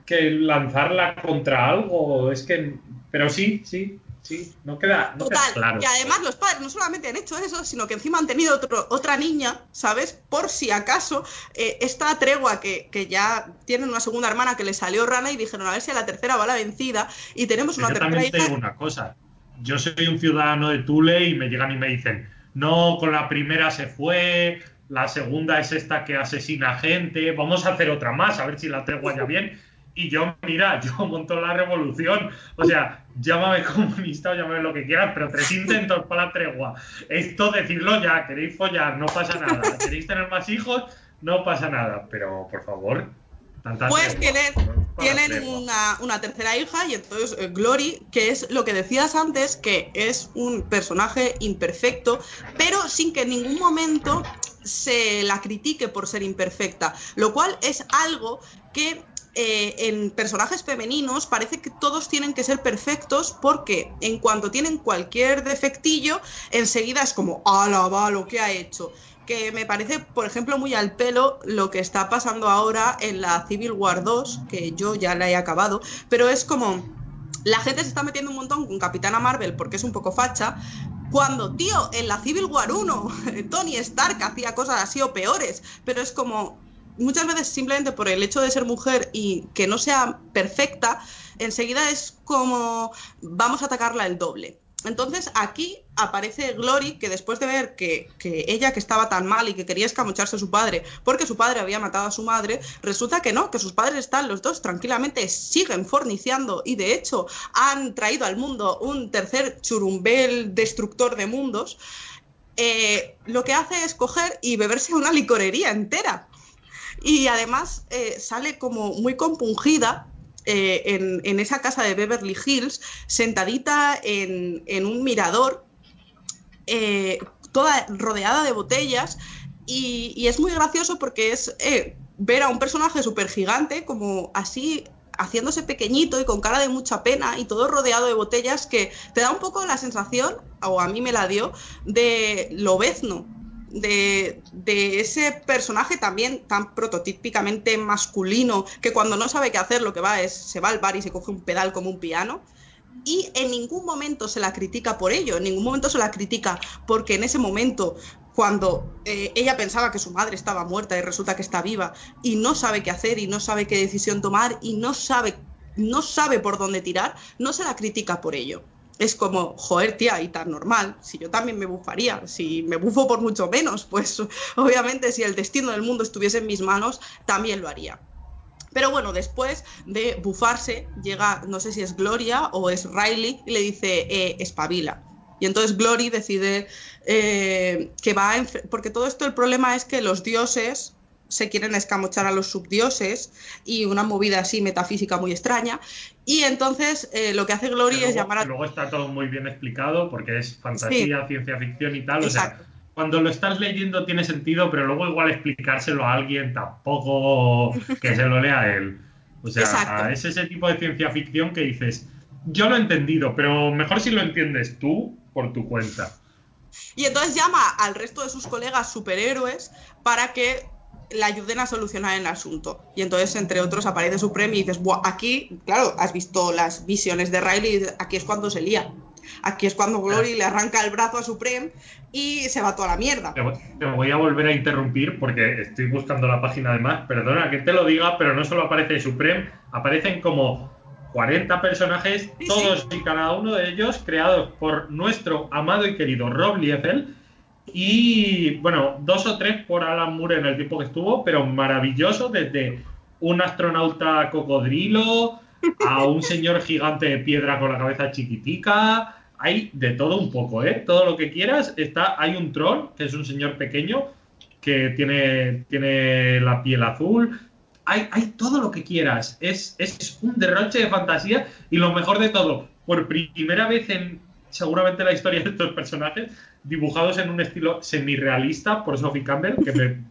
que lanzarla contra algo, es que, pero sí, sí, sí, no queda, no queda total. claro. Y además los padres no solamente han hecho eso, sino que encima han tenido otro- otra niña, ¿sabes? Por si acaso, eh, esta tregua que, que ya tienen una segunda hermana que le salió rana y dijeron a ver si a la tercera va la vencida. Y tenemos una Yo tercera también te digo una cosa. Yo soy un ciudadano de Tule y me llegan y me dicen, no, con la primera se fue, la segunda es esta que asesina gente, vamos a hacer otra más, a ver si la tregua ya bien. Y yo, mira, yo monto la revolución. O sea, llámame comunista o llámame lo que quieras, pero tres intentos para la tregua. Esto decidlo ya, queréis follar, no pasa nada. ¿Queréis tener más hijos? No pasa nada. Pero, por favor, Pues tregua, tienen, tienen una, una tercera hija y entonces eh, Glory, que es lo que decías antes, que es un personaje imperfecto, pero sin que en ningún momento se la critique por ser imperfecta, lo cual es algo que eh, en personajes femeninos parece que todos tienen que ser perfectos porque en cuanto tienen cualquier defectillo, enseguida es como, ala, va, lo que ha hecho. Que me parece, por ejemplo, muy al pelo lo que está pasando ahora en la Civil War 2, que yo ya la he acabado, pero es como, la gente se está metiendo un montón con Capitana Marvel porque es un poco facha, cuando, tío, en la Civil War 1, Tony Stark hacía cosas así o peores, pero es como, muchas veces simplemente por el hecho de ser mujer y que no sea perfecta, enseguida es como vamos a atacarla el doble. Entonces aquí aparece Glory, que después de ver que, ella que estaba tan mal y que quería escamucharse a su padre porque su padre había matado a su madre, resulta que no, que sus padres están los dos tranquilamente, siguen forniciando y de hecho han traído al mundo un tercer churumbel destructor de mundos. Eh, lo que hace es coger y beberse una licorería entera. Y además eh, sale como muy compungida eh, en, en esa casa de Beverly Hills, sentadita en, en un mirador, eh, toda rodeada de botellas. Y, es muy gracioso porque es ver a un personaje súper gigante, como así haciéndose pequeñito y con cara de mucha pena y todo rodeado de botellas que te da un poco la sensación, o a mí me la dio, de lobezno, de, ese personaje también tan prototípicamente masculino que cuando no sabe qué hacer lo que va es se va al bar y se coge un pedal como un piano y en ningún momento se la critica por ello, en ningún momento se la critica porque en ese momento cuando eh, ella pensaba que su madre estaba muerta y resulta que está viva y no sabe qué hacer y no sabe qué decisión tomar y no sabe no sabe por dónde tirar, no se la critica por ello es como, joder, tía, y tan normal, si yo también me bufaría, si me bufo por mucho menos, pues obviamente si el destino del mundo estuviese en mis manos, también lo haría. Pero bueno, después de bufarse, llega, no sé si es Gloria o es Riley, y le dice, eh, espabila. Y entonces Glory decide eh, que va a... Porque todo esto el problema es que los dioses se quieren escamochar a los subdioses y una movida así metafísica muy extraña. Y entonces eh, lo que hace Glory luego, es llamar a... Luego está todo muy bien explicado porque es fantasía, sí. ciencia ficción y tal. Exacto. O sea, cuando lo estás leyendo tiene sentido, pero luego igual explicárselo a alguien tampoco que se lo lea a él. O sea, Exacto. es ese tipo de ciencia ficción que dices, yo lo he entendido, pero mejor si lo entiendes tú por tu cuenta. Y entonces llama al resto de sus colegas superhéroes para que la ayuden a solucionar el asunto. Y entonces, entre otros, aparece Supreme y dices, Buah, aquí, claro, has visto las visiones de Riley, aquí es cuando se lía. Aquí es cuando Glory le arranca el brazo a Supreme y se va toda la mierda. Te, te voy a volver a interrumpir porque estoy buscando la página además. Perdona que te lo diga, pero no solo aparece Supreme, aparecen como 40 personajes, sí, todos sí. y cada uno de ellos creados por nuestro amado y querido Rob Liefeld y bueno, dos o tres por Alan Moore en el tiempo que estuvo, pero maravilloso, desde un astronauta cocodrilo a un señor gigante de piedra con la cabeza chiquitica. Hay de todo un poco, ¿eh? Todo lo que quieras. Está, hay un troll, que es un señor pequeño, que tiene, tiene la piel azul. Hay, hay todo lo que quieras. Es, es un derroche de fantasía y lo mejor de todo, por primera vez en seguramente la historia de estos personajes, dibujados en un estilo semi-realista por Sophie Campbell, que me,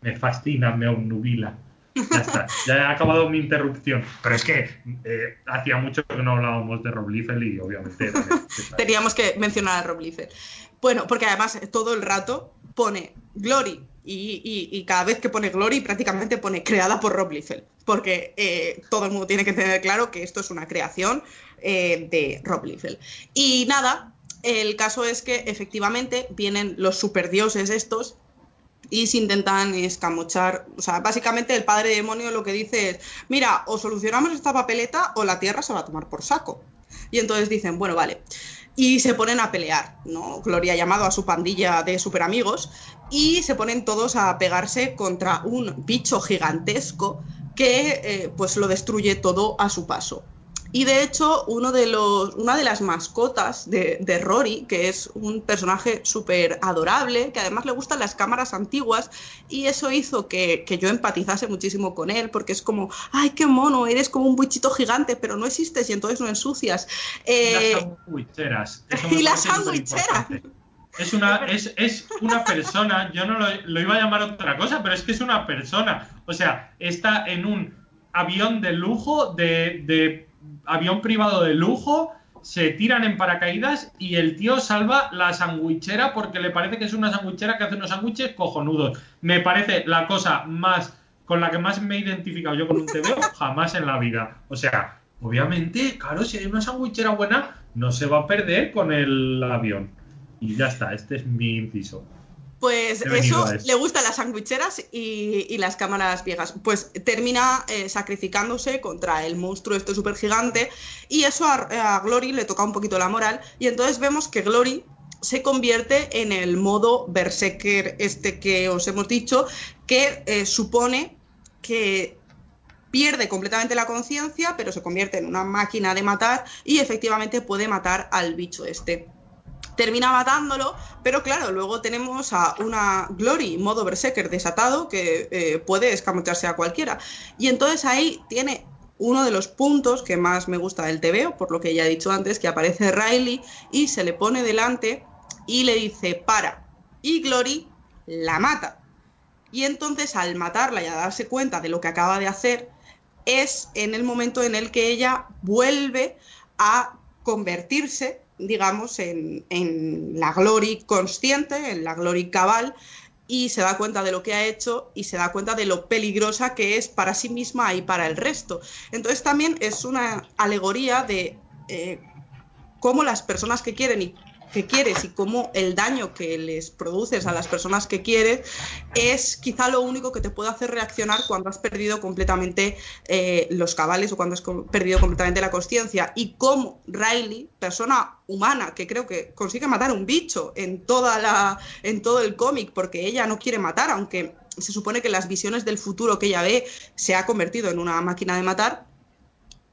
me fascina, me obnubila. Ya está, ya he acabado mi interrupción. Pero es que eh, hacía mucho que no hablábamos de Rob Liefeld y obviamente... Teníamos que mencionar a Rob Liefeld. Bueno, porque además todo el rato pone Glory y, cada vez que pone Glory prácticamente pone creada por Rob Liefeld, porque eh, todo el mundo tiene que tener claro que esto es una creación eh, de Rob Liefeld. Y nada, el caso es que efectivamente vienen los superdioses estos y se intentan escamochar. O sea, básicamente el padre demonio lo que dice es, mira, o solucionamos esta papeleta o la tierra se va a tomar por saco. Y entonces dicen, bueno, vale. Y se ponen a pelear, ¿no? Gloria ha llamado a su pandilla de super amigos y se ponen todos a pegarse contra un bicho gigantesco que eh, pues lo destruye todo a su paso. Y de hecho, uno de los, una de las mascotas de, de Rory, que es un personaje súper adorable, que además le gustan las cámaras antiguas, y eso hizo que, que, yo empatizase muchísimo con él, porque es como, ay, qué mono, eres como un bichito gigante, pero no existes y entonces no ensucias. Eh, las sandwicheras. Y las sandwicheras. Es una, es, es una persona, yo no lo, lo iba a llamar otra cosa, pero es que es una persona. O sea, está en un avión de lujo, de, de avión privado de lujo, se tiran en paracaídas y el tío salva la sandwichera porque le parece que es una sandwichera que hace unos sándwiches cojonudos. Me parece la cosa más con la que más me he identificado yo con un TVO jamás en la vida. O sea, obviamente, claro, si hay una sandwichera buena, no se va a perder con el avión. Y ya está, este es mi inciso. Pues eso, le gustan las sandwicheras y, y las cámaras viejas. Pues termina eh, sacrificándose contra el monstruo este súper gigante y eso a, a Glory le toca un poquito la moral y entonces vemos que Glory se convierte en el modo berserker este que os hemos dicho que eh, supone que pierde completamente la conciencia pero se convierte en una máquina de matar y efectivamente puede matar al bicho este termina matándolo, pero claro, luego tenemos a una Glory modo Berserker desatado que eh, puede escamotearse a cualquiera. Y entonces ahí tiene uno de los puntos que más me gusta del TVO, por lo que ya he dicho antes, que aparece Riley y se le pone delante y le dice para. Y Glory la mata. Y entonces al matarla y a darse cuenta de lo que acaba de hacer, es en el momento en el que ella vuelve a convertirse, digamos, en, en la Glory consciente, en la Glory cabal, y se da cuenta de lo que ha hecho y se da cuenta de lo peligrosa que es para sí misma y para el resto. Entonces también es una alegoría de eh, cómo las personas que quieren y que quieres y cómo el daño que les produces a las personas que quieres es quizá lo único que te puede hacer reaccionar cuando has perdido completamente eh, los cabales o cuando has perdido completamente la conciencia y cómo Riley, persona humana que creo que consigue matar un bicho en toda la en todo el cómic porque ella no quiere matar aunque se supone que las visiones del futuro que ella ve se ha convertido en una máquina de matar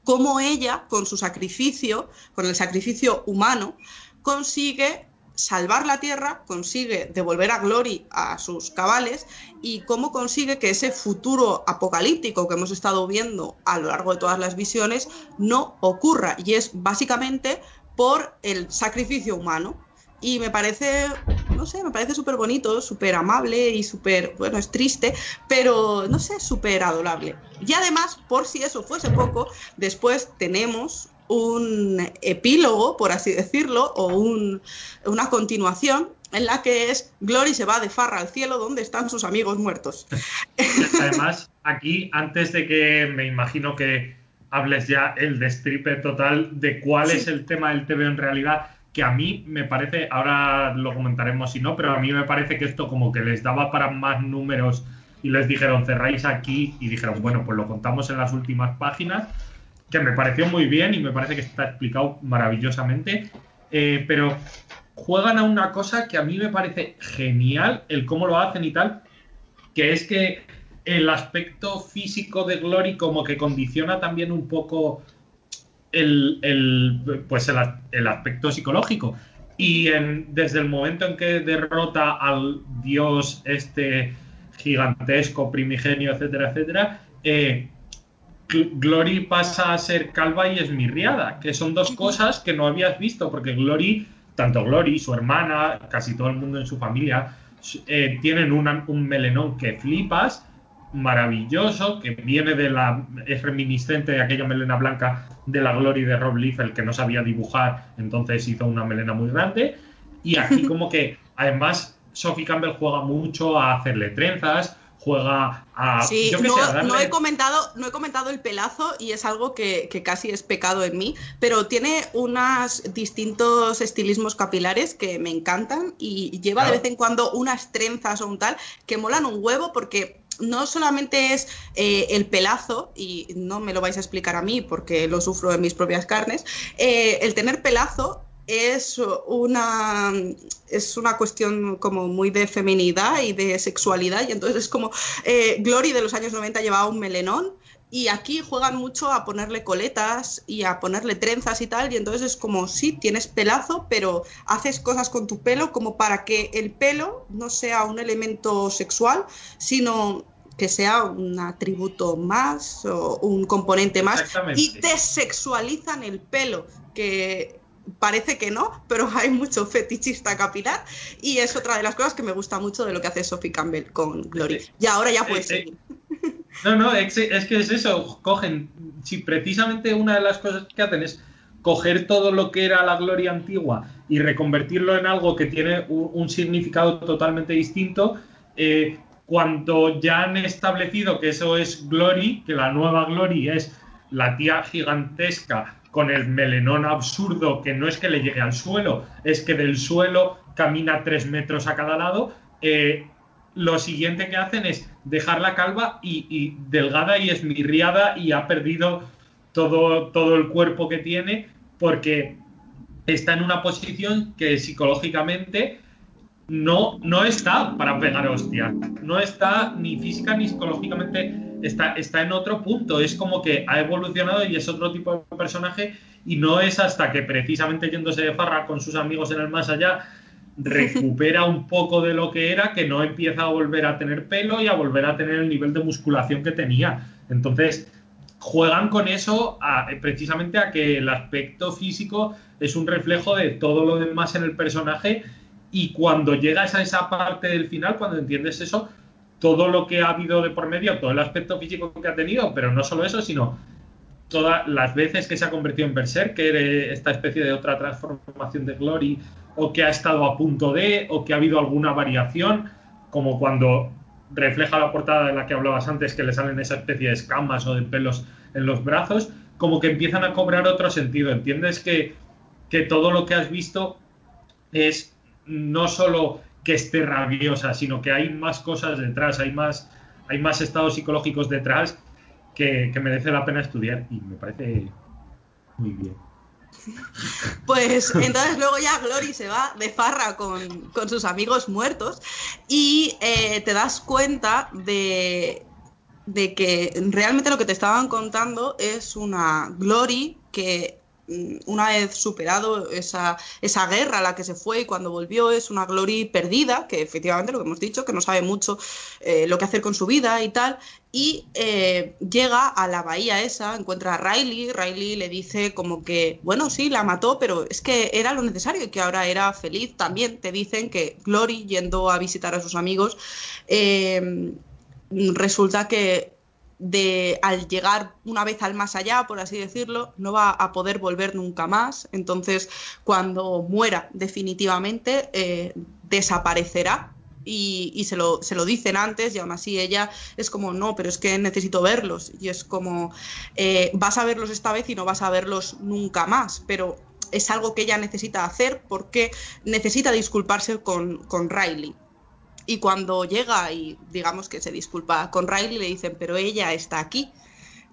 cómo ella, con su sacrificio, con el sacrificio humano, consigue salvar la Tierra, consigue devolver a Glory a sus cabales y cómo consigue que ese futuro apocalíptico que hemos estado viendo a lo largo de todas las visiones no ocurra. Y es básicamente por el sacrificio humano. Y me parece, no sé, me parece súper bonito, súper amable y súper, bueno, es triste, pero no sé, súper adorable. Y además, por si eso fuese poco, después tenemos un epílogo, por así decirlo, o un- una continuación en la que es Glory se va de farra al cielo donde están sus amigos muertos. Además, aquí, antes de que me imagino que hables ya el destripe total de cuál Sí. es el tema del TV en realidad, que a mí me parece, ahora lo comentaremos si no, pero a mí me parece que esto como que les daba para más números y les dijeron cerráis aquí y dijeron, bueno, pues lo contamos en las últimas páginas, que me pareció muy bien y me parece que está explicado maravillosamente, eh, pero juegan a una cosa que a mí me parece genial, el cómo lo hacen y tal, que es que el aspecto físico de Glory como que condiciona también un poco el, el, pues el, el aspecto psicológico. Y desde el momento en que derrota al dios este gigantesco, primigenio, etcétera, etcétera, eh, Glory pasa a ser calva y esmirriada, que son dos cosas que no habías visto, porque Glory, tanto Glory, su hermana, casi todo el mundo en su familia, eh, tienen una- un melenón que flipas, maravilloso, que viene de la. es reminiscente de aquella melena blanca de la Glory de Rob Liefeld que no sabía dibujar, entonces hizo una melena muy grande. Y aquí, como que, además, Sophie Campbell juega mucho a hacerle trenzas, juega a. Sí, yo no, sé, a darle- no he comentado, no he comentado el pelazo y es algo que, que casi es pecado en mí, pero tiene unos distintos estilismos capilares que me encantan y lleva de vez en cuando unas trenzas o un tal que molan un huevo porque no solamente es eh, el pelazo, y no me lo vais a explicar a mí porque lo sufro en mis propias carnes, eh, el tener pelazo es una, es una cuestión como muy de feminidad y de sexualidad y entonces es como eh, Glory de los años 90 llevaba un melenón y aquí juegan mucho a ponerle coletas y a ponerle trenzas y tal y entonces es como sí, tienes pelazo pero haces cosas con tu pelo como para que el pelo no sea un elemento sexual sino que sea un atributo más o un componente más y desexualizan el pelo que parece que no, pero hay mucho fetichista capilar y es otra de las cosas que me gusta mucho de lo que hace Sophie Campbell con Glory. Y ahora ya puedes Eh, eh, seguir. No, no, es, es que es eso, cogen, si precisamente una de las cosas que hacen es coger todo lo que era la gloria antigua y reconvertirlo en algo que tiene un, un significado totalmente distinto, eh, cuando ya han establecido que eso es Glory, que la nueva Glory es la tía gigantesca con el melenón absurdo que no es que le llegue al suelo, es que del suelo camina tres metros a cada lado, eh, lo siguiente que hacen es dejarla calva y, delgada y esmirriada y ha perdido todo, todo el cuerpo que tiene porque está en una posición que psicológicamente no, no está para pegar hostias. No está ni física ni psicológicamente, está, está en otro punto. Es como que ha evolucionado y es otro tipo de personaje y no es hasta que precisamente yéndose de farra con sus amigos en el más allá recupera un poco de lo que era, que no empieza a volver a tener pelo y a volver a tener el nivel de musculación que tenía. Entonces, juegan con eso a- precisamente a que el aspecto físico es un reflejo de todo lo demás en el personaje y cuando llegas a esa parte del final, cuando entiendes eso, todo lo que ha habido de por medio, todo el aspecto físico que ha tenido, pero no solo eso, sino todas las veces que se ha convertido en Berserker, eh, esta especie de otra transformación de Glory, o que ha estado a punto de, o que ha habido alguna variación, como cuando refleja la portada de la que hablabas antes, que le salen esa especie de escamas o de pelos en los brazos, como que empiezan a cobrar otro sentido. Entiendes que, que todo lo que has visto es no solo que esté rabiosa, sino que hay más cosas detrás, hay más, hay más estados psicológicos detrás que, merece la pena estudiar y me parece muy bien. Pues entonces luego ya Glory se va de farra con, con sus amigos muertos y eh, te das cuenta de, de que realmente lo que te estaban contando es una Glory que una vez superado esa, esa guerra a la que se fue y cuando volvió es una Glory perdida, que efectivamente lo que hemos dicho, que no sabe mucho eh, lo que hacer con su vida y tal, y eh, llega a la bahía esa, encuentra a Riley, Riley le dice como que, bueno, sí, la mató, pero es que era lo necesario y que ahora era feliz. También te dicen que Glory, yendo a visitar a sus amigos, eh, resulta que de al llegar una vez al más allá, por así decirlo, no va a poder volver nunca más. Entonces, cuando muera definitivamente, eh, desaparecerá. Y, y se, lo, se lo dicen antes y aún así ella es como, no, pero es que necesito verlos. Y es como, eh, vas a verlos esta vez y no vas a verlos nunca más. Pero es algo que ella necesita hacer porque necesita disculparse con, con Riley. Y cuando llega y digamos que se disculpa con Riley, le dicen, pero ella está aquí.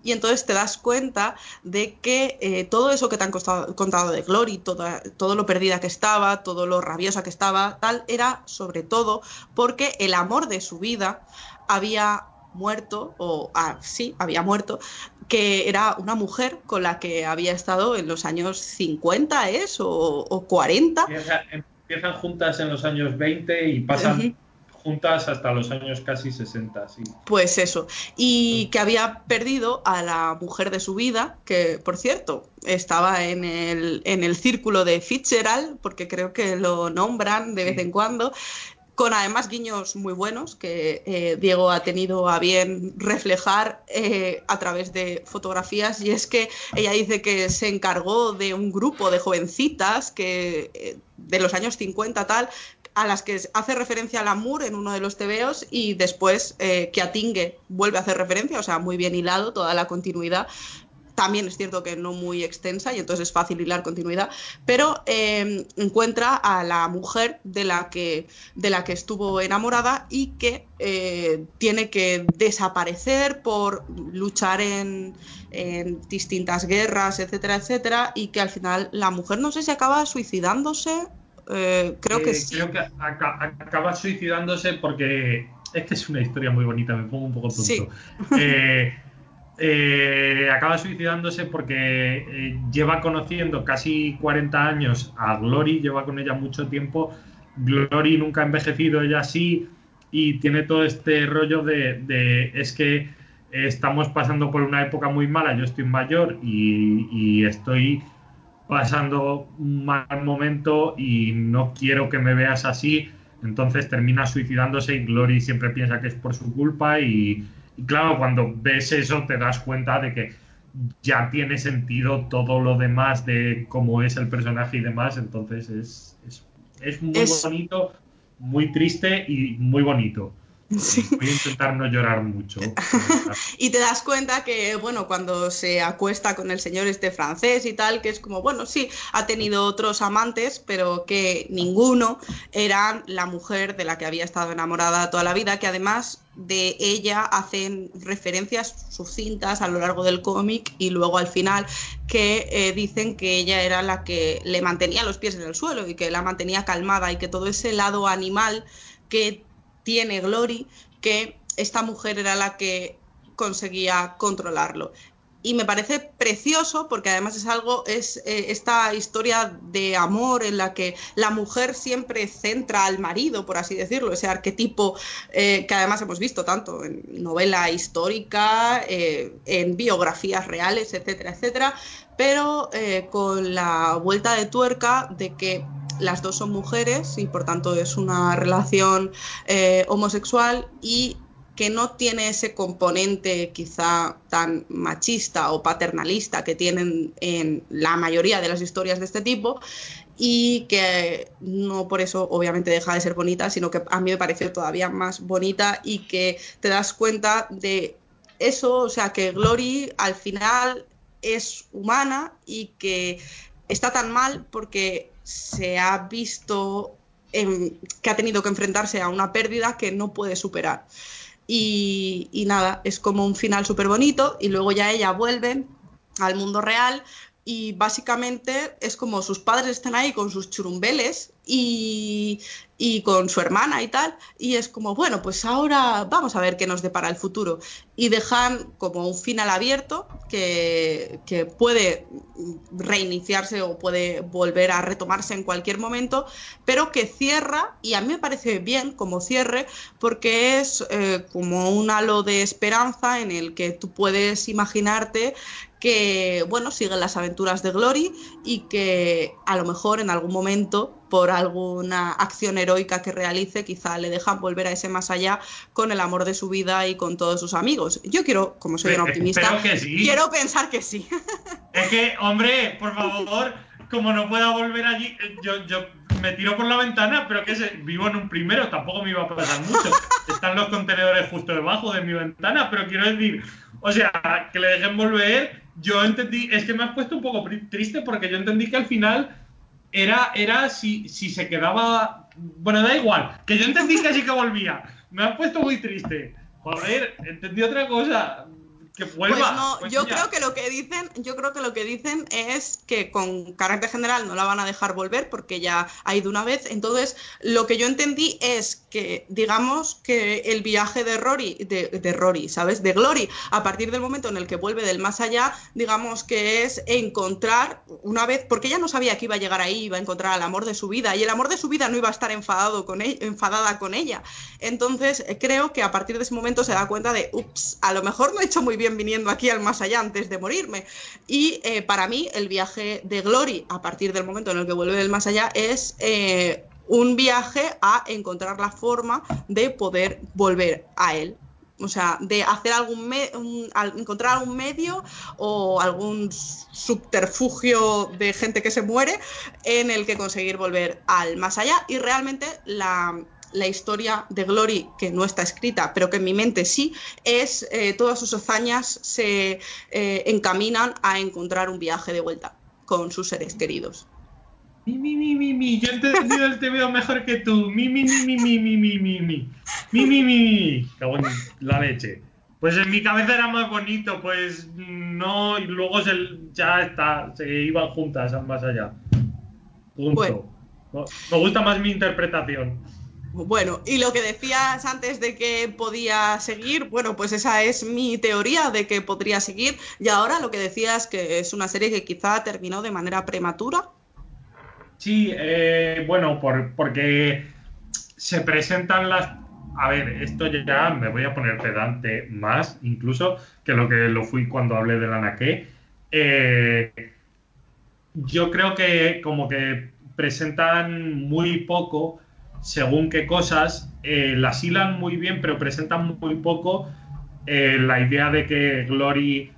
Y entonces te das cuenta de que eh, todo eso que te han costado- contado de Glory, toda- todo lo perdida que estaba, todo lo rabiosa que estaba, tal, era sobre todo porque el amor de su vida había muerto, o ah, sí, había muerto, que era una mujer con la que había estado en los años 50, ¿es? O, o 40. Empieza- empiezan juntas en los años 20 y pasan. Juntas hasta los años casi 60, sí. Pues eso, y que había perdido a la mujer de su vida, que por cierto estaba en el, en el círculo de Fitzgerald, porque creo que lo nombran de vez en cuando, con además guiños muy buenos que eh, Diego ha tenido a bien reflejar eh, a través de fotografías, y es que ella dice que se encargó de un grupo de jovencitas que eh, de los años 50 tal, a las que hace referencia Lamour en uno de los tebeos y después eh, que Atingue vuelve a hacer referencia, o sea, muy bien hilado toda la continuidad. También es cierto que no muy extensa y entonces es fácil hilar continuidad, pero eh, encuentra a la mujer de la que, de la que estuvo enamorada y que eh, tiene que desaparecer por luchar en, en distintas guerras, etcétera, etcétera, y que al final la mujer no sé si acaba suicidándose, eh, creo que Eh, sí. Creo que aca- acaba suicidándose porque es que es una historia muy bonita, me pongo un poco tonto. Sí. Eh, acaba suicidándose porque lleva conociendo casi 40 años a Glory, lleva con ella mucho tiempo. Glory nunca ha envejecido, ella sí, y tiene todo este rollo de, de- es que estamos pasando por una época muy mala, yo estoy mayor y, y estoy pasando un mal momento y no quiero que me veas así. Entonces termina suicidándose y Glory siempre piensa que es por su culpa y, y claro, cuando ves eso te das cuenta de que ya tiene sentido todo lo demás de cómo es el personaje y demás. Entonces es, es, es muy Es- bonito, muy triste y muy bonito. Voy a intentar no llorar mucho. Y te das cuenta que, bueno, cuando se acuesta con el señor este francés y tal, que es como, bueno, sí, ha tenido otros amantes, pero que ninguno era la mujer de la que había estado enamorada toda la vida, que además de ella hacen referencias sucintas a lo largo del cómic y luego al final que eh, dicen que ella era la que le mantenía los pies en el suelo y que la mantenía calmada y que todo ese lado animal que tiene Glory, que esta mujer era la que conseguía controlarlo. Y me parece precioso porque además es algo, es eh, esta historia de amor en la que la mujer siempre centra al marido, por así decirlo, ese arquetipo eh, que además hemos visto tanto en novela histórica, eh, en biografías reales, etcétera, etcétera, pero con la vuelta de tuerca de que las dos son mujeres y por tanto es una relación eh, homosexual y que no tiene ese componente quizá tan machista o paternalista que tienen en la mayoría de las historias de este tipo y que no por eso obviamente deja de ser bonita, sino que a mí me parece todavía más bonita y que te das cuenta de eso, o sea, que Glory al final es humana y que está tan mal porque se ha visto que ha tenido que enfrentarse a una pérdida que no puede superar. Y, y nada, es como un final súper bonito y luego ya ella vuelve al mundo real y básicamente es como sus padres están ahí con sus churumbeles y, y con su hermana y tal, y es como, bueno, pues ahora vamos a ver qué nos depara el futuro. Y dejan como un final abierto que, que puede reiniciarse o puede volver a retomarse en cualquier momento, pero que cierra, y a mí me parece bien como cierre, porque es eh, como un halo de esperanza en el que tú puedes imaginarte que, bueno, siguen las aventuras de Glory y que a lo mejor en algún momento, por alguna acción heroica que realice, quizá le dejan volver a ese más allá con el amor de su vida y con todos sus amigos. Yo quiero, como soy una optimista, sí. quiero pensar que sí. Es que, hombre, por favor, como no pueda volver allí, yo, yo me tiro por la ventana, pero que sé, vivo en un primero, tampoco me iba a pasar mucho. Están los contenedores justo debajo de mi ventana, pero quiero decir, o sea, que le dejen volver, yo entendí, es que me has puesto un poco triste porque yo entendí que al final era, era si, si se quedaba, bueno, da igual, que yo entendí que sí que volvía. Me has puesto muy triste. Joder, entendí otra cosa. Que vuelva. Pues no, Pues yo creo que lo que dicen, yo creo que lo que dicen es que con carácter general no la van a dejar volver porque ya ha ido una vez. Entonces, lo que yo entendí es que, digamos, que el viaje de Rory, de, de Rory, ¿sabes? De Glory, a partir del momento en el que vuelve del más allá, digamos que es encontrar una vez, porque ella no sabía que iba a llegar ahí, iba a encontrar al amor de su vida, y el amor de su vida no iba a estar enfadado con ella, enfadada con ella. Entonces, creo que a partir de ese momento se da cuenta de, ups, a lo mejor no he hecho muy bien viniendo aquí al más allá antes de morirme. Y eh, para mí, el viaje de Glory, a partir del momento en el que vuelve del más allá, es eh, un viaje a encontrar la forma de poder volver a él. O sea, de hacer algún me- al- encontrar algún medio o algún subterfugio de gente que se muere en el que conseguir volver al más allá. Y realmente la, la historia de Glory, que no está escrita, pero que en mi mente sí, es eh, todas sus hazañas se eh, encaminan a encontrar un viaje de vuelta con sus seres queridos. Mi, mi, mi, mi, mi. Yo he entendido el TVO mejor que tú. Mi, mi, mi, mi, mi, mi, mi, mi, mi. Mi, mi, mi, mi. Cago en la leche. Pues en mi cabeza era más bonito, pues no, y luego se, ya está, se iban juntas ambas allá. Punto. Bueno. Me gusta más mi interpretación. Bueno, y lo que decías antes de que podía seguir, bueno, pues esa es mi teoría de que podría seguir. Y ahora lo que decías que es una serie que quizá terminó de manera prematura. Sí, eh, bueno, por, porque se presentan las... A ver, esto ya me voy a poner pedante más, incluso, que lo que lo fui cuando hablé de la Anaque. Eh, yo creo que como que presentan muy poco según qué cosas, eh, las hilan muy bien, pero presentan muy poco eh, la idea de que Glory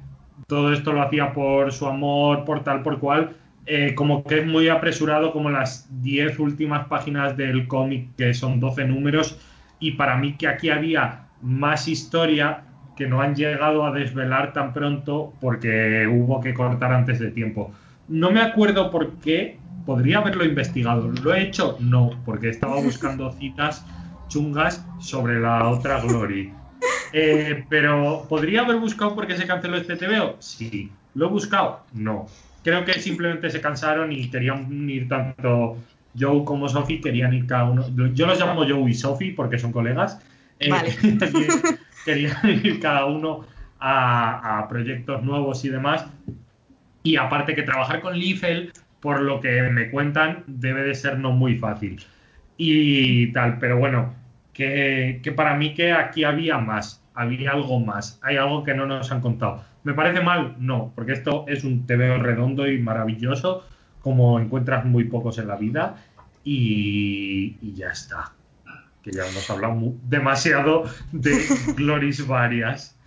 todo esto lo hacía por su amor, por tal, por cual, eh, como que es muy apresurado, como las 10 últimas páginas del cómic, que son 12 números, y para mí que aquí había más historia que no han llegado a desvelar tan pronto porque hubo que cortar antes de tiempo. No me acuerdo por qué, podría haberlo investigado. ¿Lo he hecho? No, porque estaba buscando citas chungas sobre la otra Glory. Eh, pero ¿podría haber buscado por qué se canceló este TVO? Sí. ¿Lo he buscado? No. Creo que simplemente se cansaron y querían ir tanto Joe como Sophie, querían ir cada uno. Yo los llamo Joe y Sophie porque son colegas. Eh, Vale. querían ir cada uno a, a proyectos nuevos y demás. Y aparte que trabajar con Liefeld, por lo que me cuentan, debe de ser no muy fácil. Y tal, pero bueno, que, para mí que aquí había más, había algo más, hay algo que no nos han contado. ¿Me parece mal? No, porque esto es un TVO redondo y maravilloso, como encuentras muy pocos en la vida, y, ya está. Que ya hemos hablado demasiado de glories varias,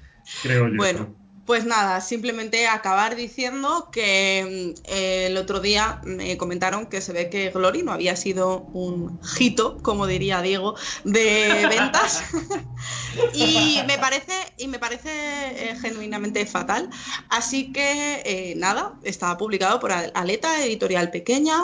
creo yo. Bueno, pues nada, simplemente acabar diciendo que mm, eh, el otro día me comentaron que se ve que Glory no había sido un hito, como diría Diego, de ventas. y me parece, y me parece eh, genuinamente fatal. Así que eh, nada, está publicado por Al- Aleta, editorial pequeña,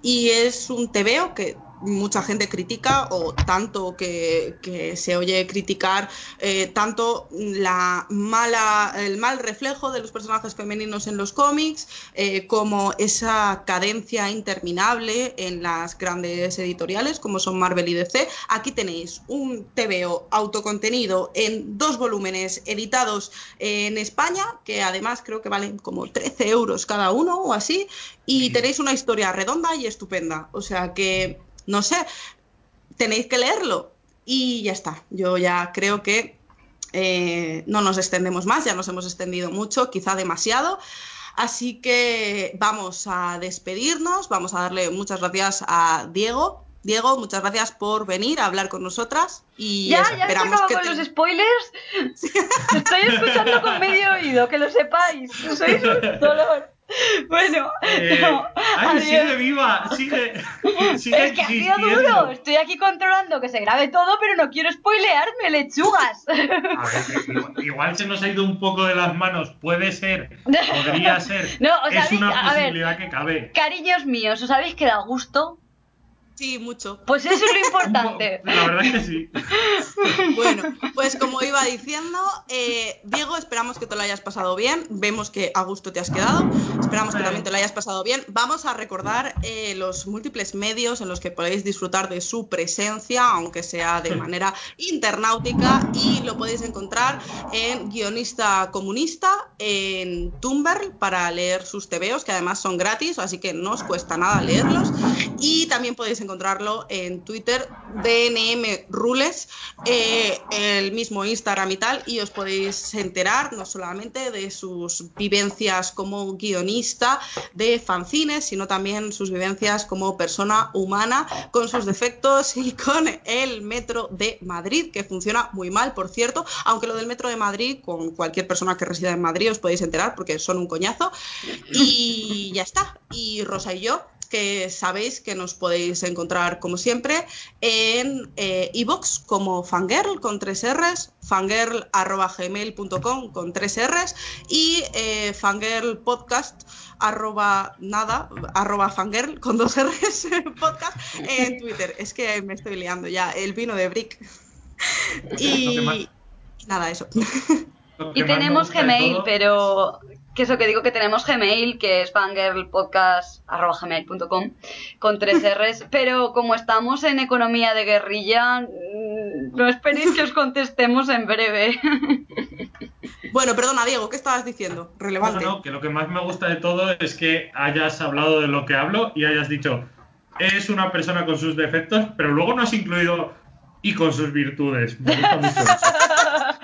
y es un TVO que mucha gente critica o tanto que, que se oye criticar eh, tanto la mala, el mal reflejo de los personajes femeninos en los cómics eh, como esa cadencia interminable en las grandes editoriales como son Marvel y DC. Aquí tenéis un TVO autocontenido en dos volúmenes editados en España que además creo que valen como 13 euros cada uno o así y tenéis una historia redonda y estupenda. O sea que, no sé, tenéis que leerlo y ya está. Yo ya creo que eh, no nos extendemos más, ya nos hemos extendido mucho, quizá demasiado. Así que vamos a despedirnos, vamos a darle muchas gracias a Diego. Diego, muchas gracias por venir a hablar con nosotras y Ya, esperamos que con te- los spoilers. Estoy escuchando con medio oído, que lo sepáis. Sois un dolor. Bueno, Eh, no, ¡Ay, sigue viva! ¡Sigue, sigue Es que ha sido duro. Estoy aquí controlando que se grabe todo, pero no quiero spoilearme, lechugas. A ver, igual, igual se nos ha ido un poco de las manos. Puede ser, podría ser. No, es una ver. posibilidad que cabe. Cariños míos, ¿os habéis quedado a gusto? Sí, mucho. Pues eso es lo importante. La verdad es que sí. Bueno, pues como iba diciendo, eh, Diego, esperamos que te lo hayas pasado bien. Vemos que a gusto te has quedado. Esperamos que también te lo hayas pasado bien. Vamos a recordar eh, los múltiples medios en los que podéis disfrutar de su presencia, aunque sea de manera internautica, y lo podéis encontrar en Guionista Comunista, en Tumblr, para leer sus tebeos, que además son gratis, así que no os cuesta nada leerlos. Y también podéis encontrarlo en Twitter, DNM Rules, eh, el mismo Instagram y tal, y os podéis enterar no solamente de sus vivencias como guionista de fanzines, sino también sus vivencias como persona humana, con sus defectos y con el Metro de Madrid, que funciona muy mal, por cierto, aunque lo del Metro de Madrid, con cualquier persona que resida en Madrid os podéis enterar porque son un coñazo. Y ya está. Y Rosa y yo que sabéis que nos podéis encontrar como siempre en iBox como fangirl con tres R's, fangirl.gmail.com con tres R's y eh, fangirl podcast arroba nada, arroba fangirl con dos R's podcast en Twitter. Es que me estoy liando ya, el vino de Brick. Que Y nada, eso. Y tenemos Gmail, todo- pero que eso que digo que tenemos Gmail, que es fangirlpodcast.gmail.com con tres R's, pero como estamos en economía de guerrilla, mm, no esperéis que os contestemos en breve. Bueno, perdona, Diego, ¿qué estabas diciendo? No, Relevante. no, que lo que más me gusta de todo es que hayas hablado de lo que hablo y hayas dicho, es una persona con sus defectos, pero luego no has incluido y con sus virtudes. Me gusta mucho eso.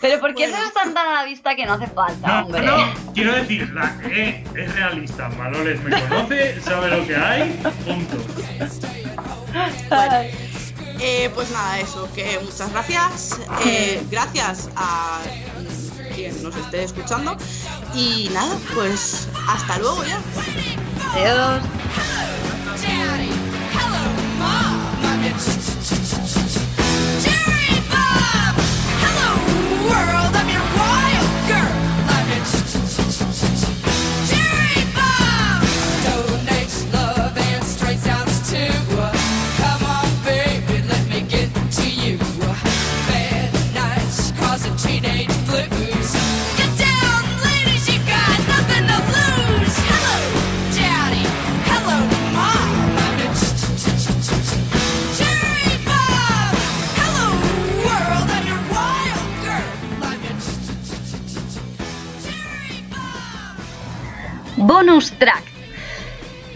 Pero ¿por qué Bueno. se nos tan tan a la vista que no hace falta, No, hombre? no, quiero decir, la E es realista. Maloles me conoce, sabe lo que hay, punto. Eh, pues nada, eso, que muchas gracias. eh, gracias a quien nos esté escuchando. Y nada, pues hasta luego ya. Adiós. World. Bonus track.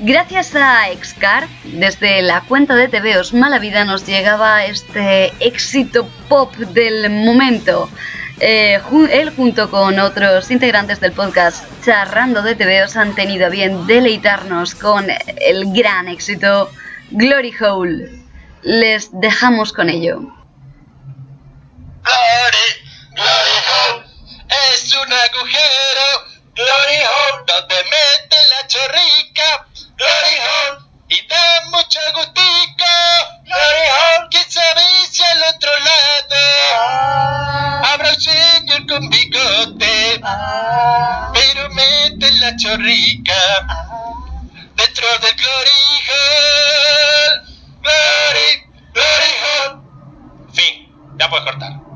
Gracias a Excar, desde la cuenta de TVOs Mala Vida nos llegaba este éxito pop del momento. Eh, él junto con otros integrantes del podcast Charrando de TVOs han tenido a bien deleitarnos con el gran éxito Glory Hole. Les dejamos con ello. Glory, Glory Hole es un agujero. Glory Hole donde mete la chorrica. Glory Hole y da mucho gustico. Glory Hole, quién sabe si al otro lado habrá un señor con bigote. Pero mete la chorrica dentro del Glory Hole. Glory, Glory Hole. Fin, ya puedes cortar.